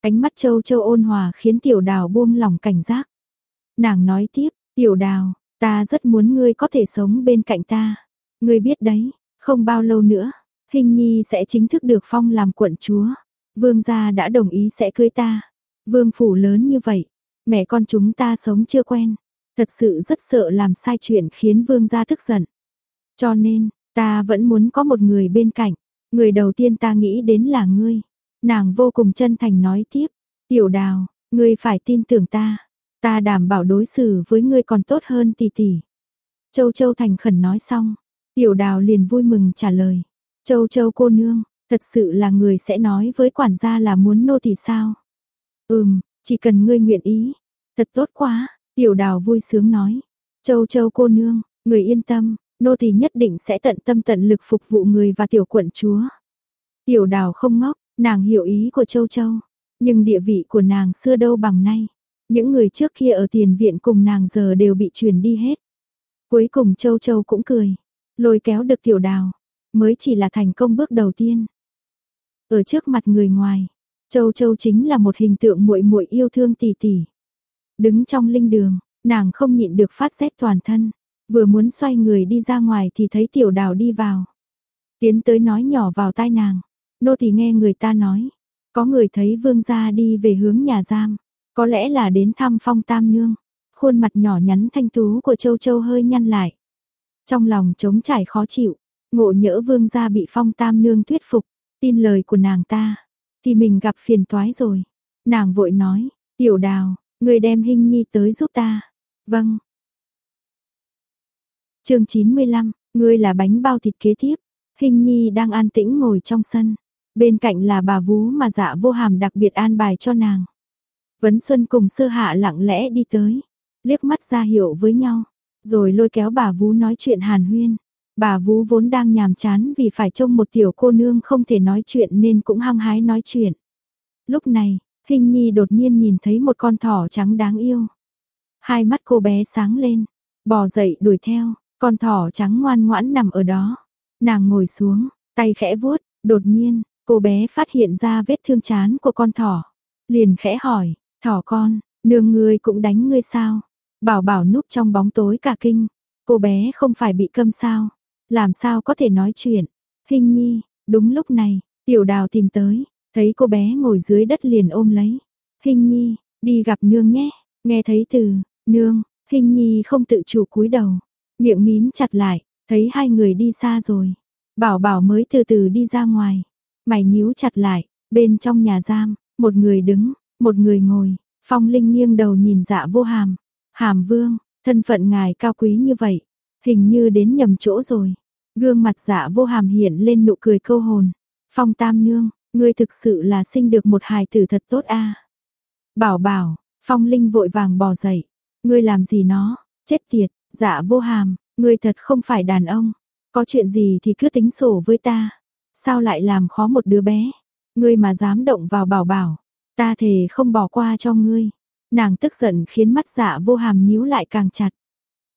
Ánh mắt Châu Châu ôn hòa khiến tiểu đào buông lòng cảnh giác. Nàng nói tiếp, tiểu đào, ta rất muốn ngươi có thể sống bên cạnh ta người biết đấy, không bao lâu nữa, Hình Nhi sẽ chính thức được phong làm quận chúa. Vương gia đã đồng ý sẽ cưới ta. Vương phủ lớn như vậy, mẹ con chúng ta sống chưa quen, thật sự rất sợ làm sai chuyện khiến vương gia tức giận. Cho nên, ta vẫn muốn có một người bên cạnh, người đầu tiên ta nghĩ đến là ngươi. Nàng vô cùng chân thành nói tiếp, tiểu đào, ngươi phải tin tưởng ta, ta đảm bảo đối xử với ngươi còn tốt hơn tỷ tỷ. Châu Châu thành khẩn nói xong, tiểu đào liền vui mừng trả lời, Châu Châu cô nương, thật sự là người sẽ nói với quản gia là muốn nô thì sao? Ừm, chỉ cần ngươi nguyện ý. Thật tốt quá, tiểu đào vui sướng nói. Châu châu cô nương, người yên tâm, nô thì nhất định sẽ tận tâm tận lực phục vụ người và tiểu quận chúa. Tiểu đào không ngốc, nàng hiểu ý của châu châu. Nhưng địa vị của nàng xưa đâu bằng nay. Những người trước kia ở tiền viện cùng nàng giờ đều bị truyền đi hết. Cuối cùng Châu Châu cũng cười, lôi kéo được tiểu đào, mới chỉ là thành công bước đầu tiên. Ở trước mặt người ngoài, Châu Châu chính là một hình tượng muội muội yêu thương tỷ tỷ. Đứng trong linh đường, nàng không nhịn được phát rét toàn thân, vừa muốn xoay người đi ra ngoài thì thấy tiểu đào đi vào. Tiến tới nói nhỏ vào tai nàng, nô tỳ nghe người ta nói, có người thấy vương gia đi về hướng nhà giam, có lẽ là đến thăm phong tam nương. Khuôn mặt nhỏ nhắn thanh tú của châu châu hơi nhăn lại. Trong lòng trống trải khó chịu, ngộ nhỡ vương gia bị phong tam nương thuyết phục, tin lời của nàng ta, thì mình gặp phiền toái rồi. Nàng vội nói, tiểu đào, người đem hình nhi tới giúp ta. Vâng. chương 95, ngươi là bánh bao thịt kế tiếp. Hình nhi đang an tĩnh ngồi trong sân. Bên cạnh là bà vú mà dạ vô hàm đặc biệt an bài cho nàng. Vấn Xuân cùng sơ hạ lặng lẽ đi tới. Liếc mắt ra hiệu với nhau. Rồi lôi kéo bà vú nói chuyện hàn huyên. Bà vú vốn đang nhàm chán vì phải trông một tiểu cô nương không thể nói chuyện nên cũng hăng hái nói chuyện. Lúc này, Hình Nhi đột nhiên nhìn thấy một con thỏ trắng đáng yêu. Hai mắt cô bé sáng lên, bò dậy đuổi theo, con thỏ trắng ngoan ngoãn nằm ở đó. Nàng ngồi xuống, tay khẽ vuốt, đột nhiên, cô bé phát hiện ra vết thương chán của con thỏ. Liền khẽ hỏi, thỏ con, nương ngươi cũng đánh ngươi sao? Bảo bảo núp trong bóng tối cả kinh, cô bé không phải bị câm sao? Làm sao có thể nói chuyện? Hình nhi, đúng lúc này, tiểu đào tìm tới, thấy cô bé ngồi dưới đất liền ôm lấy. Hình nhi, đi gặp nương nhé, nghe thấy từ, nương, hình nhi không tự chủ cúi đầu, miệng mím chặt lại, thấy hai người đi xa rồi. Bảo bảo mới từ từ đi ra ngoài, mày nhíu chặt lại, bên trong nhà giam, một người đứng, một người ngồi, phong linh nghiêng đầu nhìn dạ vô hàm. Hàm vương, thân phận ngài cao quý như vậy, hình như đến nhầm chỗ rồi. Gương mặt dạ vô hàm hiện lên nụ cười câu hồn. Phong tam nương, ngươi thực sự là sinh được một hài tử thật tốt a. Bảo bảo, phong linh vội vàng bò dậy. Ngươi làm gì nó, chết tiệt, dạ vô hàm, ngươi thật không phải đàn ông. Có chuyện gì thì cứ tính sổ với ta. Sao lại làm khó một đứa bé? Ngươi mà dám động vào bảo bảo, ta thề không bỏ qua cho ngươi. Nàng tức giận khiến mắt dạ vô hàm nhíu lại càng chặt.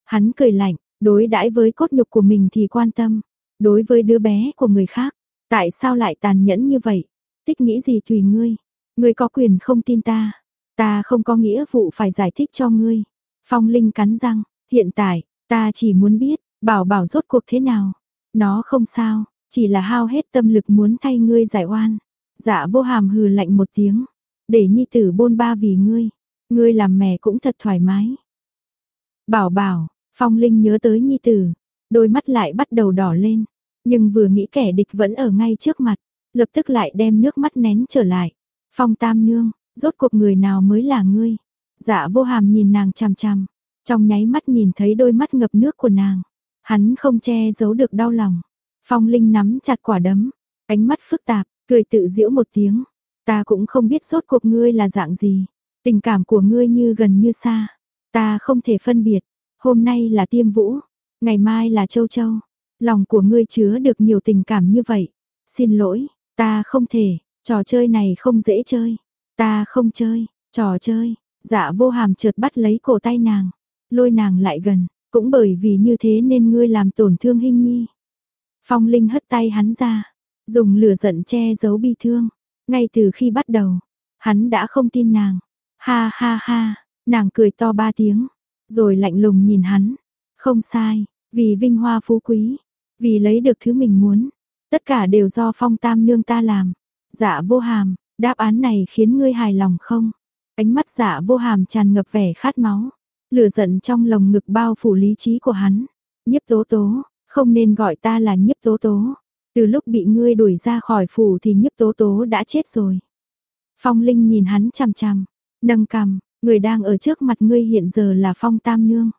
Hắn cười lạnh, đối đãi với cốt nhục của mình thì quan tâm, đối với đứa bé của người khác, tại sao lại tàn nhẫn như vậy? Tích nghĩ gì tùy ngươi, ngươi có quyền không tin ta, ta không có nghĩa vụ phải giải thích cho ngươi. Phong Linh cắn răng, hiện tại, ta chỉ muốn biết, bảo bảo rốt cuộc thế nào. Nó không sao, chỉ là hao hết tâm lực muốn thay ngươi giải oan. Dạ vô hàm hừ lạnh một tiếng, để nhi tử bôn ba vì ngươi. Ngươi làm mẹ cũng thật thoải mái. Bảo bảo, Phong Linh nhớ tới Nhi Tử, đôi mắt lại bắt đầu đỏ lên, nhưng vừa nghĩ kẻ địch vẫn ở ngay trước mặt, lập tức lại đem nước mắt nén trở lại. Phong Tam Nương, rốt cuộc người nào mới là ngươi? Dạ vô hàm nhìn nàng chằm chằm, trong nháy mắt nhìn thấy đôi mắt ngập nước của nàng. Hắn không che giấu được đau lòng. Phong Linh nắm chặt quả đấm, ánh mắt phức tạp, cười tự giễu một tiếng. Ta cũng không biết rốt cuộc ngươi là dạng gì. Tình cảm của ngươi như gần như xa, ta không thể phân biệt. Hôm nay là Tiêm Vũ, ngày mai là Châu Châu. Lòng của ngươi chứa được nhiều tình cảm như vậy. Xin lỗi, ta không thể, trò chơi này không dễ chơi. Ta không chơi, trò chơi. Dạ vô hàm trượt bắt lấy cổ tay nàng, lôi nàng lại gần, cũng bởi vì như thế nên ngươi làm tổn thương hình Nhi. Phong Linh hất tay hắn ra, dùng lửa giận che giấu bi thương. Ngay từ khi bắt đầu, hắn đã không tin nàng, Ha ha ha, nàng cười to ba tiếng, rồi lạnh lùng nhìn hắn. Không sai, vì vinh hoa phú quý, vì lấy được thứ mình muốn, tất cả đều do phong tam nương ta làm. Dạ vô hàm, đáp án này khiến ngươi hài lòng không? Ánh mắt dạ vô hàm tràn ngập vẻ khát máu, lửa giận trong lồng ngực bao phủ lý trí của hắn. Nhiếp tố tố, không nên gọi ta là nhiếp tố tố. Từ lúc bị ngươi đuổi ra khỏi phủ thì nhiếp tố tố đã chết rồi. Phong Linh nhìn hắn chằm chằm, Nâng cằm, người đang ở trước mặt ngươi hiện giờ là Phong Tam Nương.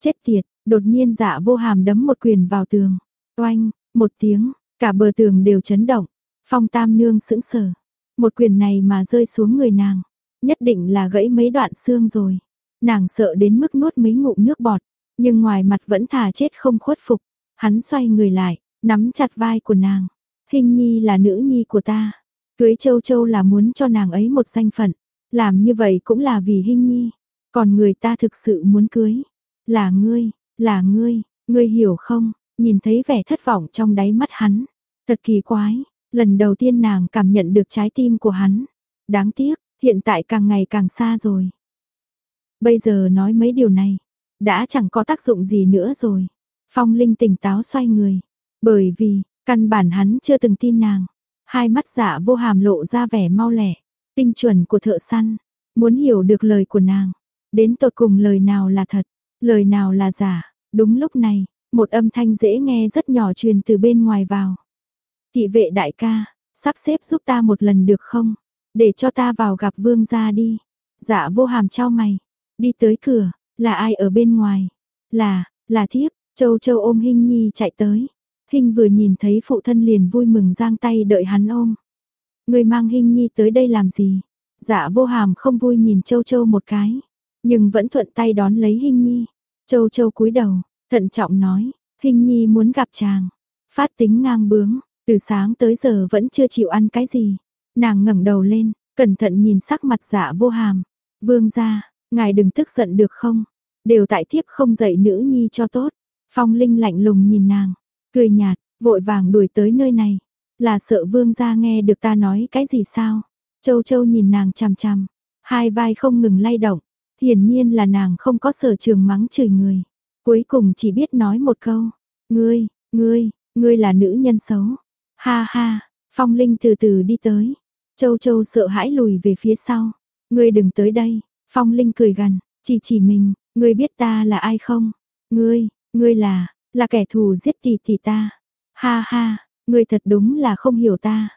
Chết tiệt, đột nhiên dạ vô hàm đấm một quyền vào tường. Oanh, một tiếng, cả bờ tường đều chấn động. Phong Tam Nương sững sờ. Một quyền này mà rơi xuống người nàng, nhất định là gãy mấy đoạn xương rồi. Nàng sợ đến mức nuốt mấy ngụm nước bọt, nhưng ngoài mặt vẫn thà chết không khuất phục. Hắn xoay người lại, nắm chặt vai của nàng. Hình nhi là nữ nhi của ta. Cưới châu châu là muốn cho nàng ấy một danh phận. Làm như vậy cũng là vì Hinh Nhi, còn người ta thực sự muốn cưới là ngươi. là ngươi, ngươi hiểu không? Nhìn thấy vẻ thất vọng trong đáy mắt hắn, thật kỳ quái, lần đầu tiên nàng cảm nhận được trái tim của hắn. Đáng tiếc, hiện tại càng ngày càng xa rồi. Bây giờ nói mấy điều này, đã chẳng có tác dụng gì nữa rồi. Phong Linh tỉnh táo xoay người, bởi vì, căn bản hắn chưa từng tin nàng. Hai mắt dạ vô hàm lộ ra vẻ mau lẻ, tinh chuẩn của thợ săn, muốn hiểu được lời của nàng. Đến tột cùng lời nào là thật, lời nào là giả. Đúng lúc này, một âm thanh dễ nghe rất nhỏ truyền từ bên ngoài vào. Thị vệ đại ca, sắp xếp giúp ta một lần được không? Để cho ta vào gặp vương gia đi. Dạ vô hàm trao mày, đi tới cửa, là ai ở bên ngoài? Là, là thiếp, châu châu ôm Hinh Nhi chạy tới. Hinh vừa nhìn thấy phụ thân liền vui mừng giang tay đợi hắn ôm. Người mang hình Nhi tới đây làm gì? Dạ vô hàm không vui nhìn châu châu một cái, nhưng vẫn thuận tay đón lấy hình Nhi. Châu châu cúi đầu, thận trọng nói, hình Nhi muốn gặp chàng. Phát tính ngang bướng, từ sáng tới giờ vẫn chưa chịu ăn cái gì. Nàng ngẩng đầu lên, cẩn thận nhìn sắc mặt dạ vô hàm. Vương gia, ngài đừng tức giận được không? Đều tại thiếp không dạy nữ nhi cho tốt. Phong Linh lạnh lùng nhìn nàng, cười nhạt, vội vàng đuổi tới nơi này. Là sợ vương gia nghe được ta nói cái gì sao? Châu Châu nhìn nàng chằm chằm, hai vai không ngừng lay động. Hiển nhiên là nàng không có sở trường mắng chửi người. Cuối cùng chỉ biết nói một câu. Ngươi, ngươi, ngươi là nữ nhân xấu. Ha ha, Phong Linh từ từ đi tới. Châu Châu sợ hãi lùi về phía sau. Ngươi đừng tới đây. Phong Linh cười gần, chỉ chỉ mình. Ngươi biết ta là ai không? Ngươi, ngươi là, là kẻ thù giết tỷ tỷ ta. Ha ha, người thật đúng là không hiểu ta.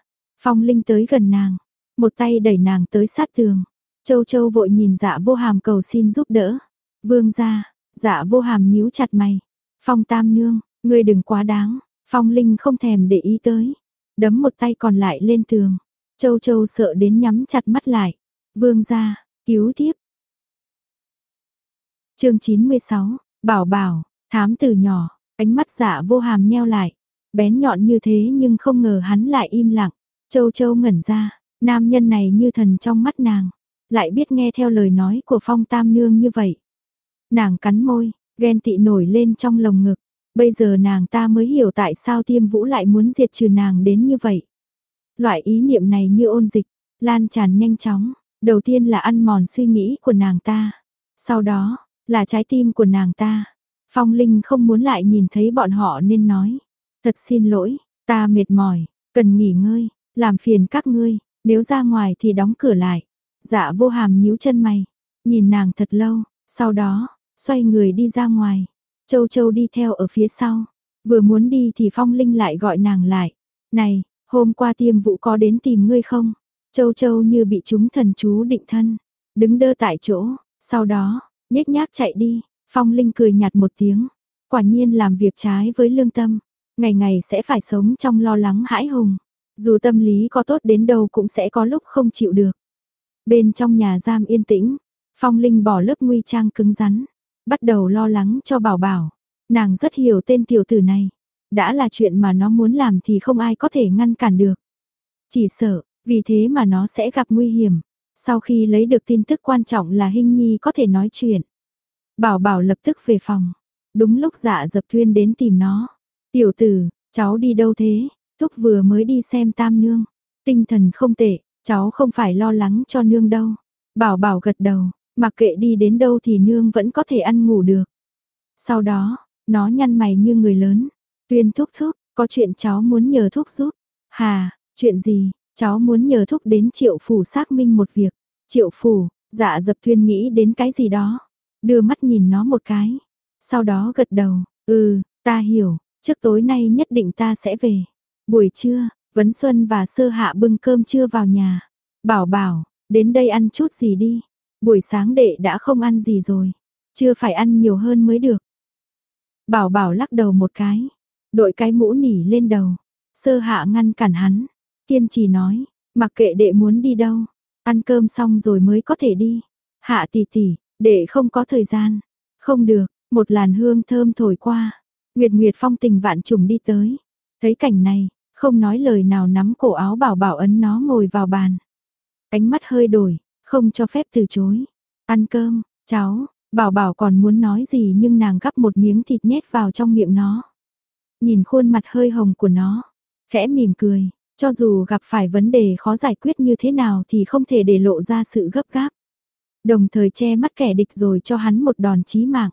Phong Linh tới gần nàng, một tay đẩy nàng tới sát tường. Châu Châu vội nhìn dạ vô hàm cầu xin giúp đỡ. Vương ra, dạ vô hàm nhíu chặt mày. Phong tam nương, ngươi đừng quá đáng. Phong Linh không thèm để ý tới. Đấm một tay còn lại lên tường. Châu Châu sợ đến nhắm chặt mắt lại. Vương ra, cứu tiếp. chương 96, bảo bảo, thám từ nhỏ, ánh mắt dạ vô hàm nheo lại. Bén nhọn như thế nhưng không ngờ hắn lại im lặng. Châu Châu ngẩn ra, nam nhân này như thần trong mắt nàng lại biết nghe theo lời nói của phong tam nương như vậy. Nàng cắn môi, ghen tị nổi lên trong lồng ngực, bây giờ nàng ta mới hiểu tại sao tiêm vũ lại muốn diệt trừ nàng đến như vậy. Loại ý niệm này như ôn dịch, lan tràn nhanh chóng, đầu tiên là ăn mòn suy nghĩ của nàng ta, sau đó là trái tim của nàng ta. Phong Linh không muốn lại nhìn thấy bọn họ nên nói, thật xin lỗi, ta mệt mỏi, cần nghỉ ngơi, làm phiền các ngươi, nếu ra ngoài thì đóng cửa lại. Dạ vô hàm nhíu chân mày, nhìn nàng thật lâu, sau đó, xoay người đi ra ngoài. Châu Châu đi theo ở phía sau, vừa muốn đi thì Phong Linh lại gọi nàng lại. Này, hôm qua tiêm vụ có đến tìm ngươi không? Châu Châu như bị chúng thần chú định thân, đứng đơ tại chỗ, sau đó, nhếch nhác chạy đi. Phong Linh cười nhạt một tiếng, quả nhiên làm việc trái với lương tâm, ngày ngày sẽ phải sống trong lo lắng hãi hùng. Dù tâm lý có tốt đến đâu cũng sẽ có lúc không chịu được. Bên trong nhà giam yên tĩnh, Phong Linh bỏ lớp nguy trang cứng rắn, bắt đầu lo lắng cho Bảo Bảo. Nàng rất hiểu tên tiểu tử này, đã là chuyện mà nó muốn làm thì không ai có thể ngăn cản được. Chỉ sợ, vì thế mà nó sẽ gặp nguy hiểm. Sau khi lấy được tin tức quan trọng là Hinh Nhi có thể nói chuyện. Bảo Bảo lập tức về phòng. Đúng lúc dạ dập thuyên đến tìm nó. Tiểu tử, cháu đi đâu thế? Thúc vừa mới đi xem tam nương. Tinh thần không tệ, Cháu không phải lo lắng cho nương đâu. Bảo bảo gật đầu, mặc kệ đi đến đâu thì nương vẫn có thể ăn ngủ được. Sau đó, nó nhăn mày như người lớn. Tuyên thúc thúc, có chuyện cháu muốn nhờ thúc giúp. Hà, chuyện gì, cháu muốn nhờ thúc đến triệu phủ xác minh một việc. Triệu phủ, dạ dập tuyên nghĩ đến cái gì đó. Đưa mắt nhìn nó một cái. Sau đó gật đầu, ừ, ta hiểu, trước tối nay nhất định ta sẽ về. Buổi trưa, Vấn Xuân và Sơ Hạ bưng cơm trưa vào nhà. Bảo bảo, đến đây ăn chút gì đi. Buổi sáng đệ đã không ăn gì rồi. Chưa phải ăn nhiều hơn mới được. Bảo bảo lắc đầu một cái. Đội cái mũ nỉ lên đầu. Sơ Hạ ngăn cản hắn. Kiên trì nói, mặc kệ đệ muốn đi đâu. Ăn cơm xong rồi mới có thể đi. Hạ tỷ tỷ, đệ không có thời gian. Không được, một làn hương thơm thổi qua. Nguyệt Nguyệt phong tình vạn trùng đi tới. Thấy cảnh này, không nói lời nào nắm cổ áo bảo bảo ấn nó ngồi vào bàn. Ánh mắt hơi đổi, không cho phép từ chối. Ăn cơm, cháu, Bảo bảo còn muốn nói gì nhưng nàng gắp một miếng thịt nhét vào trong miệng nó. Nhìn khuôn mặt hơi hồng của nó, khẽ mỉm cười, cho dù gặp phải vấn đề khó giải quyết như thế nào thì không thể để lộ ra sự gấp gáp. Đồng thời che mắt kẻ địch rồi cho hắn một đòn chí mạng.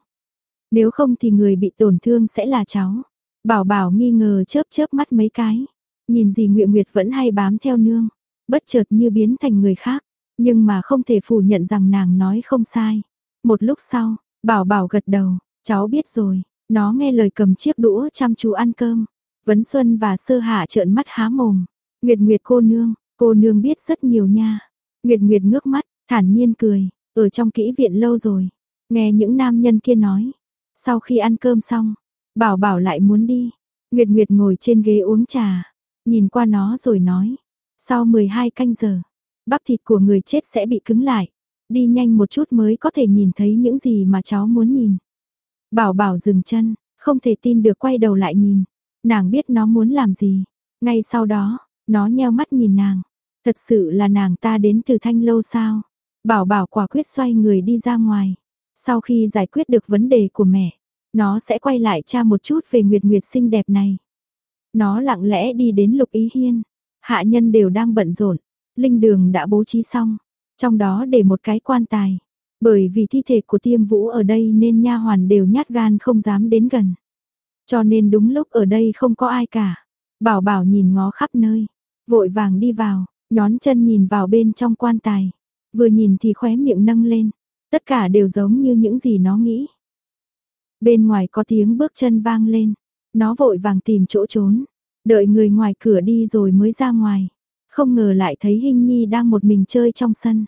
Nếu không thì người bị tổn thương sẽ là cháu. Bảo bảo nghi ngờ chớp chớp mắt mấy cái. Nhìn gì Nguyệt Nguyệt vẫn hay bám theo nương. Bất chợt như biến thành người khác. Nhưng mà không thể phủ nhận rằng nàng nói không sai. Một lúc sau, bảo bảo gật đầu. Cháu biết rồi. Nó nghe lời cầm chiếc đũa chăm chú ăn cơm. Vấn Xuân và Sơ Hạ trợn mắt há mồm. Nguyệt Nguyệt cô nương, cô nương biết rất nhiều nha. Nguyệt Nguyệt ngước mắt, thản nhiên cười, ở trong kỹ viện lâu rồi. Nghe những nam nhân kia nói. Sau khi ăn cơm xong, bảo bảo lại muốn đi. Nguyệt Nguyệt ngồi trên ghế uống trà, nhìn qua nó rồi nói. Sau 12 canh giờ, bắp thịt của người chết sẽ bị cứng lại. Đi nhanh một chút mới có thể nhìn thấy những gì mà cháu muốn nhìn. Bảo bảo dừng chân, không thể tin được quay đầu lại nhìn. Nàng biết nó muốn làm gì. Ngay sau đó, nó nheo mắt nhìn nàng. Thật sự là nàng ta đến từ thanh lâu sao? Bảo bảo quả quyết xoay người đi ra ngoài. Sau khi giải quyết được vấn đề của mẹ, nó sẽ quay lại tra một chút về Nguyệt Nguyệt xinh đẹp này. Nó lặng lẽ đi đến Lục Ý Hiên. Hạ nhân đều đang bận rộn. Linh đường đã bố trí xong. Trong đó để một cái quan tài. Bởi vì thi thể của tiêm vũ ở đây nên nha hoàn đều nhát gan không dám đến gần. Cho nên đúng lúc ở đây không có ai cả. Bảo bảo nhìn ngó khắp nơi. Vội vàng đi vào, nhón chân nhìn vào bên trong quan tài. Vừa nhìn thì khóe miệng nâng lên. Tất cả đều giống như những gì nó nghĩ. Bên ngoài có tiếng bước chân vang lên. Nó vội vàng tìm chỗ trốn. Đợi người ngoài cửa đi rồi mới ra ngoài. Không ngờ lại thấy Hinh Nhi đang một mình chơi trong sân.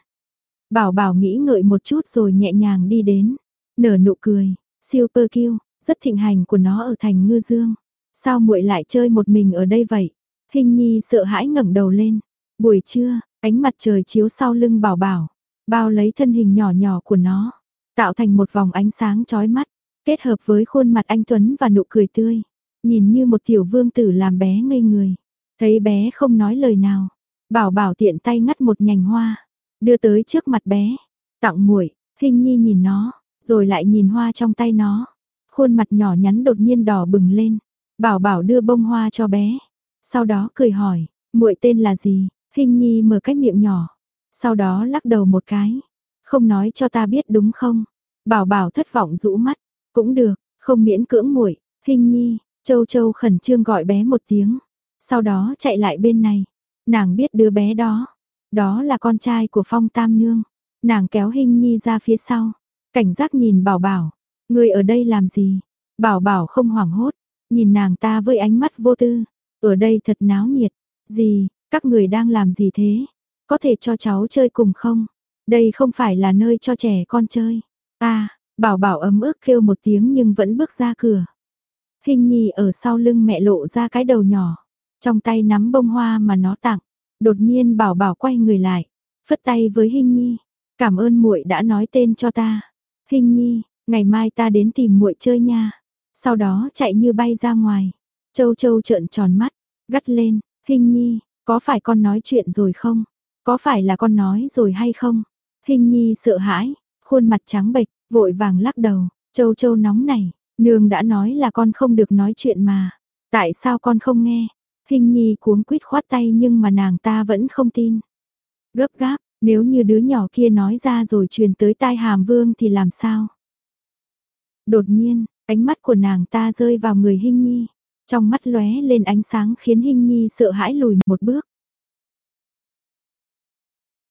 Bảo bảo nghĩ ngợi một chút rồi nhẹ nhàng đi đến. Nở nụ cười. Super kill. Rất thịnh hành của nó ở thành ngư dương. Sao muội lại chơi một mình ở đây vậy? Hình nhi sợ hãi ngẩng đầu lên. Buổi trưa, ánh mặt trời chiếu sau lưng bảo bảo, bao lấy thân hình nhỏ nhỏ của nó, tạo thành một vòng ánh sáng chói mắt, kết hợp với khuôn mặt anh Tuấn và nụ cười tươi, nhìn như một tiểu vương tử làm bé ngây người. Thấy bé không nói lời nào, bảo bảo tiện tay ngắt một nhành hoa, đưa tới trước mặt bé, tặng muội. Hình nhi nhìn nó, rồi lại nhìn hoa trong tay nó, khuôn mặt nhỏ nhắn đột nhiên đỏ bừng lên. Bảo bảo đưa bông hoa cho bé, sau đó cười hỏi, muội tên là gì? Hình Nhi mở cái miệng nhỏ, sau đó lắc đầu một cái, không nói cho ta biết đúng không? Bảo bảo thất vọng rũ mắt, cũng được, không miễn cưỡng muội. Hình Nhi, Châu Châu khẩn trương gọi bé một tiếng, sau đó chạy lại bên này. Nàng biết đứa bé đó, đó là con trai của Phong Tam Nương. Nàng kéo Hình Nhi ra phía sau, cảnh giác nhìn Bảo Bảo, người ở đây làm gì? Bảo Bảo không hoảng hốt, nhìn nàng ta với ánh mắt vô tư. Ở đây thật náo nhiệt. Gì, các người đang làm gì thế? Có thể cho cháu chơi cùng không? Đây không phải là nơi cho trẻ con chơi. À, bảo bảo ấm ức kêu một tiếng nhưng vẫn bước ra cửa. Hình nhi ở sau lưng mẹ lộ ra cái đầu nhỏ. Trong tay nắm bông hoa mà nó tặng. Đột nhiên bảo bảo quay người lại. Phất tay với Hình nhi. Cảm ơn muội đã nói tên cho ta. Hình nhi, ngày mai ta đến tìm muội chơi nha. Sau đó chạy như bay ra ngoài. Châu Châu trợn tròn mắt, gắt lên, Hình Nhi, có phải con nói chuyện rồi không? Có phải là con nói rồi hay không? Hình Nhi sợ hãi, khuôn mặt trắng bệch, vội vàng lắc đầu, Châu Châu nóng này, nương đã nói là con không được nói chuyện mà. Tại sao con không nghe? Hình Nhi cuống quýt khoát tay nhưng mà nàng ta vẫn không tin. Gấp gáp, nếu như đứa nhỏ kia nói ra rồi truyền tới tai Hàm Vương thì làm sao? Đột nhiên, ánh mắt của nàng ta rơi vào người Hinh Nhi. Trong mắt lóe lên ánh sáng khiến Hinh Nhi sợ hãi lùi một bước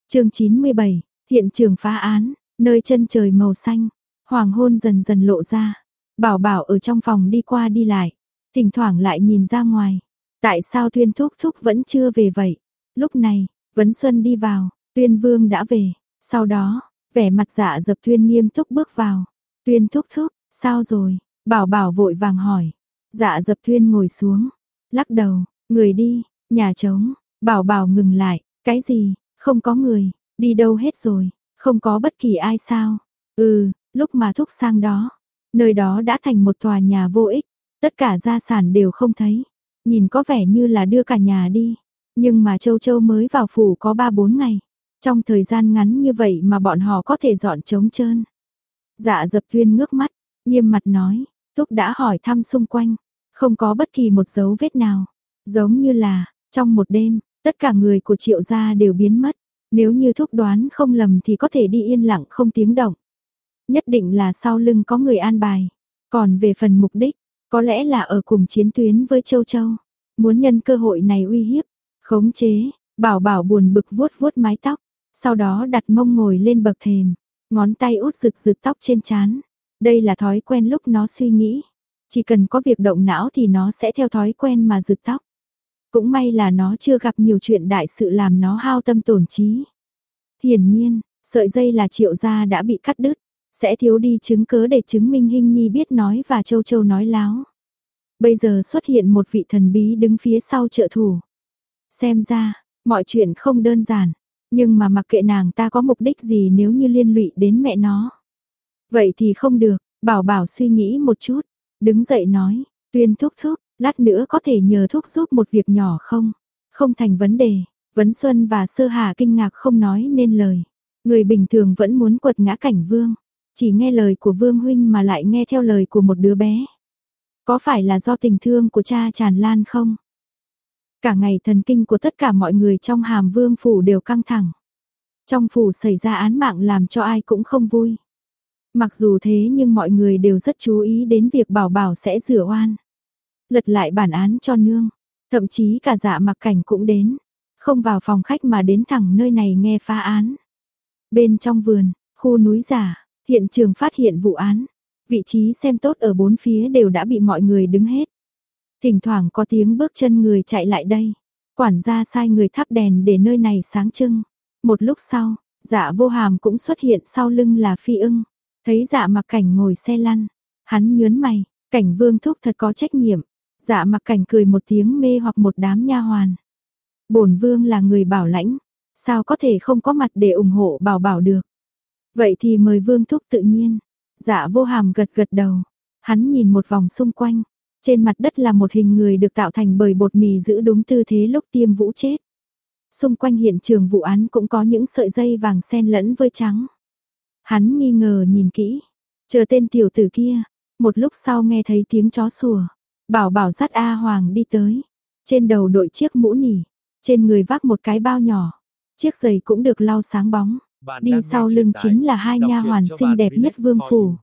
chương 97, hiện trường phá án, nơi chân trời màu xanh, hoàng hôn dần dần lộ ra. Bảo bảo ở trong phòng đi qua đi lại, thỉnh thoảng lại nhìn ra ngoài. Tại sao Tuyên Thúc Thúc vẫn chưa về vậy? Lúc này, Vấn Xuân đi vào, Tuyên Vương đã về. Sau đó, vẻ mặt dạ dập Tuyên nghiêm túc bước vào. Tuyên Thúc Thúc, sao rồi? Bảo bảo vội vàng hỏi. Dạ dập tuyên ngồi xuống, lắc đầu, người đi, nhà trống, bảo bảo ngừng lại, cái gì, không có người, đi đâu hết rồi, không có bất kỳ ai sao. Ừ, lúc mà thúc sang đó, nơi đó đã thành một tòa nhà vô ích, tất cả gia sản đều không thấy, nhìn có vẻ như là đưa cả nhà đi. Nhưng mà Châu Châu mới vào phủ có 3-4 ngày, trong thời gian ngắn như vậy mà bọn họ có thể dọn trống trơn. Dạ dập tuyên ngước mắt, nghiêm mặt nói, Thúc đã hỏi thăm xung quanh, không có bất kỳ một dấu vết nào. Giống như là, trong một đêm, tất cả người của triệu gia đều biến mất. Nếu như thúc đoán không lầm thì có thể đi yên lặng không tiếng động. Nhất định là sau lưng có người an bài. Còn về phần mục đích, có lẽ là ở cùng chiến tuyến với Châu Châu. Muốn nhân cơ hội này uy hiếp, khống chế, bảo bảo buồn bực vuốt vuốt mái tóc. Sau đó đặt mông ngồi lên bậc thềm, ngón tay út rực rực tóc trên chán Đây là thói quen lúc nó suy nghĩ. Chỉ cần có việc động não thì nó sẽ theo thói quen mà rực tóc. Cũng may là nó chưa gặp nhiều chuyện đại sự làm nó hao tâm tổn trí. Hiển nhiên, sợi dây là triệu gia đã bị cắt đứt, sẽ thiếu đi chứng cớ để chứng minh Hinh Nhi biết nói và Châu Châu nói láo. Bây giờ xuất hiện một vị thần bí đứng phía sau trợ thủ. Xem ra, mọi chuyện không đơn giản, nhưng mà mặc kệ nàng ta có mục đích gì nếu như liên lụy đến mẹ nó. Vậy thì không được, bảo bảo suy nghĩ một chút, đứng dậy nói, tuyên thúc thúc, lát nữa có thể nhờ thúc giúp một việc nhỏ không? Không thành vấn đề, Vấn Xuân và Sơ Hà kinh ngạc không nói nên lời. Người bình thường vẫn muốn quật ngã cảnh vương, chỉ nghe lời của vương huynh mà lại nghe theo lời của một đứa bé. Có phải là do tình thương của cha tràn lan không? Cả ngày thần kinh của tất cả mọi người trong hàm vương phủ đều căng thẳng. Trong phủ xảy ra án mạng làm cho ai cũng không vui. Mặc dù thế nhưng mọi người đều rất chú ý đến việc bảo bảo sẽ rửa oan. Lật lại bản án cho nương. Thậm chí cả dạ mặc cảnh cũng đến. Không vào phòng khách mà đến thẳng nơi này nghe phá án. Bên trong vườn, khu núi giả, hiện trường phát hiện vụ án. Vị trí xem tốt ở bốn phía đều đã bị mọi người đứng hết. Thỉnh thoảng có tiếng bước chân người chạy lại đây. Quản gia sai người thắp đèn để nơi này sáng trưng. Một lúc sau, dạ vô hàm cũng xuất hiện sau lưng là phi ưng. Thấy dạ mặc cảnh ngồi xe lăn. Hắn nhớn mày, cảnh vương thúc thật có trách nhiệm. Dạ mặc cảnh cười một tiếng mê hoặc một đám nha hoàn. Bổn vương là người bảo lãnh, sao có thể không có mặt để ủng hộ bảo bảo được. Vậy thì mời vương thúc tự nhiên. Dạ vô hàm gật gật đầu. Hắn nhìn một vòng xung quanh. Trên mặt đất là một hình người được tạo thành bởi bột mì giữ đúng tư thế lúc tiêm vũ chết. Xung quanh hiện trường vụ án cũng có những sợi dây vàng xen lẫn với trắng. Hắn nghi ngờ nhìn kỹ. Chờ tên tiểu tử kia. Một lúc sau nghe thấy tiếng chó sủa. Bảo bảo dắt A Hoàng đi tới. Trên đầu đội chiếc mũ nỉ. Trên người vác một cái bao nhỏ. Chiếc giày cũng được lau sáng bóng. Đi sau lưng chính là hai nha hoàn xinh đẹp nhất vương phủ.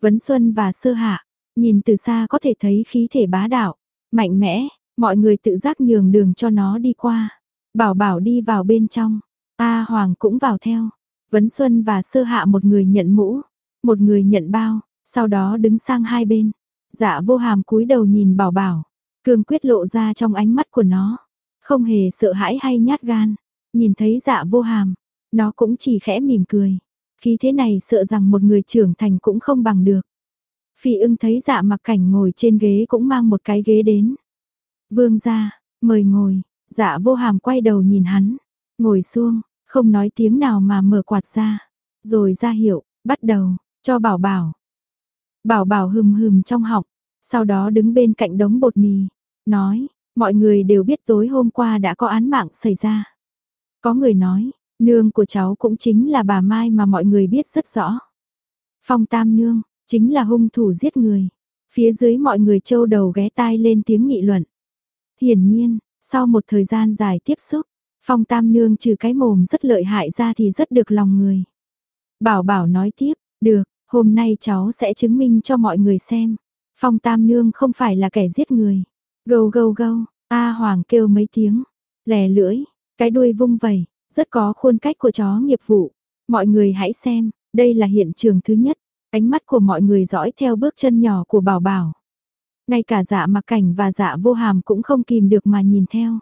Vấn Xuân và Sơ Hạ. Nhìn từ xa có thể thấy khí thể bá đạo. Mạnh mẽ. Mọi người tự giác nhường đường cho nó đi qua. Bảo bảo đi vào bên trong. A Hoàng cũng vào theo. Vấn Xuân và Sơ Hạ một người nhận mũ. Một người nhận bao. Sau đó đứng sang hai bên. Dạ vô hàm cúi đầu nhìn bảo bảo. Cương quyết lộ ra trong ánh mắt của nó. Không hề sợ hãi hay nhát gan. Nhìn thấy dạ vô hàm. Nó cũng chỉ khẽ mỉm cười. Khí thế này sợ rằng một người trưởng thành cũng không bằng được. Phi ưng thấy dạ mặc cảnh ngồi trên ghế cũng mang một cái ghế đến. Vương ra, mời ngồi. Dạ vô hàm quay đầu nhìn hắn. Ngồi xuông, không nói tiếng nào mà mở quạt ra. Rồi ra hiệu, bắt đầu, cho bảo bảo. Bảo bảo hừm hừm trong họng, sau đó đứng bên cạnh đống bột mì, nói, mọi người đều biết tối hôm qua đã có án mạng xảy ra. Có người nói, nương của cháu cũng chính là bà Mai mà mọi người biết rất rõ. Phong Tam Nương, chính là hung thủ giết người. Phía dưới mọi người trâu đầu ghé tai lên tiếng nghị luận. Hiển nhiên, sau một thời gian dài tiếp xúc, Phong Tam Nương trừ cái mồm rất lợi hại ra thì rất được lòng người. Bảo Bảo nói tiếp, được, Hôm nay cháu sẽ chứng minh cho mọi người xem. Phong Tam Nương không phải là kẻ giết người. Gâu gâu gâu, A Hoàng kêu mấy tiếng. Lè lưỡi, cái đuôi vung vẩy, rất có khuôn cách của chó nghiệp vụ. Mọi người hãy xem, đây là hiện trường thứ nhất. Ánh mắt của mọi người dõi theo bước chân nhỏ của Bảo Bảo. Ngay cả dạ mặc cảnh và dạ vô hàm cũng không kìm được mà nhìn theo.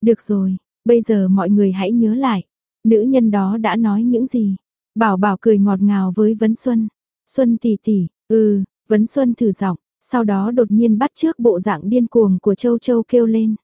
Được rồi, bây giờ mọi người hãy nhớ lại. Nữ nhân đó đã nói những gì? Bảo Bảo cười ngọt ngào với Vấn Xuân. Xuân tỷ tỷ, ừ, Vấn Xuân thử giọng, sau đó đột nhiên bắt trước bộ dạng điên cuồng của Châu Châu kêu lên.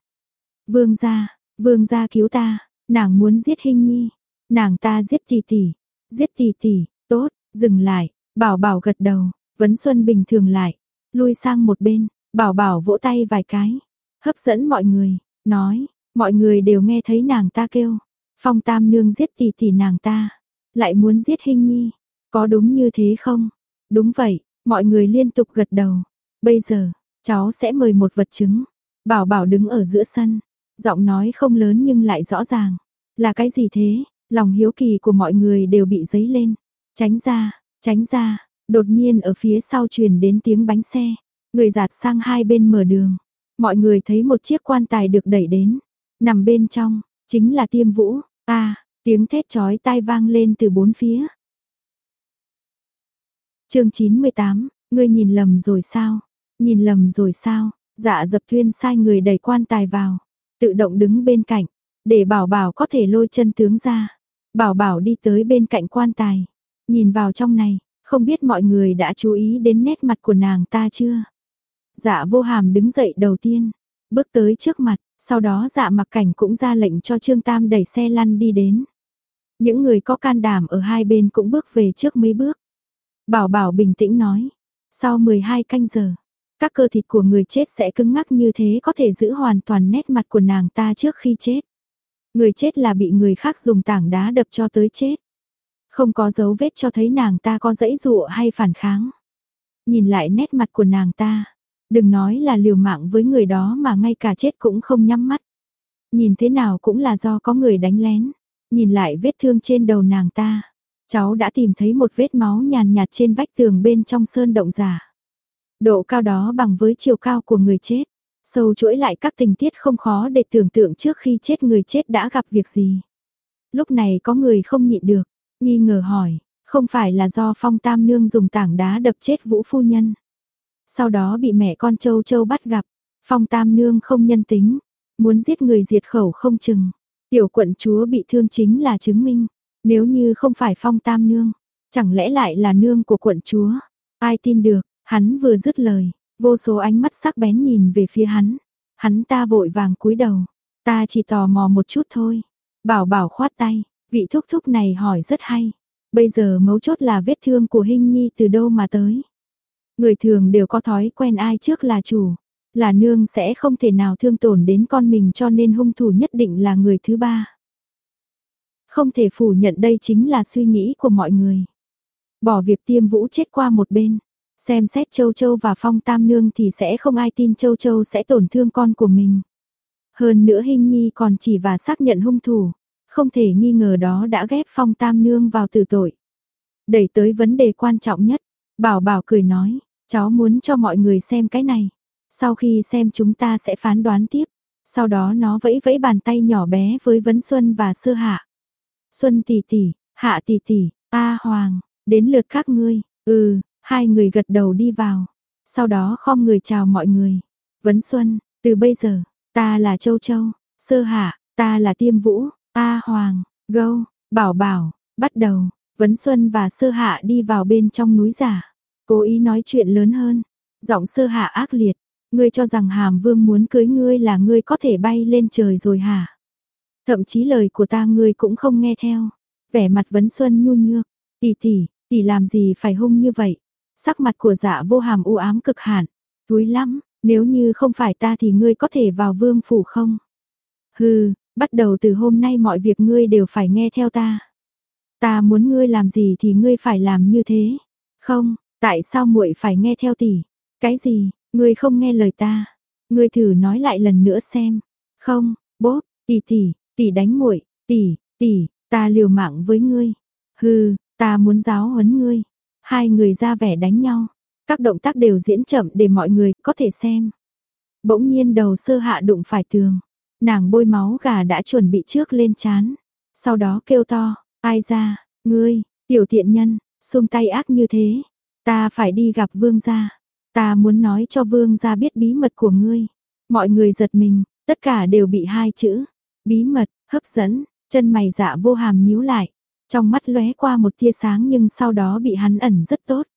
Vương gia, vương gia cứu ta, nàng muốn giết Hinh Nhi, nàng ta giết tỷ tỷ, giết tỷ tỷ, tốt, dừng lại, Bảo Bảo gật đầu, Vấn Xuân bình thường lại, lui sang một bên, Bảo Bảo vỗ tay vài cái, hấp dẫn mọi người, nói, mọi người đều nghe thấy nàng ta kêu, Phong Tam nương giết tỷ tỷ nàng ta lại muốn giết hình Nhi. Có đúng như thế không? Đúng vậy, mọi người liên tục gật đầu. Bây giờ, cháu sẽ mời một vật chứng. Bảo bảo đứng ở giữa sân, giọng nói không lớn nhưng lại rõ ràng. Là cái gì thế? Lòng hiếu kỳ của mọi người đều bị dấy lên. Tránh ra, tránh ra, đột nhiên ở phía sau truyền đến tiếng bánh xe. Người giạt sang hai bên mở đường. Mọi người thấy một chiếc quan tài được đẩy đến. Nằm bên trong, chính là tiêm vũ. ta tiếng thét chói tai vang lên từ bốn phía. chương 98, ngươi nhìn lầm rồi sao? Nhìn lầm rồi sao? Dạ dập thuyên sai người đẩy quan tài vào. Tự động đứng bên cạnh. Để bảo bảo có thể lôi chân tướng ra. Bảo bảo đi tới bên cạnh quan tài. Nhìn vào trong này, không biết mọi người đã chú ý đến nét mặt của nàng ta chưa? Dạ vô hàm đứng dậy đầu tiên, bước tới trước mặt, sau đó dạ mặc cảnh cũng ra lệnh cho Trương Tam đẩy xe lăn đi đến. Những người có can đảm ở hai bên cũng bước về trước mấy bước. Bảo bảo bình tĩnh nói, sau 12 canh giờ, các cơ thịt của người chết sẽ cứng ngắc như thế có thể giữ hoàn toàn nét mặt của nàng ta trước khi chết. Người chết là bị người khác dùng tảng đá đập cho tới chết. Không có dấu vết cho thấy nàng ta có dãy dụa hay phản kháng. Nhìn lại nét mặt của nàng ta, đừng nói là liều mạng với người đó mà ngay cả chết cũng không nhắm mắt. Nhìn thế nào cũng là do có người đánh lén. Nhìn lại vết thương trên đầu nàng ta, cháu đã tìm thấy một vết máu nhàn nhạt trên vách tường bên trong sơn động giả. Độ cao đó bằng với chiều cao của người chết. Sâu chuỗi lại các tình tiết không khó để tưởng tượng trước khi chết người chết đã gặp việc gì. Lúc này có người không nhịn được, nghi ngờ hỏi, không phải là do phong tam nương dùng tảng đá đập chết vũ phu nhân. Sau đó bị mẹ con châu châu bắt gặp, phong tam nương không nhân tính, muốn giết người diệt khẩu không chừng. Tiểu quận chúa bị thương chính là chứng minh, nếu như không phải phong tam nương, chẳng lẽ lại là nương của quận chúa, ai tin được, hắn vừa dứt lời, vô số ánh mắt sắc bén nhìn về phía hắn, hắn ta vội vàng cúi đầu, ta chỉ tò mò một chút thôi, bảo bảo khoát tay, vị thúc thúc này hỏi rất hay, bây giờ mấu chốt là vết thương của hình nhi từ đâu mà tới. Người thường đều có thói quen ai trước là chủ, là nương sẽ không thể nào thương tổn đến con mình cho nên hung thủ nhất định là người thứ ba. Không thể phủ nhận đây chính là suy nghĩ của mọi người. Bỏ việc tiêm vũ chết qua một bên, xem xét Châu Châu và Phong Tam Nương thì sẽ không ai tin Châu Châu sẽ tổn thương con của mình. Hơn nữa hình Nhi còn chỉ và xác nhận hung thủ, không thể nghi ngờ đó đã ghép Phong Tam Nương vào tử tội. Đẩy tới vấn đề quan trọng nhất, Bảo Bảo cười nói, cháu muốn cho mọi người xem cái này. Sau khi xem chúng ta sẽ phán đoán tiếp. Sau đó nó vẫy vẫy bàn tay nhỏ bé với Vấn Xuân và Sơ Hạ. Xuân tỷ tỷ, Hạ tỷ tỷ, A Hoàng, đến lượt các ngươi. Ừ, hai người gật đầu đi vào. Sau đó khom người chào mọi người. Vấn Xuân, từ bây giờ, ta là Châu Châu, Sơ Hạ, ta là Tiêm Vũ, A Hoàng, Gâu, Bảo Bảo, bắt đầu. Vấn Xuân và Sơ Hạ đi vào bên trong núi giả. Cố ý nói chuyện lớn hơn. Giọng Sơ Hạ ác liệt. Ngươi cho rằng Hàm Vương muốn cưới ngươi là ngươi có thể bay lên trời rồi hả? Thậm chí lời của ta ngươi cũng không nghe theo. Vẻ mặt vấn xuân nhu nhược, tỷ tỷ, tỷ làm gì phải hung như vậy? Sắc mặt của dạ vô hàm u ám cực hạn, túi lắm, nếu như không phải ta thì ngươi có thể vào vương phủ không? Hừ, bắt đầu từ hôm nay mọi việc ngươi đều phải nghe theo ta. Ta muốn ngươi làm gì thì ngươi phải làm như thế. Không, tại sao muội phải nghe theo tỷ? Cái gì? Ngươi không nghe lời ta. Ngươi thử nói lại lần nữa xem. Không, bố, tỷ tỷ, tỷ đánh muội, tỷ, tỷ, ta liều mạng với ngươi. Hừ, ta muốn giáo huấn ngươi. Hai người ra vẻ đánh nhau. Các động tác đều diễn chậm để mọi người có thể xem. Bỗng nhiên đầu sơ hạ đụng phải tường. Nàng bôi máu gà đã chuẩn bị trước lên chán. Sau đó kêu to, ai ra, ngươi, tiểu thiện nhân, xung tay ác như thế. Ta phải đi gặp vương gia. Ta muốn nói cho vương gia biết bí mật của ngươi. Mọi người giật mình, tất cả đều bị hai chữ. Bí mật, hấp dẫn, chân mày dạ vô hàm nhíu lại. Trong mắt lóe qua một tia sáng nhưng sau đó bị hắn ẩn rất tốt.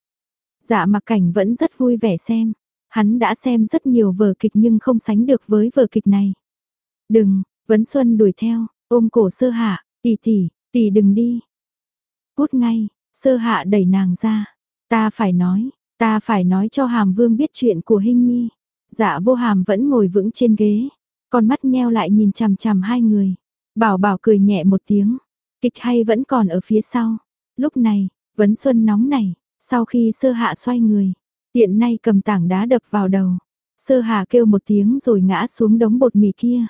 Dạ mặc cảnh vẫn rất vui vẻ xem. Hắn đã xem rất nhiều vở kịch nhưng không sánh được với vở kịch này. Đừng, Vấn Xuân đuổi theo, ôm cổ sơ hạ, tỷ tỷ, tỷ đừng đi. Cút ngay, sơ hạ đẩy nàng ra. Ta phải nói, Ta phải nói cho Hàm Vương biết chuyện của Hinh Nhi. Dạ vô hàm vẫn ngồi vững trên ghế. Con mắt nheo lại nhìn chằm chằm hai người. Bảo bảo cười nhẹ một tiếng. Kịch hay vẫn còn ở phía sau. Lúc này, Vấn Xuân nóng này, sau khi sơ hạ xoay người, tiện nay cầm tảng đá đập vào đầu. Sơ hạ kêu một tiếng rồi ngã xuống đống bột mì kia.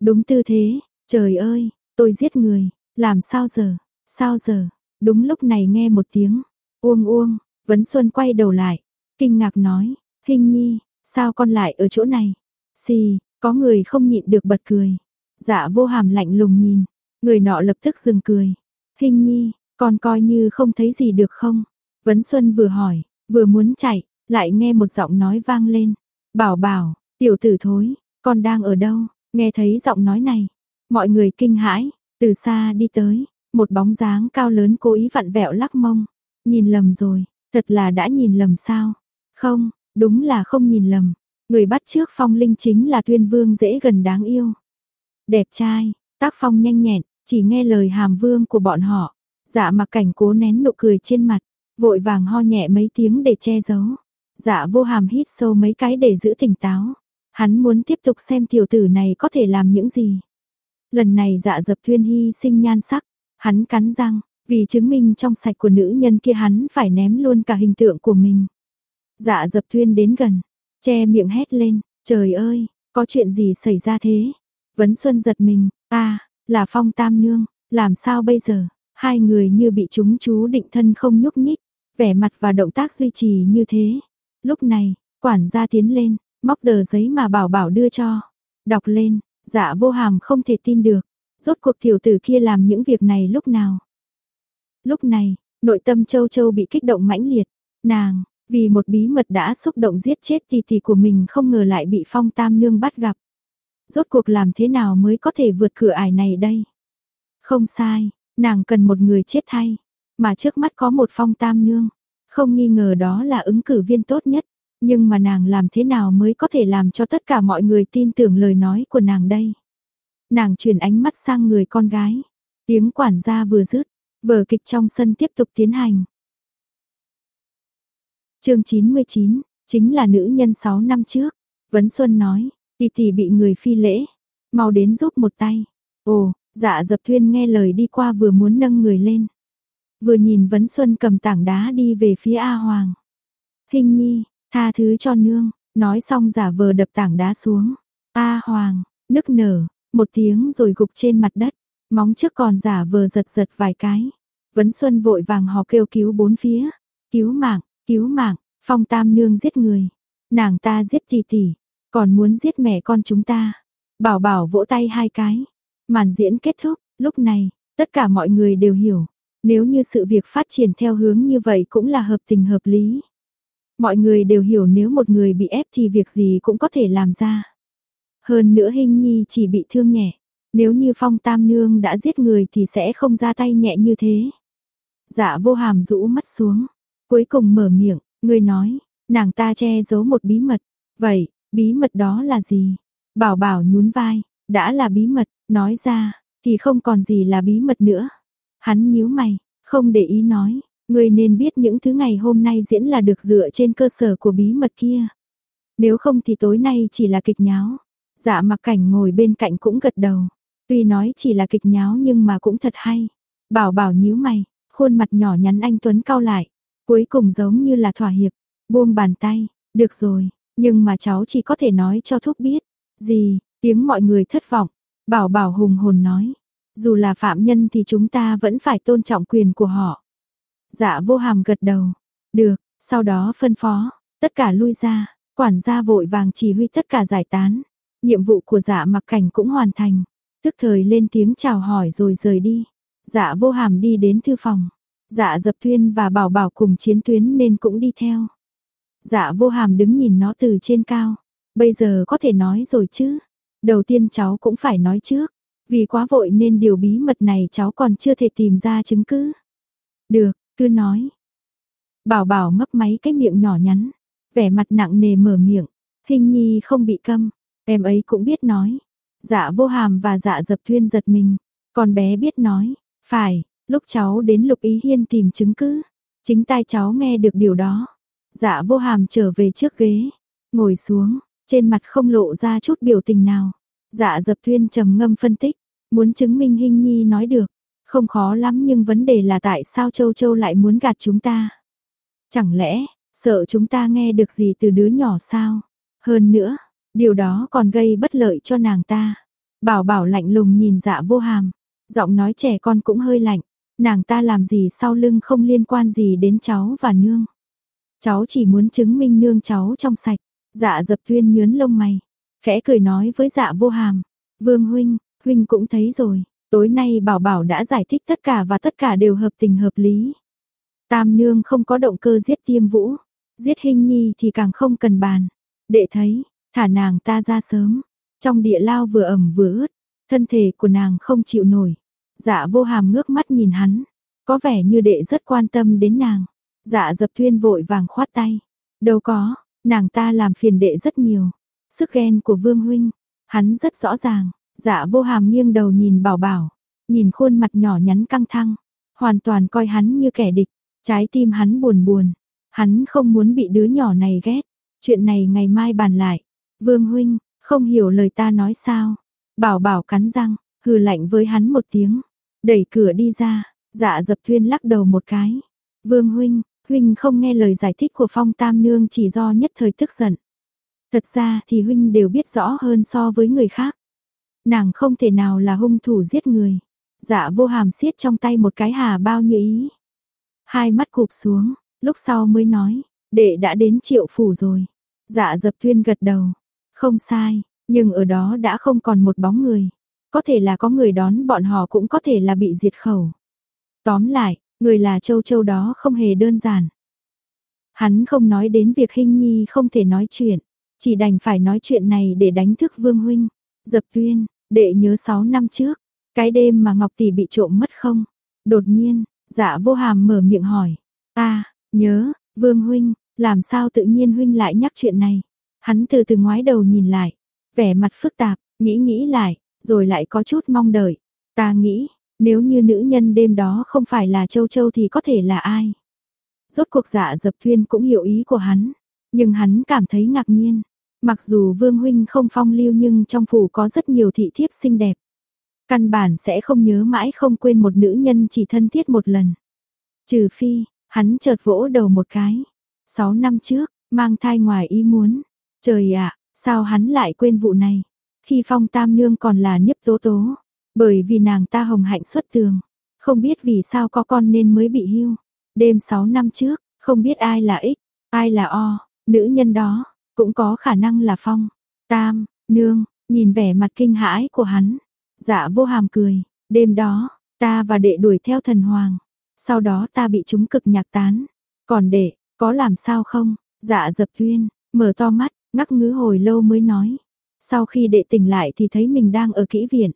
Đúng tư thế, trời ơi, tôi giết người, làm sao giờ, sao giờ, đúng lúc này nghe một tiếng, uông uông, Vấn Xuân quay đầu lại, kinh ngạc nói, Hình nhi, sao con lại ở chỗ này? Xì, có người không nhịn được bật cười. Dạ vô hàm lạnh lùng nhìn, người nọ lập tức dừng cười. Hình nhi, con coi như không thấy gì được không? Vấn Xuân vừa hỏi, vừa muốn chạy, lại nghe một giọng nói vang lên. Bảo bảo, tiểu tử thối, con đang ở đâu? Nghe thấy giọng nói này, mọi người kinh hãi, từ xa đi tới, một bóng dáng cao lớn cố ý vặn vẹo lắc mông. Nhìn lầm rồi, thật là đã nhìn lầm sao? Không, đúng là không nhìn lầm, người bắt trước phong linh chính là tuyên vương dễ gần đáng yêu. Đẹp trai, tác phong nhanh nhẹn, chỉ nghe lời hàm vương của bọn họ. Dạ mặc cảnh cố nén nụ cười trên mặt, vội vàng ho nhẹ mấy tiếng để che giấu. Dạ vô hàm hít sâu mấy cái để giữ tỉnh táo. Hắn muốn tiếp tục xem tiểu tử này có thể làm những gì. Lần này dạ dập thuyên hy sinh nhan sắc, hắn cắn răng, vì chứng minh trong sạch của nữ nhân kia hắn phải ném luôn cả hình tượng của mình. Dạ dập thuyên đến gần, che miệng hét lên, trời ơi, có chuyện gì xảy ra thế? Vấn Xuân giật mình, ta, là Phong Tam Nương, làm sao bây giờ? Hai người như bị chúng chú định thân không nhúc nhích, vẻ mặt và động tác duy trì như thế. Lúc này, quản gia tiến lên, móc tờ giấy mà bảo bảo đưa cho. Đọc lên, dạ vô hàm không thể tin được. Rốt cuộc tiểu tử kia làm những việc này lúc nào? Lúc này, nội tâm châu châu bị kích động mãnh liệt. Nàng, vì một bí mật đã xúc động giết chết tỷ tỷ của mình không ngờ lại bị phong tam nương bắt gặp. Rốt cuộc làm thế nào mới có thể vượt cửa ải này đây? Không sai, nàng cần một người chết thay, mà trước mắt có một phong tam nương, không nghi ngờ đó là ứng cử viên tốt nhất, nhưng mà nàng làm thế nào mới có thể làm cho tất cả mọi người tin tưởng lời nói của nàng đây? Nàng chuyển ánh mắt sang người con gái, tiếng quản gia vừa dứt, vở kịch trong sân tiếp tục tiến hành. chương 99, chính là nữ nhân 6 năm trước, Vấn Xuân nói, tỷ tỷ bị người phi lễ, mau đến giúp một tay. Ồ, Dạ dập thuyên nghe lời đi qua vừa muốn nâng người lên. Vừa nhìn Vấn Xuân cầm tảng đá đi về phía A Hoàng. Hình nhi, tha thứ cho nương, nói xong giả vờ đập tảng đá xuống. A Hoàng, nức nở, một tiếng rồi gục trên mặt đất, móng trước còn giả vờ giật giật vài cái. Vấn Xuân vội vàng hò kêu cứu bốn phía. Cứu mạng, cứu mạng, phong tam nương giết người. Nàng ta giết tỷ tỷ, còn muốn giết mẹ con chúng ta. Bảo bảo vỗ tay hai cái. Màn diễn kết thúc, lúc này, tất cả mọi người đều hiểu, nếu như sự việc phát triển theo hướng như vậy cũng là hợp tình hợp lý. Mọi người đều hiểu nếu một người bị ép thì việc gì cũng có thể làm ra. Hơn nữa hình nhi chỉ bị thương nhẹ, nếu như phong tam nương đã giết người thì sẽ không ra tay nhẹ như thế. Dạ vô hàm rũ mắt xuống, cuối cùng mở miệng, người nói, nàng ta che giấu một bí mật. Vậy, bí mật đó là gì? Bảo bảo nhún vai, đã là bí mật, nói ra, thì không còn gì là bí mật nữa. Hắn nhíu mày, không để ý nói, người nên biết những thứ ngày hôm nay diễn là được dựa trên cơ sở của bí mật kia. Nếu không thì tối nay chỉ là kịch nháo. Dạ mặc cảnh ngồi bên cạnh cũng gật đầu. Tuy nói chỉ là kịch nháo nhưng mà cũng thật hay. Bảo bảo nhíu mày, khuôn mặt nhỏ nhắn anh Tuấn cao lại. Cuối cùng giống như là thỏa hiệp, buông bàn tay, được rồi, nhưng mà cháu chỉ có thể nói cho thúc biết. Gì, Tiếng mọi người thất vọng, bảo bảo hùng hồn nói, dù là phạm nhân thì chúng ta vẫn phải tôn trọng quyền của họ. Dạ vô hàm gật đầu, được, sau đó phân phó, tất cả lui ra, quản gia vội vàng chỉ huy tất cả giải tán. Nhiệm vụ của dạ mặc cảnh cũng hoàn thành, tức thời lên tiếng chào hỏi rồi rời đi. Dạ vô hàm đi đến thư phòng, dạ dập thuyên và bảo bảo cùng chiến tuyến nên cũng đi theo. Dạ vô hàm đứng nhìn nó từ trên cao, bây giờ có thể nói rồi chứ, Đầu tiên cháu cũng phải nói trước, vì quá vội nên điều bí mật này cháu còn chưa thể tìm ra chứng cứ. Được, cứ nói. Bảo bảo mấp máy cái miệng nhỏ nhắn, vẻ mặt nặng nề mở miệng, hình nhi không bị câm, em ấy cũng biết nói. Dạ vô hàm và dạ dập thuyên giật mình, con bé biết nói, phải, lúc cháu đến lục ý hiên tìm chứng cứ, chính tai cháu nghe được điều đó. Dạ vô hàm trở về trước ghế, ngồi xuống, trên mặt không lộ ra chút biểu tình nào. Dạ dập thuyên trầm ngâm phân tích, muốn chứng minh Hinh Nhi nói được, Không khó lắm nhưng vấn đề là tại sao Châu Châu lại muốn gạt chúng ta? Chẳng lẽ, sợ chúng ta nghe được gì từ đứa nhỏ sao? Hơn nữa, điều đó còn gây bất lợi cho nàng ta. Bảo bảo lạnh lùng nhìn dạ vô hàm, giọng nói trẻ con cũng hơi lạnh, nàng ta làm gì sau lưng không liên quan gì đến cháu và nương. Cháu chỉ muốn chứng minh nương cháu trong sạch, dạ dập tuyên nhớn lông mày, khẽ cười nói với dạ vô hàm, vương huynh, huynh cũng thấy rồi, tối nay bảo bảo đã giải thích tất cả và tất cả đều hợp tình hợp lý. Tam nương không có động cơ giết tiêm vũ, giết hình nhi thì càng không cần bàn. Đệ thấy, thả nàng ta ra sớm, trong địa lao vừa ẩm vừa ướt, thân thể của nàng không chịu nổi. Dạ vô hàm ngước mắt nhìn hắn, có vẻ như đệ rất quan tâm đến nàng. Dạ dập thuyên vội vàng khoát tay. Đâu có, nàng ta làm phiền đệ rất nhiều. Sức ghen của vương huynh, hắn rất rõ ràng. Dạ vô hàm nghiêng đầu nhìn bảo bảo, nhìn khuôn mặt nhỏ nhắn căng thăng hoàn toàn coi hắn như kẻ địch. Trái tim hắn buồn buồn, hắn không muốn bị đứa nhỏ này ghét. Chuyện này ngày mai bàn lại. Vương huynh, không hiểu lời ta nói sao? Bảo bảo cắn răng, hừ lạnh với hắn một tiếng, đẩy cửa đi ra, dạ dập thuyên lắc đầu một cái. Vương huynh, huynh không nghe lời giải thích của phong tam nương chỉ do nhất thời tức giận. Thật ra thì huynh đều biết rõ hơn so với người khác. Nàng không thể nào là hung thủ giết người. Dạ vô hàm siết trong tay một cái hà bao như ý. Hai mắt cụp xuống, lúc sau mới nói, đệ đã đến triệu phủ rồi. Dạ dập thuyên gật đầu, không sai, nhưng ở đó đã không còn một bóng người. Có thể là có người đón bọn họ cũng có thể là bị diệt khẩu. Tóm lại, người là châu châu đó không hề đơn giản. Hắn không nói đến việc hình nhi không thể nói chuyện, chỉ đành phải nói chuyện này để đánh thức vương huynh. Dập tuyên, đệ nhớ 6 năm trước, cái đêm mà Ngọc Tỷ bị trộm mất không? Đột nhiên, dạ vô hàm mở miệng hỏi. ta nhớ, vương huynh, làm sao tự nhiên huynh lại nhắc chuyện này? Hắn từ từ ngoái đầu nhìn lại, vẻ mặt phức tạp, nghĩ nghĩ lại, rồi lại có chút mong đợi. Ta nghĩ, nếu như nữ nhân đêm đó không phải là Châu Châu thì có thể là ai? Rốt cuộc dạ dập thuyên cũng hiểu ý của hắn, nhưng hắn cảm thấy ngạc nhiên. Mặc dù Vương Huynh không phong lưu nhưng trong phủ có rất nhiều thị thiếp xinh đẹp. Căn bản sẽ không nhớ mãi không quên một nữ nhân chỉ thân thiết một lần. Trừ phi, hắn chợt vỗ đầu một cái. Sáu năm trước, mang thai ngoài ý muốn. Trời ạ, sao hắn lại quên vụ này? Khi phong tam nương còn là niếp tố tố. Bởi vì nàng ta hồng hạnh xuất tường. Không biết vì sao có con nên mới bị hưu. Đêm 6 năm trước, không biết ai là X, ai là O, nữ nhân đó, cũng có khả năng là Phong. Tam, nương, nhìn vẻ mặt kinh hãi của hắn. Dạ vô hàm cười, đêm đó, ta và đệ đuổi theo thần hoàng. Sau đó ta bị chúng cực nhạc tán. Còn đệ, có làm sao không? Dạ dập tuyên, mở to mắt, ngắc ngứ hồi lâu mới nói. Sau khi đệ tỉnh lại thì thấy mình đang ở kỹ viện.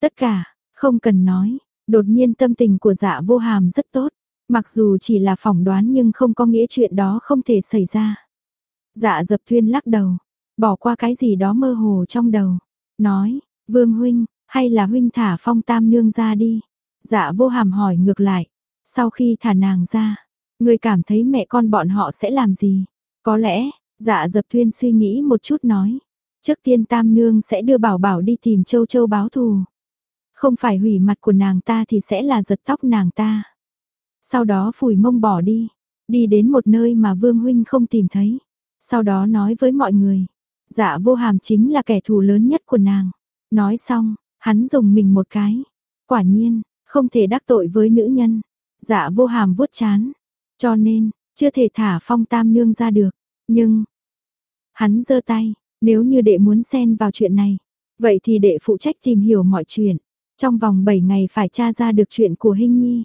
Tất cả, không cần nói, đột nhiên tâm tình của dạ vô hàm rất tốt. Mặc dù chỉ là phỏng đoán nhưng không có nghĩa chuyện đó không thể xảy ra. Dạ dập thuyên lắc đầu, bỏ qua cái gì đó mơ hồ trong đầu. Nói, Vương Huynh, hay là Huynh thả phong tam nương ra đi. Dạ vô hàm hỏi ngược lại, sau khi thả nàng ra, người cảm thấy mẹ con bọn họ sẽ làm gì? Có lẽ, dạ dập thuyên suy nghĩ một chút nói. Trước tiên tam nương sẽ đưa bảo bảo đi tìm châu châu báo thù. Không phải hủy mặt của nàng ta thì sẽ là giật tóc nàng ta. Sau đó phủi mông bỏ đi, đi đến một nơi mà Vương Huynh không tìm thấy. Sau đó nói với mọi người, dạ vô hàm chính là kẻ thù lớn nhất của nàng. Nói xong, hắn dùng mình một cái. Quả nhiên, không thể đắc tội với nữ nhân. Dạ vô hàm vuốt chán. Cho nên, chưa thể thả phong tam nương ra được. Nhưng, hắn giơ tay, nếu như đệ muốn xen vào chuyện này, vậy thì đệ phụ trách tìm hiểu mọi chuyện. Trong vòng 7 ngày phải tra ra được chuyện của Hinh Nhi.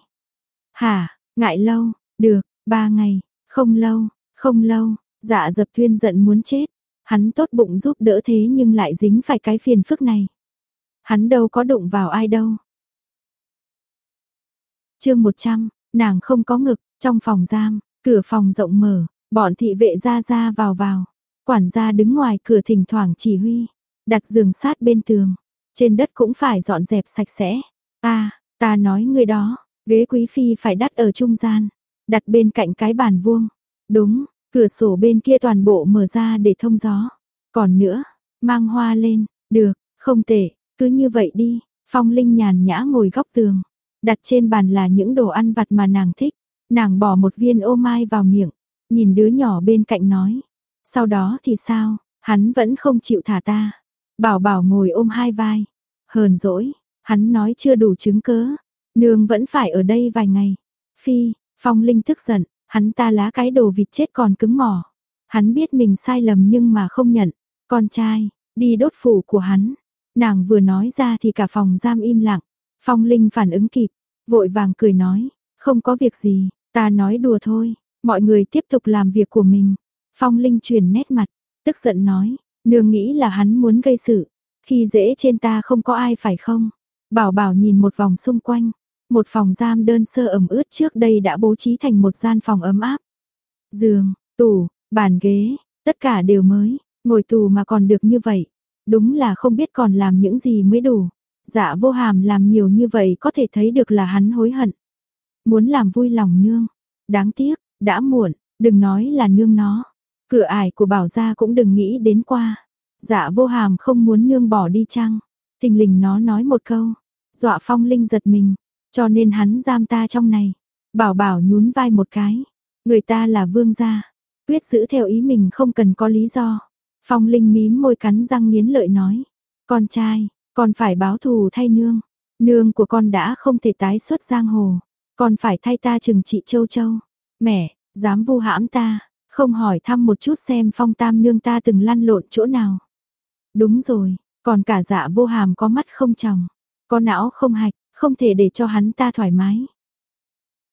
Hả, ngại lâu, được, 3 ngày, không lâu, không lâu, dạ dập thuyên giận muốn chết. Hắn tốt bụng giúp đỡ thế nhưng lại dính phải cái phiền phức này. Hắn đâu có đụng vào ai đâu. chương 100, nàng không có ngực, trong phòng giam, cửa phòng rộng mở, bọn thị vệ ra ra vào vào. Quản gia đứng ngoài cửa thỉnh thoảng chỉ huy, đặt giường sát bên tường. Trên đất cũng phải dọn dẹp sạch sẽ. Ta, ta nói người đó, ghế quý phi phải đặt ở trung gian, đặt bên cạnh cái bàn vuông. Đúng, cửa sổ bên kia toàn bộ mở ra để thông gió. Còn nữa, mang hoa lên, được, không tệ, cứ như vậy đi. Phong Linh nhàn nhã ngồi góc tường, đặt trên bàn là những đồ ăn vặt mà nàng thích. Nàng bỏ một viên ô mai vào miệng, nhìn đứa nhỏ bên cạnh nói. Sau đó thì sao, hắn vẫn không chịu thả ta. Bảo bảo ngồi ôm hai vai. Hờn dỗi, hắn nói chưa đủ chứng cớ. Nương vẫn phải ở đây vài ngày. Phi, Phong Linh tức giận, hắn ta lá cái đồ vịt chết còn cứng mỏ. Hắn biết mình sai lầm nhưng mà không nhận. Con trai, đi đốt phủ của hắn. Nàng vừa nói ra thì cả phòng giam im lặng. Phong Linh phản ứng kịp, vội vàng cười nói, không có việc gì, ta nói đùa thôi, mọi người tiếp tục làm việc của mình. Phong Linh chuyển nét mặt, tức giận nói, nương nghĩ là hắn muốn gây sự, khi dễ trên ta không có ai phải không? Bảo bảo nhìn một vòng xung quanh, một phòng giam đơn sơ ẩm ướt trước đây đã bố trí thành một gian phòng ấm áp. Giường, tủ, bàn ghế, tất cả đều mới, ngồi tù mà còn được như vậy. Đúng là không biết còn làm những gì mới đủ. Dạ vô hàm làm nhiều như vậy có thể thấy được là hắn hối hận. Muốn làm vui lòng nương. Đáng tiếc, đã muộn, đừng nói là nương nó. Cửa ải của bảo gia cũng đừng nghĩ đến qua. Dạ vô hàm không muốn nương bỏ đi chăng. Thình lình nó nói một câu. Dọa phong linh giật mình. Cho nên hắn giam ta trong này. Bảo bảo nhún vai một cái. Người ta là vương gia. Quyết giữ theo ý mình không cần có lý do. Phong Linh mím môi cắn răng nghiến lợi nói. Con trai, con phải báo thù thay nương. Nương của con đã không thể tái xuất giang hồ. Con phải thay ta trừng trị châu châu. Mẹ, dám vu hãm ta, không hỏi thăm một chút xem phong tam nương ta từng lăn lộn chỗ nào. Đúng rồi, còn cả dạ vô hàm có mắt không tròng, có não không hạch, không thể để cho hắn ta thoải mái.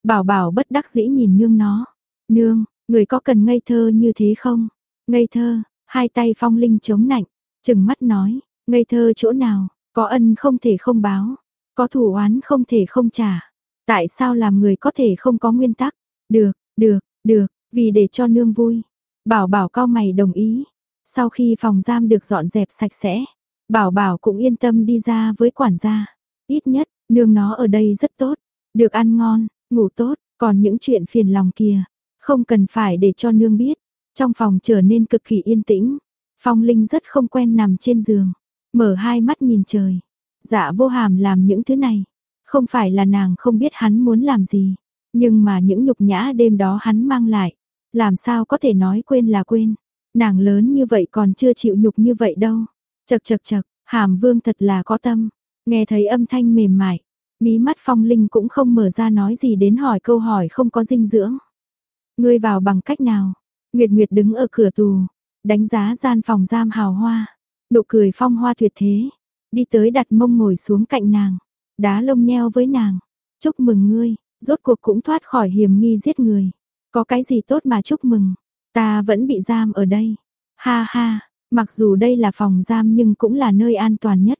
Bảo bảo bất đắc dĩ nhìn nương nó. Nương, người có cần ngây thơ như thế không? Ngây thơ, Hai tay phong linh chống nạnh, chừng mắt nói, ngây thơ chỗ nào, có ân không thể không báo, có thủ oán không thể không trả. Tại sao làm người có thể không có nguyên tắc? Được, được, được, vì để cho nương vui. Bảo bảo cao mày đồng ý. Sau khi phòng giam được dọn dẹp sạch sẽ, bảo bảo cũng yên tâm đi ra với quản gia. Ít nhất, nương nó ở đây rất tốt, được ăn ngon, ngủ tốt, còn những chuyện phiền lòng kia, không cần phải để cho nương biết. Trong phòng trở nên cực kỳ yên tĩnh, Phong Linh rất không quen nằm trên giường, mở hai mắt nhìn trời. Dạ vô hàm làm những thứ này, không phải là nàng không biết hắn muốn làm gì, nhưng mà những nhục nhã đêm đó hắn mang lại, làm sao có thể nói quên là quên. Nàng lớn như vậy còn chưa chịu nhục như vậy đâu. Chật chật chật, hàm vương thật là có tâm, nghe thấy âm thanh mềm mại, mí mắt phong linh cũng không mở ra nói gì đến hỏi câu hỏi không có dinh dưỡng. Ngươi vào bằng cách nào? Nguyệt Nguyệt đứng ở cửa tù, đánh giá gian phòng giam hào hoa, nụ cười phong hoa tuyệt thế, đi tới đặt mông ngồi xuống cạnh nàng, đá lông nheo với nàng, chúc mừng ngươi, rốt cuộc cũng thoát khỏi hiểm nghi giết người, có cái gì tốt mà chúc mừng, ta vẫn bị giam ở đây, ha ha, mặc dù đây là phòng giam nhưng cũng là nơi an toàn nhất.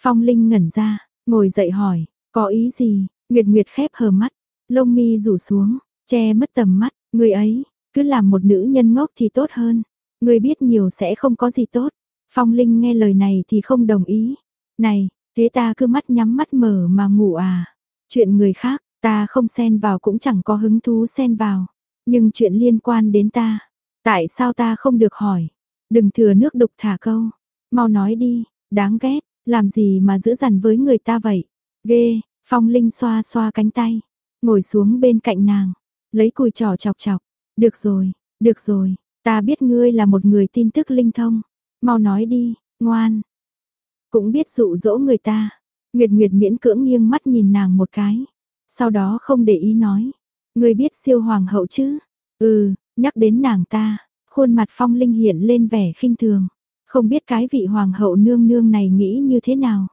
Phong Linh ngẩn ra, ngồi dậy hỏi, có ý gì, Nguyệt Nguyệt khép hờ mắt, lông mi rủ xuống, che mất tầm mắt, người ấy, cứ làm một nữ nhân ngốc thì tốt hơn. Người biết nhiều sẽ không có gì tốt. Phong Linh nghe lời này thì không đồng ý. Này, thế ta cứ mắt nhắm mắt mở mà ngủ à. Chuyện người khác, ta không xen vào cũng chẳng có hứng thú xen vào. Nhưng chuyện liên quan đến ta, tại sao ta không được hỏi? Đừng thừa nước đục thả câu. Mau nói đi, đáng ghét, làm gì mà giữ dằn với người ta vậy? Ghê, Phong Linh xoa xoa cánh tay, ngồi xuống bên cạnh nàng, lấy cùi trò chọc chọc, được rồi, được rồi, ta biết ngươi là một người tin tức linh thông. Mau nói đi, ngoan. Cũng biết dụ dỗ người ta. Nguyệt Nguyệt miễn cưỡng nghiêng mắt nhìn nàng một cái. Sau đó không để ý nói. người biết siêu hoàng hậu chứ? Ừ, nhắc đến nàng ta. Khuôn mặt phong linh hiện lên vẻ khinh thường. Không biết cái vị hoàng hậu nương nương này nghĩ như thế nào.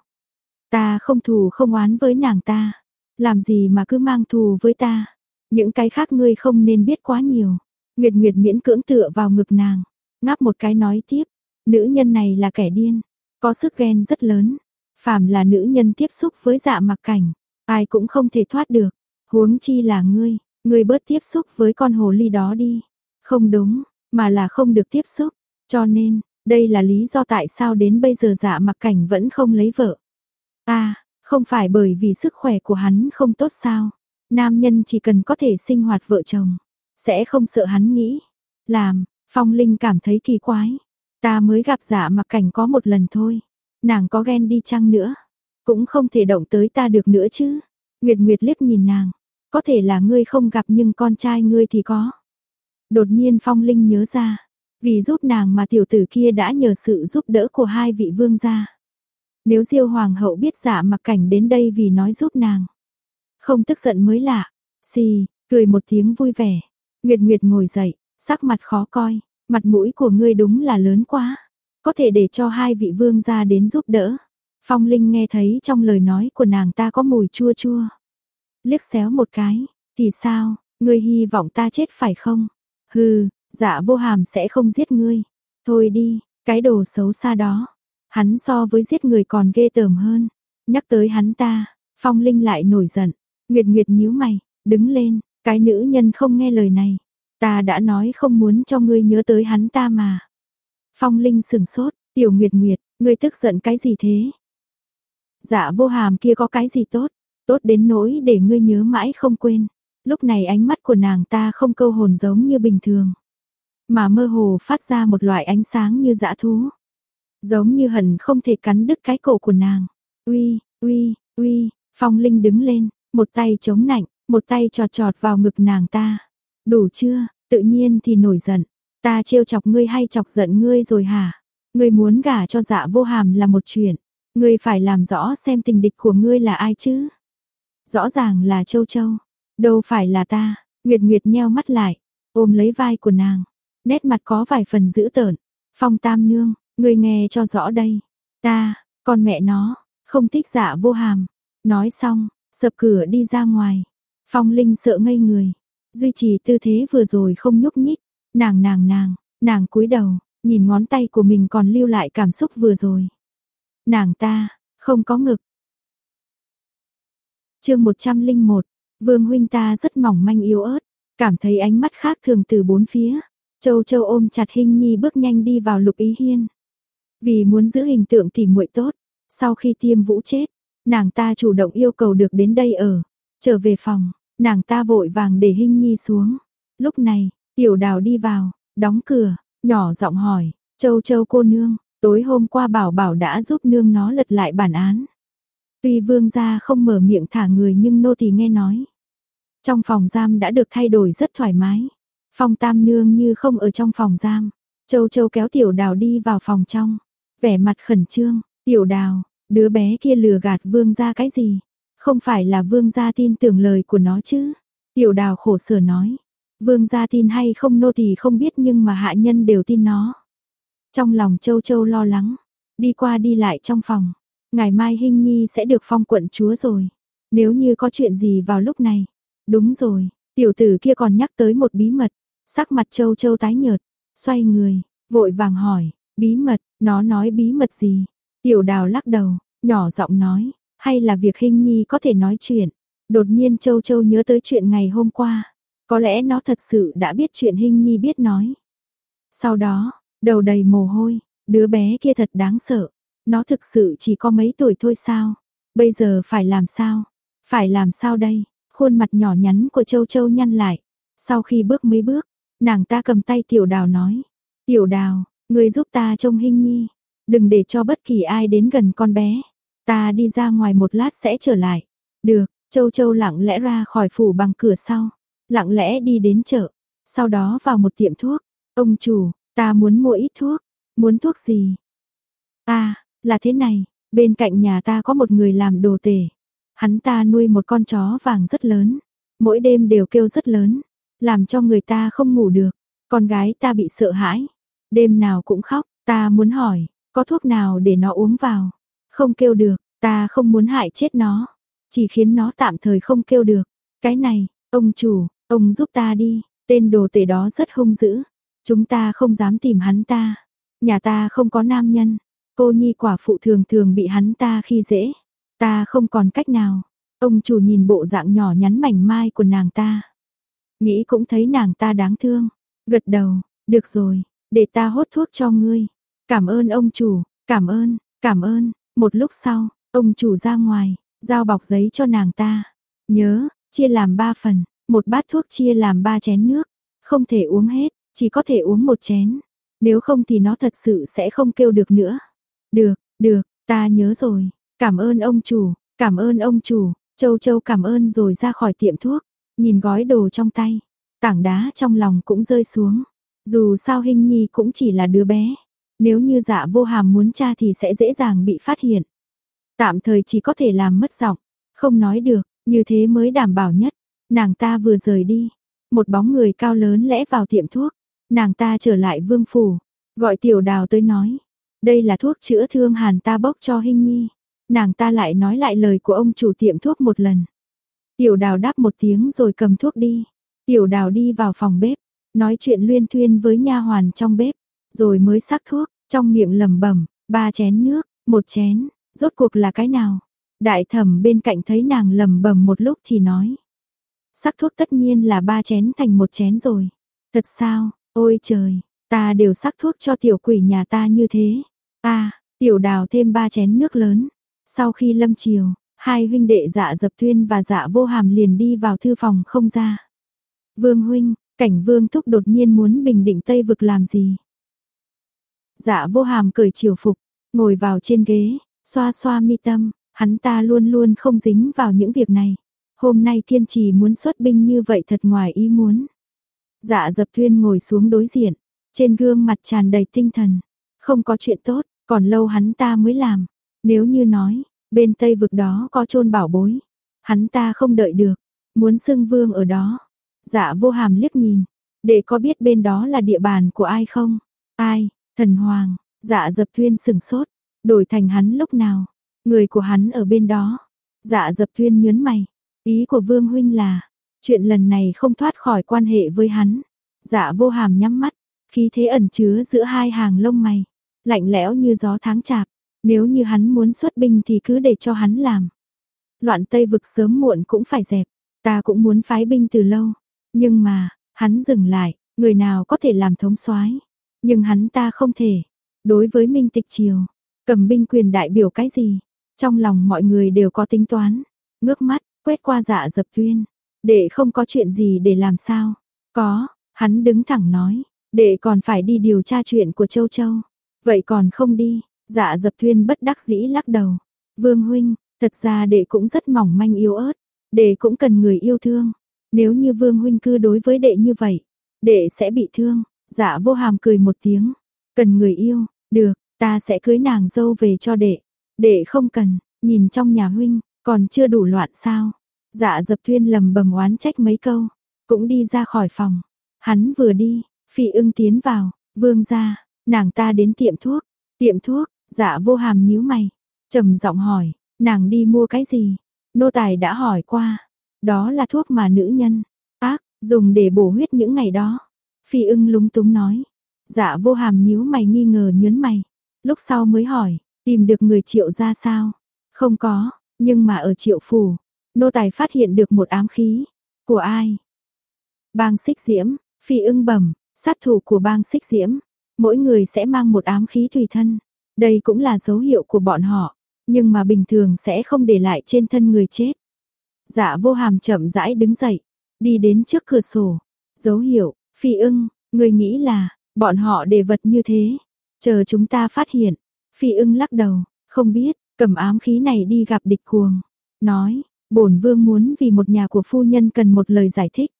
Ta không thù không oán với nàng ta. Làm gì mà cứ mang thù với ta. Những cái khác ngươi không nên biết quá nhiều. Nguyệt Nguyệt miễn cưỡng tựa vào ngực nàng, ngáp một cái nói tiếp, nữ nhân này là kẻ điên, có sức ghen rất lớn. Phàm là nữ nhân tiếp xúc với dạ mặc cảnh, ai cũng không thể thoát được. Huống chi là ngươi, ngươi bớt tiếp xúc với con hồ ly đó đi. Không đúng, mà là không được tiếp xúc. Cho nên, đây là lý do tại sao đến bây giờ dạ mặc cảnh vẫn không lấy vợ. À, không phải bởi vì sức khỏe của hắn không tốt sao? Nam nhân chỉ cần có thể sinh hoạt vợ chồng, sẽ không sợ hắn nghĩ. Làm, Phong Linh cảm thấy kỳ quái. Ta mới gặp dạ mặc cảnh có một lần thôi. Nàng có ghen đi chăng nữa. Cũng không thể động tới ta được nữa chứ. Nguyệt Nguyệt liếc nhìn nàng, có thể là ngươi không gặp nhưng con trai ngươi thì có. Đột nhiên Phong Linh nhớ ra, vì giúp nàng mà tiểu tử kia đã nhờ sự giúp đỡ của hai vị vương gia. Nếu Diêu Hoàng hậu biết giả mặc cảnh đến đây vì nói giúp nàng, không tức giận mới lạ. Xì, cười một tiếng vui vẻ. Nguyệt Nguyệt ngồi dậy, sắc mặt khó coi, mặt mũi của ngươi đúng là lớn quá, có thể để cho hai vị vương gia đến giúp đỡ. Phong Linh nghe thấy trong lời nói của nàng ta có mùi chua chua. Liếc xéo một cái, thì sao, ngươi hy vọng ta chết phải không? Hừ, dạ vô hàm sẽ không giết ngươi. Thôi đi, cái đồ xấu xa đó. Hắn so với giết người còn ghê tởm hơn. Nhắc tới hắn ta, Phong Linh lại nổi giận. Nguyệt Nguyệt nhíu mày, đứng lên, cái nữ nhân không nghe lời này. Ta đã nói không muốn cho ngươi nhớ tới hắn ta mà. Phong Linh sừng sốt, tiểu Nguyệt Nguyệt, ngươi tức giận cái gì thế? Dạ vô hàm kia có cái gì tốt, tốt đến nỗi để ngươi nhớ mãi không quên. Lúc này ánh mắt của nàng ta không câu hồn giống như bình thường, mà mơ hồ phát ra một loại ánh sáng như dã thú. Giống như hận không thể cắn đứt cái cổ của nàng. Uy, uy, uy, Phong Linh đứng lên, một tay chống nạnh, một tay trọt trọt vào ngực nàng ta. Đủ chưa, tự nhiên thì nổi giận. Ta trêu chọc ngươi hay chọc giận ngươi rồi hả? Ngươi muốn gả cho dạ vô hàm là một chuyện. Ngươi phải làm rõ xem tình địch của ngươi là ai chứ. Rõ ràng là châu châu. Đâu phải là ta. Nguyệt Nguyệt nheo mắt lại. Ôm lấy vai của nàng. Nét mặt có vài phần dữ tợn. Phong tam nương. Ngươi nghe cho rõ đây. Ta, con mẹ nó. Không thích dạ vô hàm. Nói xong, sập cửa đi ra ngoài. Phong Linh sợ ngây người, duy trì tư thế vừa rồi không nhúc nhích, nàng nàng nàng, nàng cúi đầu, nhìn ngón tay của mình còn lưu lại cảm xúc vừa rồi. Nàng ta, không có ngực. Chương 101, Vương huynh ta rất mỏng manh yếu ớt, cảm thấy ánh mắt khác thường từ bốn phía. Châu Châu ôm chặt Hinh Nhi bước nhanh đi vào Lục Ý Hiên. Vì muốn giữ hình tượng tỉ muội tốt, sau khi tiêm vũ chết, nàng ta chủ động yêu cầu được đến đây ở. Trở về phòng, nàng ta vội vàng để Hinh Nhi xuống. Lúc này, Tiểu Đào đi vào, đóng cửa, nhỏ giọng hỏi, "Châu Châu cô nương, tối hôm qua Bảo Bảo đã giúp nương nó lật lại bản án." Tuy vương gia không mở miệng thả người nhưng nô tỳ nghe nói, trong phòng giam đã được thay đổi rất thoải mái. Phong Tam nương như không ở trong phòng giam. Châu Châu kéo Tiểu Đào đi vào phòng trong, vẻ mặt khẩn trương, "Tiểu Đào, đứa bé kia lừa gạt vương gia cái gì?" Không phải là vương gia tin tưởng lời của nó chứ? Tiểu đào khổ sở nói. Vương gia tin hay không nô tỳ không biết nhưng mà hạ nhân đều tin nó. Trong lòng châu châu lo lắng. Đi qua đi lại trong phòng. Ngày mai Hinh Nhi sẽ được phong quận chúa rồi. Nếu như có chuyện gì vào lúc này. Đúng rồi, tiểu tử kia còn nhắc tới một bí mật. Sắc mặt châu châu tái nhợt. Xoay người, vội vàng hỏi. Bí mật, nó nói bí mật gì? Tiểu đào lắc đầu, nhỏ giọng nói hay là việc Hinh Nhi có thể nói chuyện. Đột nhiên Châu Châu nhớ tới chuyện ngày hôm qua, có lẽ nó thật sự đã biết chuyện Hinh Nhi biết nói. Sau đó, đầu đầy mồ hôi, đứa bé kia thật đáng sợ, nó thực sự chỉ có mấy tuổi thôi sao? Bây giờ phải làm sao? Phải làm sao đây? Khuôn mặt nhỏ nhắn của Châu Châu nhăn lại. Sau khi bước mấy bước, nàng ta cầm tay Tiểu Đào nói: "Tiểu Đào, ngươi giúp ta trông Hinh Nhi, đừng để cho bất kỳ ai đến gần con bé." Ta đi ra ngoài một lát sẽ trở lại. Được, Châu Châu lặng lẽ ra khỏi phủ bằng cửa sau, lặng lẽ đi đến chợ, sau đó vào một tiệm thuốc. Ông chủ, ta muốn mua ít thuốc, muốn thuốc gì? Ta, là thế này, bên cạnh nhà ta có một người làm đồ tể. Hắn ta nuôi một con chó vàng rất lớn, mỗi đêm đều kêu rất lớn, làm cho người ta không ngủ được. Con gái ta bị sợ hãi, đêm nào cũng khóc, ta muốn hỏi, có thuốc nào để nó uống vào? Không kêu được, ta không muốn hại chết nó, chỉ khiến nó tạm thời không kêu được. Cái này, ông chủ, ông giúp ta đi, tên đồ tể đó rất hung dữ. Chúng ta không dám tìm hắn ta. Nhà ta không có nam nhân. Cô nhi quả phụ thường thường bị hắn ta khi dễ. Ta không còn cách nào. Ông chủ nhìn bộ dạng nhỏ nhắn mảnh mai của nàng ta. Nghĩ cũng thấy nàng ta đáng thương. Gật đầu, được rồi, để ta hốt thuốc cho ngươi. Cảm ơn ông chủ, cảm ơn, cảm ơn. Một lúc sau, ông chủ ra ngoài, giao bọc giấy cho nàng ta. Nhớ, chia làm ba phần, một bát thuốc chia làm ba chén nước. Không thể uống hết, chỉ có thể uống một chén. Nếu không thì nó thật sự sẽ không kêu được nữa. Được, được, ta nhớ rồi. Cảm ơn ông chủ, cảm ơn ông chủ. Châu Châu cảm ơn rồi ra khỏi tiệm thuốc, nhìn gói đồ trong tay, tảng đá trong lòng cũng rơi xuống. Dù sao Hinh Nhi cũng chỉ là đứa bé, nếu như dạ vô hàm muốn cha thì sẽ dễ dàng bị phát hiện. Tạm thời chỉ có thể làm mất giọng, không nói được, như thế mới đảm bảo nhất. Nàng ta vừa rời đi, một bóng người cao lớn lẽ vào tiệm thuốc, nàng ta trở lại vương phủ, gọi tiểu đào tới nói, đây là thuốc chữa thương hàn ta bốc cho Hinh Nhi. Nàng ta lại nói lại lời của ông chủ tiệm thuốc một lần. Tiểu đào đáp một tiếng rồi cầm thuốc đi. Tiểu đào đi vào phòng bếp, nói chuyện luyên thuyên với nha hoàn trong bếp, rồi mới sắc thuốc, trong miệng lẩm bẩm, ba chén nước, một chén, rốt cuộc là cái nào? Đại thẩm bên cạnh thấy nàng lẩm bẩm một lúc thì nói, sắc thuốc tất nhiên là ba chén thành một chén rồi. Thật sao? Ôi trời, ta đều sắc thuốc cho tiểu quỷ nhà ta như thế. Ta, tiểu đào thêm ba chén nước lớn. Sau khi lâm chiều, hai huynh đệ dạ dập tuyên và dạ vô hàm liền đi vào thư phòng không ra. Vương huynh, cảnh vương thúc đột nhiên muốn bình định Tây vực làm gì? Dạ vô hàm cởi chiều phục, ngồi vào trên ghế, xoa xoa mi tâm, hắn ta luôn luôn không dính vào những việc này. Hôm nay kiên trì muốn xuất binh như vậy thật ngoài ý muốn. Dạ dập tuyên ngồi xuống đối diện, trên gương mặt tràn đầy tinh thần. Không có chuyện tốt, còn lâu hắn ta mới làm. Nếu như nói, bên Tây vực đó có chôn bảo bối, hắn ta không đợi được, muốn xưng vương ở đó. Dạ vô hàm liếc nhìn, để có biết bên đó là địa bàn của ai không? Ai? Thần Hoàng, dạ dập thuyên sừng sốt, đổi thành hắn lúc nào? Người của hắn ở bên đó. Dạ dập thuyên nhớn mày, ý của Vương Huynh là, chuyện lần này không thoát khỏi quan hệ với hắn. Dạ vô hàm nhắm mắt, khí thế ẩn chứa giữa hai hàng lông mày, lạnh lẽo như gió tháng chạp. Nếu như hắn muốn xuất binh thì cứ để cho hắn làm. Loạn Tây vực sớm muộn cũng phải dẹp, ta cũng muốn phái binh từ lâu. Nhưng mà, hắn dừng lại, người nào có thể làm thống soái Nhưng hắn ta không thể. Đối với Minh Tịch Triều, cầm binh quyền đại biểu cái gì? Trong lòng mọi người đều có tính toán. Ngước mắt, quét qua dạ dập tuyên. Để không có chuyện gì để làm sao? Có, hắn đứng thẳng nói. Để còn phải đi điều tra chuyện của Châu Châu. Vậy còn không đi, Dạ dập thuyên bất đắc dĩ lắc đầu. Vương huynh, thật ra đệ cũng rất mỏng manh yếu ớt. Đệ cũng cần người yêu thương. Nếu như vương huynh cư đối với đệ như vậy, đệ sẽ bị thương. Dạ vô hàm cười một tiếng. Cần người yêu, được, ta sẽ cưới nàng dâu về cho đệ. Đệ không cần, nhìn trong nhà huynh, còn chưa đủ loạn sao. Dạ dập thuyên lầm bầm oán trách mấy câu, cũng đi ra khỏi phòng. Hắn vừa đi, phi ưng tiến vào, vương ra, nàng ta đến tiệm thuốc. Tiệm thuốc, Dạ vô hàm nhíu mày, trầm giọng hỏi, nàng đi mua cái gì? Nô tài đã hỏi qua, đó là thuốc mà nữ nhân, ác, dùng để bổ huyết những ngày đó. Phi ưng lúng túng nói, dạ vô hàm nhíu mày nghi ngờ nhớn mày, lúc sau mới hỏi, tìm được người triệu ra sao? Không có, nhưng mà ở triệu phủ, nô tài phát hiện được một ám khí, của ai? Bang xích diễm, phi ưng bẩm, sát thủ của bang xích diễm, mỗi người sẽ mang một ám khí tùy thân. Đây cũng là dấu hiệu của bọn họ, nhưng mà bình thường sẽ không để lại trên thân người chết. Dạ vô hàm chậm rãi đứng dậy, đi đến trước cửa sổ. Dấu hiệu, phi ưng, người nghĩ là, bọn họ để vật như thế. Chờ chúng ta phát hiện. Phi ưng lắc đầu, không biết, cầm ám khí này đi gặp địch cuồng. Nói, bổn vương muốn vì một nhà của phu nhân cần một lời giải thích.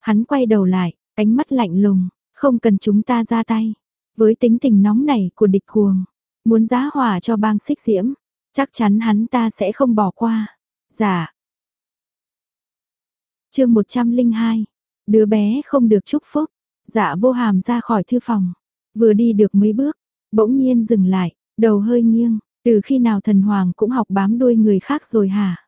Hắn quay đầu lại, ánh mắt lạnh lùng, không cần chúng ta ra tay. Với tính tình nóng này của địch cuồng, Muốn giá hỏa cho bang xích diễm, chắc chắn hắn ta sẽ không bỏ qua. Dạ. chương 102. Đứa bé không được chúc phúc. Dạ vô hàm ra khỏi thư phòng. Vừa đi được mấy bước, bỗng nhiên dừng lại, đầu hơi nghiêng. Từ khi nào thần hoàng cũng học bám đuôi người khác rồi hả?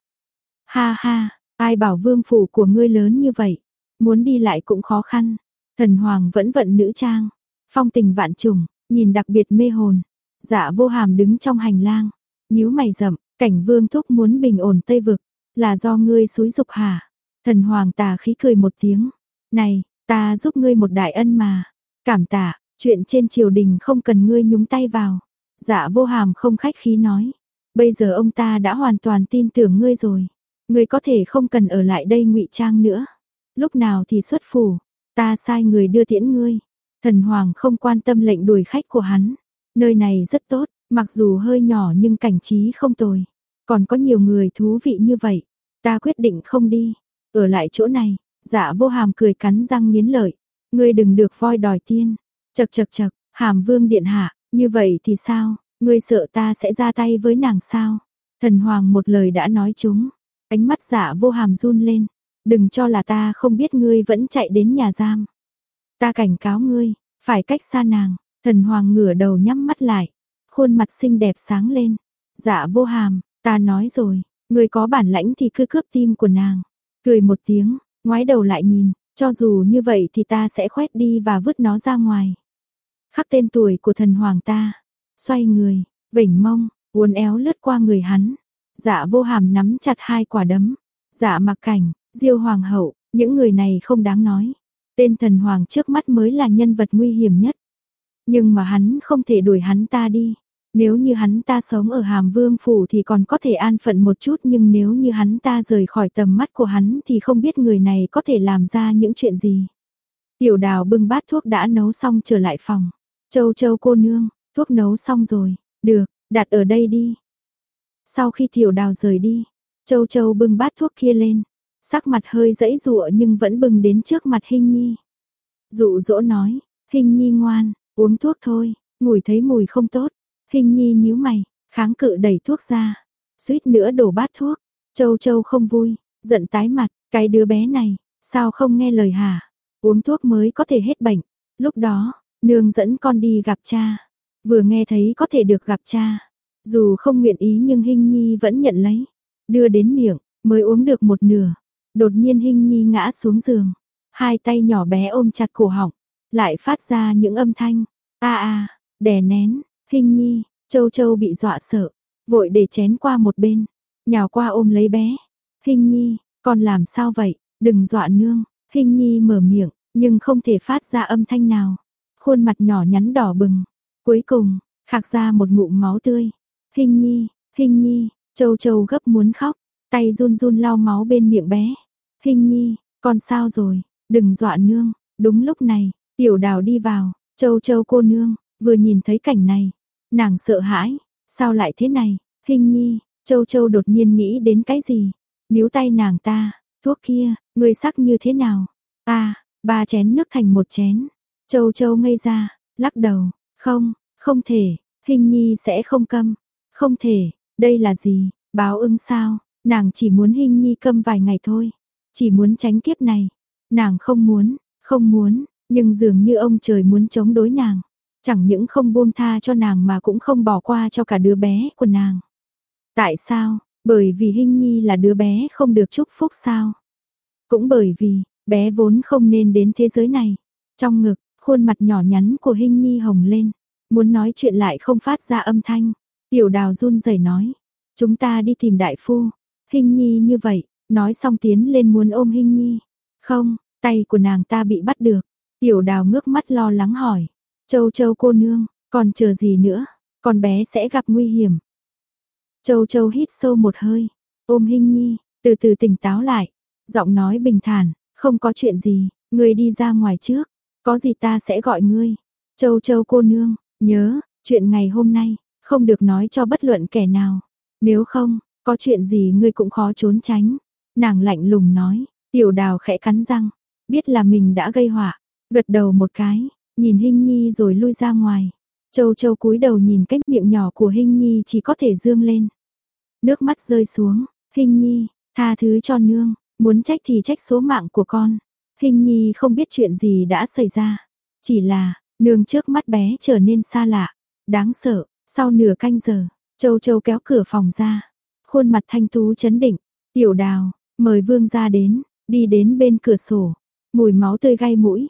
Ha ha, ai bảo vương phủ của ngươi lớn như vậy? Muốn đi lại cũng khó khăn. Thần hoàng vẫn vận nữ trang. Phong tình vạn trùng, nhìn đặc biệt mê hồn. Dạ vô hàm đứng trong hành lang, nhíu mày rậm, cảnh vương thúc muốn bình ổn Tây Vực, là do ngươi xúi dục hả? Thần hoàng tà khí cười một tiếng, này, ta giúp ngươi một đại ân mà, cảm tạ, chuyện trên triều đình không cần ngươi nhúng tay vào. Dạ vô hàm không khách khí nói, bây giờ ông ta đã hoàn toàn tin tưởng ngươi rồi, người có thể không cần ở lại đây ngụy trang nữa. Lúc nào thì xuất phủ, ta sai người đưa tiễn ngươi. Thần hoàng không quan tâm lệnh đuổi khách của hắn, Nơi này rất tốt, mặc dù hơi nhỏ nhưng cảnh trí không tồi. Còn có nhiều người thú vị như vậy. Ta quyết định không đi, ở lại chỗ này, dạ vô hàm cười cắn răng nghiến lợi. Ngươi đừng được voi đòi tiên. Chật chật chật, hàm vương điện hạ, như vậy thì sao, ngươi sợ ta sẽ ra tay với nàng sao? Thần hoàng một lời đã nói chúng, ánh mắt dạ vô hàm run lên. Đừng cho là ta không biết ngươi vẫn chạy đến nhà giam. Ta cảnh cáo ngươi, phải cách xa nàng. Thần hoàng ngửa đầu nhắm mắt lại, khuôn mặt xinh đẹp sáng lên. Dạ vô hàm, ta nói rồi, ngươi có bản lãnh thì cứ cướp tim của nàng. Cười một tiếng, ngoái đầu lại nhìn, cho dù như vậy thì ta sẽ khoét đi và vứt nó ra ngoài. Khắc tên tuổi của thần hoàng ta. Xoay người, vểnh mông, uốn éo lướt qua người hắn. Dạ vô hàm nắm chặt hai quả đấm. Dạ mặc cảnh, diêu hoàng hậu, những người này không đáng nói. Tên thần hoàng trước mắt mới là nhân vật nguy hiểm nhất. Nhưng mà hắn không thể đuổi hắn ta đi. Nếu như hắn ta sống ở Hàm Vương Phủ thì còn có thể an phận một chút nhưng nếu như hắn ta rời khỏi tầm mắt của hắn thì không biết người này có thể làm ra những chuyện gì. Tiểu đào bưng bát thuốc đã nấu xong trở lại phòng. Châu châu cô nương, thuốc nấu xong rồi, được, đặt ở đây đi. Sau khi tiểu đào rời đi, châu châu bưng bát thuốc kia lên, sắc mặt hơi dãy dụa nhưng vẫn bưng đến trước mặt hình Nhi. Dụ dỗ nói, hình Nhi ngoan, uống thuốc thôi, ngửi thấy mùi không tốt. Hình nhi nhíu mày, kháng cự đẩy thuốc ra, suýt nữa đổ bát thuốc. Châu Châu không vui, giận tái mặt, cái đứa bé này, sao không nghe lời hả? Uống thuốc mới có thể hết bệnh. Lúc đó, nương dẫn con đi gặp cha. Vừa nghe thấy có thể được gặp cha. Dù không nguyện ý nhưng Hinh Nhi vẫn nhận lấy. Đưa đến miệng, mới uống được một nửa. Đột nhiên Hinh Nhi ngã xuống giường. Hai tay nhỏ bé ôm chặt cổ họng. Lại phát ra những âm thanh. a a đè nén, Hình nhi, châu châu bị dọa sợ, vội để chén qua một bên, nhào qua ôm lấy bé. Hình nhi, con làm sao vậy, đừng dọa nương. Hình nhi mở miệng, nhưng không thể phát ra âm thanh nào. Khuôn mặt nhỏ nhắn đỏ bừng. Cuối cùng, khạc ra một ngụm máu tươi. Hình nhi, hình nhi, châu châu gấp muốn khóc, tay run run lau máu bên miệng bé. Hình nhi, con sao rồi, đừng dọa nương. Đúng lúc này, tiểu đào đi vào, châu châu cô nương, vừa nhìn thấy cảnh này, Nàng sợ hãi, sao lại thế này? Hình nhi, Châu Châu đột nhiên nghĩ đến cái gì? Níu tay nàng ta, thuốc kia, người sắc như thế nào? Ta, ba chén nước thành một chén. Châu Châu ngây ra, lắc đầu, không, không thể, hình nhi sẽ không câm. Không thể, đây là gì, báo ứng sao? Nàng chỉ muốn hình nhi câm vài ngày thôi. Chỉ muốn tránh kiếp này. Nàng không muốn, không muốn, nhưng dường như ông trời muốn chống đối nàng chẳng những không buông tha cho nàng mà cũng không bỏ qua cho cả đứa bé của nàng. Tại sao? Bởi vì Hinh Nhi là đứa bé không được chúc phúc sao? Cũng bởi vì, bé vốn không nên đến thế giới này. Trong ngực, khuôn mặt nhỏ nhắn của Hinh Nhi hồng lên, muốn nói chuyện lại không phát ra âm thanh. Tiểu đào run rẩy nói, chúng ta đi tìm đại phu. Hinh Nhi như vậy, nói xong tiến lên muốn ôm Hinh Nhi. Không, tay của nàng ta bị bắt được. Tiểu đào ngước mắt lo lắng hỏi, Châu Châu cô nương, còn chờ gì nữa, con bé sẽ gặp nguy hiểm. Châu Châu hít sâu một hơi, ôm Hinh Nhi, từ từ tỉnh táo lại, giọng nói bình thản, không có chuyện gì, ngươi đi ra ngoài trước, có gì ta sẽ gọi ngươi. Châu Châu cô nương, nhớ, chuyện ngày hôm nay, không được nói cho bất luận kẻ nào. Nếu không, có chuyện gì ngươi cũng khó trốn tránh. Nàng lạnh lùng nói, tiểu đào khẽ cắn răng, biết là mình đã gây họa, gật đầu một cái, nhìn Hinh Nhi rồi lui ra ngoài. Châu Châu cúi đầu nhìn cái miệng nhỏ của Hinh Nhi chỉ có thể dương lên. Nước mắt rơi xuống, Hinh Nhi, tha thứ cho nương, muốn trách thì trách số mạng của con. hình Nhi không biết chuyện gì đã xảy ra, chỉ là, nương trước mắt bé trở nên xa lạ, đáng sợ, sau nửa canh giờ, Châu Châu kéo cửa phòng ra, khuôn mặt thanh tú chấn định, tiểu đào, mời vương ra đến, đi đến bên cửa sổ, mùi máu tươi gai mũi,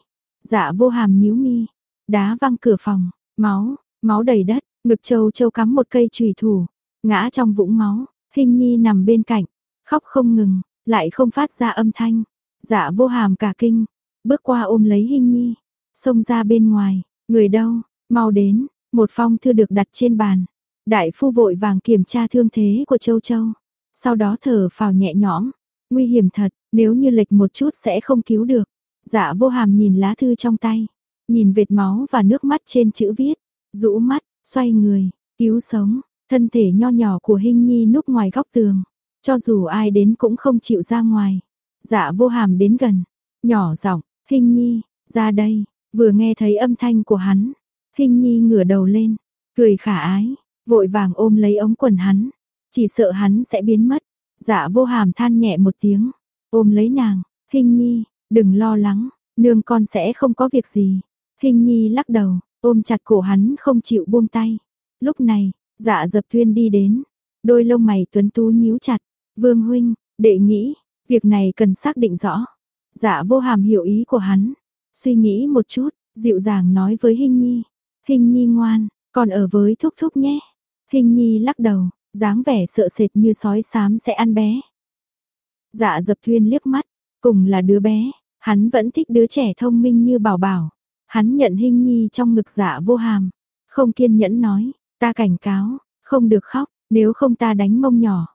Dạ vô hàm nhíu mi, đá văng cửa phòng, máu, máu đầy đất, ngực châu châu cắm một cây chùy thủ, ngã trong vũng máu, hình nhi nằm bên cạnh, khóc không ngừng, lại không phát ra âm thanh. Dạ vô hàm cả kinh, bước qua ôm lấy hình nhi, xông ra bên ngoài, người đâu, mau đến, một phong thư được đặt trên bàn. Đại phu vội vàng kiểm tra thương thế của châu châu, sau đó thở phào nhẹ nhõm, nguy hiểm thật, nếu như lệch một chút sẽ không cứu được. Dạ vô hàm nhìn lá thư trong tay, nhìn vệt máu và nước mắt trên chữ viết, rũ mắt, xoay người, cứu sống, thân thể nho nhỏ của Hinh Nhi núp ngoài góc tường. cho dù ai đến cũng không chịu ra ngoài. Dạ vô hàm đến gần, nhỏ giọng, hình nhi, ra đây, vừa nghe thấy âm thanh của hắn. Hình nhi ngửa đầu lên, cười khả ái, vội vàng ôm lấy ống quần hắn, chỉ sợ hắn sẽ biến mất. Dạ vô hàm than nhẹ một tiếng, ôm lấy nàng, hình nhi, đừng lo lắng, nương con sẽ không có việc gì. Hình nhi lắc đầu, ôm chặt cổ hắn không chịu buông tay. Lúc này, dạ dập thuyên đi đến, đôi lông mày tuấn tú nhíu chặt. Vương huynh, đệ nghĩ, việc này cần xác định rõ. Dạ vô hàm hiểu ý của hắn, suy nghĩ một chút, dịu dàng nói với Hình Nhi. Hình Nhi ngoan, còn ở với thúc thúc nhé. Hình Nhi lắc đầu, dáng vẻ sợ sệt như sói xám sẽ ăn bé. Dạ dập thuyên liếc mắt, cùng là đứa bé, hắn vẫn thích đứa trẻ thông minh như bảo bảo. Hắn nhận Hình Nhi trong ngực dạ vô hàm, không kiên nhẫn nói, ta cảnh cáo, không được khóc, nếu không ta đánh mông nhỏ.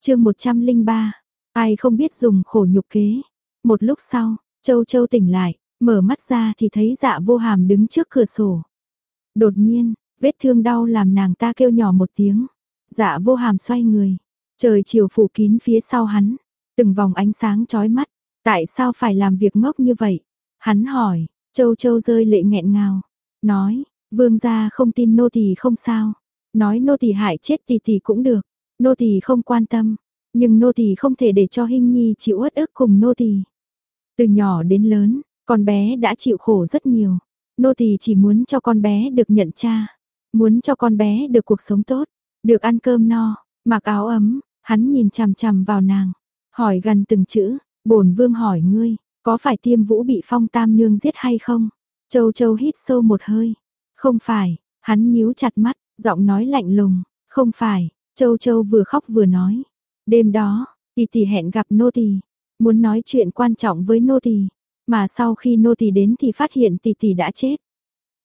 chương 103, ai không biết dùng khổ nhục kế. Một lúc sau, Châu Châu tỉnh lại, mở mắt ra thì thấy dạ vô hàm đứng trước cửa sổ. Đột nhiên, vết thương đau làm nàng ta kêu nhỏ một tiếng. Dạ vô hàm xoay người, trời chiều phủ kín phía sau hắn, từng vòng ánh sáng chói mắt. Tại sao phải làm việc ngốc như vậy? Hắn hỏi, Châu Châu rơi lệ nghẹn ngào, nói, vương gia không tin nô tỳ không sao, nói nô tỳ hại chết thì thì cũng được, nô tỳ không quan tâm, nhưng nô tỳ không thể để cho Hinh Nhi chịu uất ức cùng nô tỳ. Từ nhỏ đến lớn, con bé đã chịu khổ rất nhiều, nô tỳ chỉ muốn cho con bé được nhận cha, muốn cho con bé được cuộc sống tốt, được ăn cơm no, mặc áo ấm, hắn nhìn chằm chằm vào nàng, hỏi gần từng chữ, bổn vương hỏi ngươi, có phải tiêm vũ bị phong tam nương giết hay không? Châu Châu hít sâu một hơi. Không phải, hắn nhíu chặt mắt, giọng nói lạnh lùng, không phải, Châu Châu vừa khóc vừa nói. Đêm đó, tỷ tỷ hẹn gặp nô tỳ, muốn nói chuyện quan trọng với nô tỳ, mà sau khi nô tỳ đến thì phát hiện tỷ tỷ đã chết.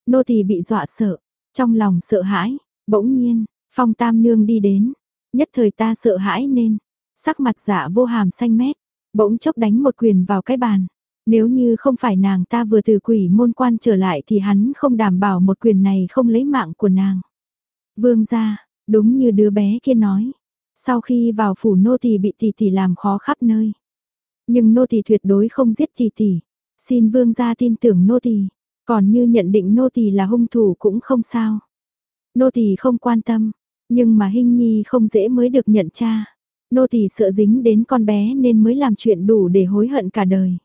Nô tỳ bị dọa sợ, trong lòng sợ hãi, bỗng nhiên, Phong Tam nương đi đến, nhất thời ta sợ hãi nên sắc mặt dạ vô hàm xanh mét, bỗng chốc đánh một quyền vào cái bàn. Nếu như không phải nàng ta vừa từ quỷ môn quan trở lại thì hắn không đảm bảo một quyền này không lấy mạng của nàng. Vương gia, đúng như đứa bé kia nói, sau khi vào phủ nô tỳ bị tỷ tỷ làm khó khắp nơi. Nhưng nô tỳ tuyệt đối không giết tỷ tỷ, xin vương gia tin tưởng nô tỳ, còn như nhận định nô tỳ là hung thủ cũng không sao. Nô tỳ không quan tâm, nhưng mà Hinh Nhi không dễ mới được nhận cha. Nô tỳ sợ dính đến con bé nên mới làm chuyện đủ để hối hận cả đời.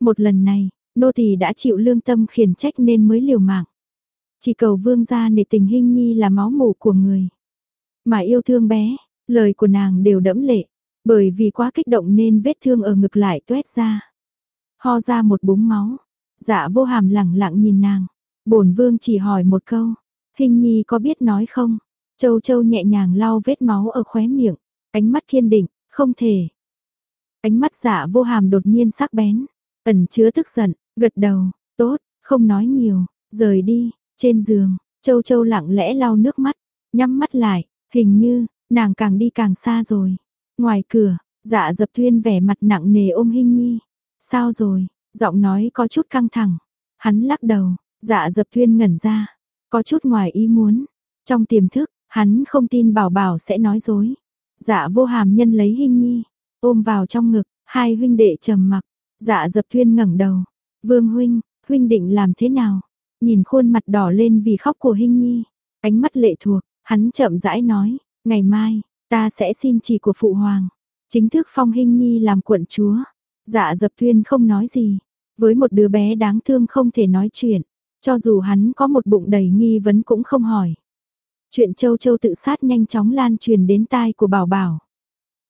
Một lần này, nô tỳ đã chịu lương tâm khiển trách nên mới liều mạng. Chỉ cầu vương gia nể tình hình nhi là máu mủ của người. Mà yêu thương bé, lời của nàng đều đẫm lệ, bởi vì quá kích động nên vết thương ở ngực lại tuét ra. Ho ra một búng máu, dạ vô hàm lẳng lặng nhìn nàng, bổn vương chỉ hỏi một câu, hình nhi có biết nói không? Châu châu nhẹ nhàng lau vết máu ở khóe miệng, ánh mắt kiên định, không thể. Ánh mắt dạ vô hàm đột nhiên sắc bén, ẩn chứa tức giận, gật đầu, tốt, không nói nhiều, rời đi, trên giường, Châu Châu lặng lẽ lau nước mắt, nhắm mắt lại, hình như, nàng càng đi càng xa rồi. Ngoài cửa, dạ dập thuyên vẻ mặt nặng nề ôm hình nhi. Sao rồi, giọng nói có chút căng thẳng. Hắn lắc đầu, dạ dập thuyên ngẩn ra, có chút ngoài ý muốn. Trong tiềm thức, hắn không tin bảo bảo sẽ nói dối. Dạ vô hàm nhân lấy hình nhi, ôm vào trong ngực, hai huynh đệ trầm mặc, Dạ dập thuyên ngẩng đầu. Vương huynh, huynh định làm thế nào? Nhìn khuôn mặt đỏ lên vì khóc của Hinh Nhi. Ánh mắt lệ thuộc, hắn chậm rãi nói. Ngày mai, ta sẽ xin chỉ của Phụ Hoàng. Chính thức phong Hinh Nhi làm quận chúa. Dạ dập thuyên không nói gì. Với một đứa bé đáng thương không thể nói chuyện. Cho dù hắn có một bụng đầy nghi vấn cũng không hỏi. Chuyện châu châu tự sát nhanh chóng lan truyền đến tai của bảo bảo.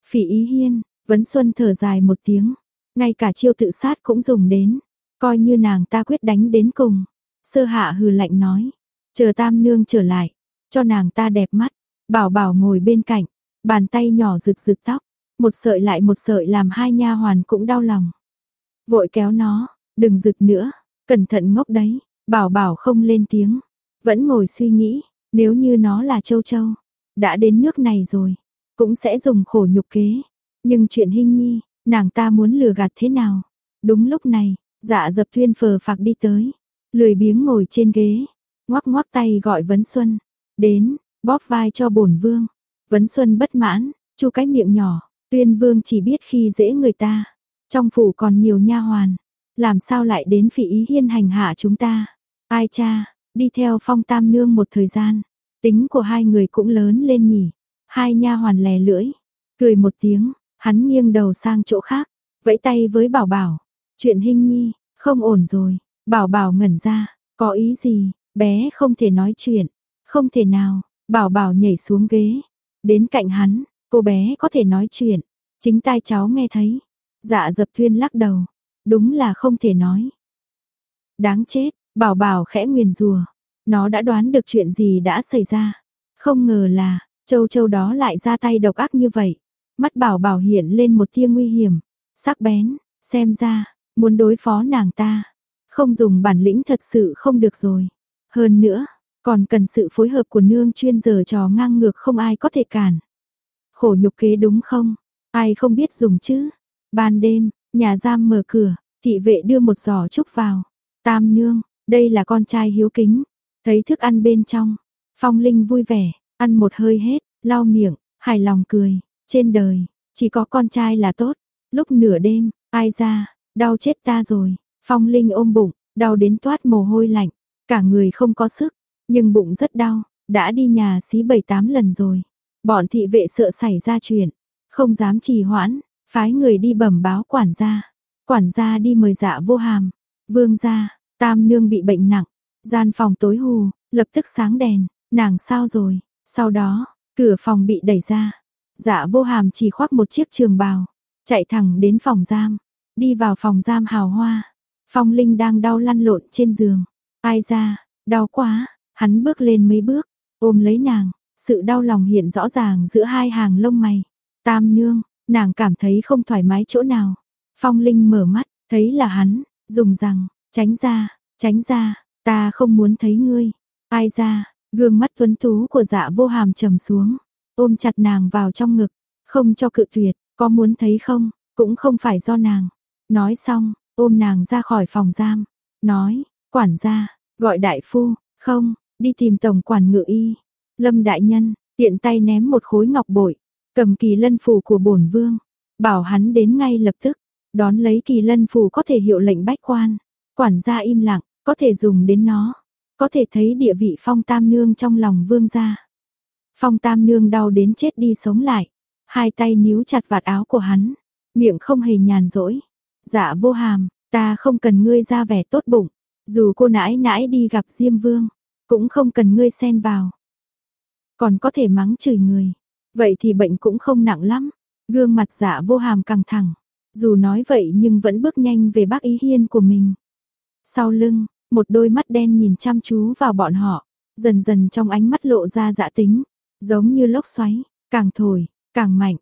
Phỉ ý hiên, vấn xuân thở dài một tiếng. Ngay cả chiêu tự sát cũng dùng đến, coi như nàng ta quyết đánh đến cùng. Sơ hạ hừ lạnh nói, chờ tam nương trở lại, cho nàng ta đẹp mắt. Bảo bảo ngồi bên cạnh, bàn tay nhỏ rực rực tóc, một sợi lại một sợi làm hai nha hoàn cũng đau lòng. Vội kéo nó, đừng rực nữa, cẩn thận ngốc đấy, bảo bảo không lên tiếng, vẫn ngồi suy nghĩ, nếu như nó là châu châu, đã đến nước này rồi, cũng sẽ dùng khổ nhục kế, nhưng chuyện hình nhi, Nàng ta muốn lừa gạt thế nào? Đúng lúc này, dạ dập thuyên phờ phạc đi tới. Lười biếng ngồi trên ghế. Ngoắc ngoắc tay gọi Vấn Xuân. Đến, bóp vai cho bổn vương. Vấn Xuân bất mãn, chu cái miệng nhỏ, tuyên vương chỉ biết khi dễ người ta. Trong phủ còn nhiều nha hoàn, làm sao lại đến phỉ ý hiên hành hạ chúng ta. Ai cha, đi theo phong tam nương một thời gian, tính của hai người cũng lớn lên nhỉ. Hai nha hoàn lè lưỡi, cười một tiếng, hắn nghiêng đầu sang chỗ khác, vẫy tay với bảo bảo. Chuyện hình nhi, không ổn rồi, bảo bảo ngẩn ra, có ý gì, bé không thể nói chuyện, không thể nào, bảo bảo nhảy xuống ghế, đến cạnh hắn, cô bé có thể nói chuyện, chính tai cháu nghe thấy. Dạ dập thuyên lắc đầu, đúng là không thể nói. Đáng chết, bảo bảo khẽ nguyền rùa, nó đã đoán được chuyện gì đã xảy ra. Không ngờ là, châu châu đó lại ra tay độc ác như vậy. Mắt bảo bảo hiện lên một tia nguy hiểm, sắc bén, xem ra, muốn đối phó nàng ta. Không dùng bản lĩnh thật sự không được rồi. Hơn nữa, còn cần sự phối hợp của nương chuyên giờ trò ngang ngược không ai có thể cản. Khổ nhục kế đúng không? Ai không biết dùng chứ? Ban đêm, nhà giam mở cửa, thị vệ đưa một giỏ trúc vào. Tam nương, đây là con trai hiếu kính. Thấy thức ăn bên trong, Phong Linh vui vẻ, ăn một hơi hết, lau miệng, hài lòng cười. Trên đời, chỉ có con trai là tốt. Lúc nửa đêm, ai ra, đau chết ta rồi. Phong Linh ôm bụng, đau đến toát mồ hôi lạnh. Cả người không có sức, nhưng bụng rất đau. Đã đi nhà xí bảy tám lần rồi. Bọn thị vệ sợ xảy ra chuyện, không dám trì hoãn, phái người đi bẩm báo quản gia. Quản gia đi mời dạ vô hàm. Vương gia, tam nương bị bệnh nặng, gian phòng tối hù, lập tức sáng đèn, nàng sao rồi? Sau đó, cửa phòng bị đẩy ra. Dạ vô hàm chỉ khoác một chiếc trường bào, chạy thẳng đến phòng giam, đi vào phòng giam hào hoa. Phong Linh đang đau lăn lộn trên giường. Ai ra, đau quá, hắn bước lên mấy bước, ôm lấy nàng, sự đau lòng hiện rõ ràng giữa hai hàng lông mày. Tam nương, nàng cảm thấy không thoải mái chỗ nào. Phong Linh mở mắt, thấy là hắn, dùng rằng, tránh ra, tránh ra, ta không muốn thấy ngươi. Ai ra, gương mắt tuấn tú của dạ vô hàm trầm xuống, ôm chặt nàng vào trong ngực, không cho cự tuyệt, có muốn thấy không, cũng không phải do nàng. Nói xong, ôm nàng ra khỏi phòng giam, nói, quản gia, gọi đại phu, không, đi tìm tổng quản ngự y. Lâm đại nhân, tiện tay ném một khối ngọc bội, cầm kỳ lân phù của bổn vương, bảo hắn đến ngay lập tức, đón lấy kỳ lân phù có thể hiệu lệnh bách quan. Quản gia im lặng, có thể dùng đến nó, có thể thấy địa vị phong tam nương trong lòng vương gia. Phong tam nương đau đến chết đi sống lại, hai tay níu chặt vạt áo của hắn, miệng không hề nhàn rỗi. Dạ vô hàm, ta không cần ngươi ra vẻ tốt bụng, dù cô nãi nãi đi gặp Diêm Vương, cũng không cần ngươi xen vào. Còn có thể mắng chửi người, vậy thì bệnh cũng không nặng lắm. Gương mặt dạ vô hàm căng thẳng, dù nói vậy nhưng vẫn bước nhanh về bác ý hiên của mình. Sau lưng, một đôi mắt đen nhìn chăm chú vào bọn họ, dần dần trong ánh mắt lộ ra dạ tính, giống như lốc xoáy, càng thổi, càng mạnh,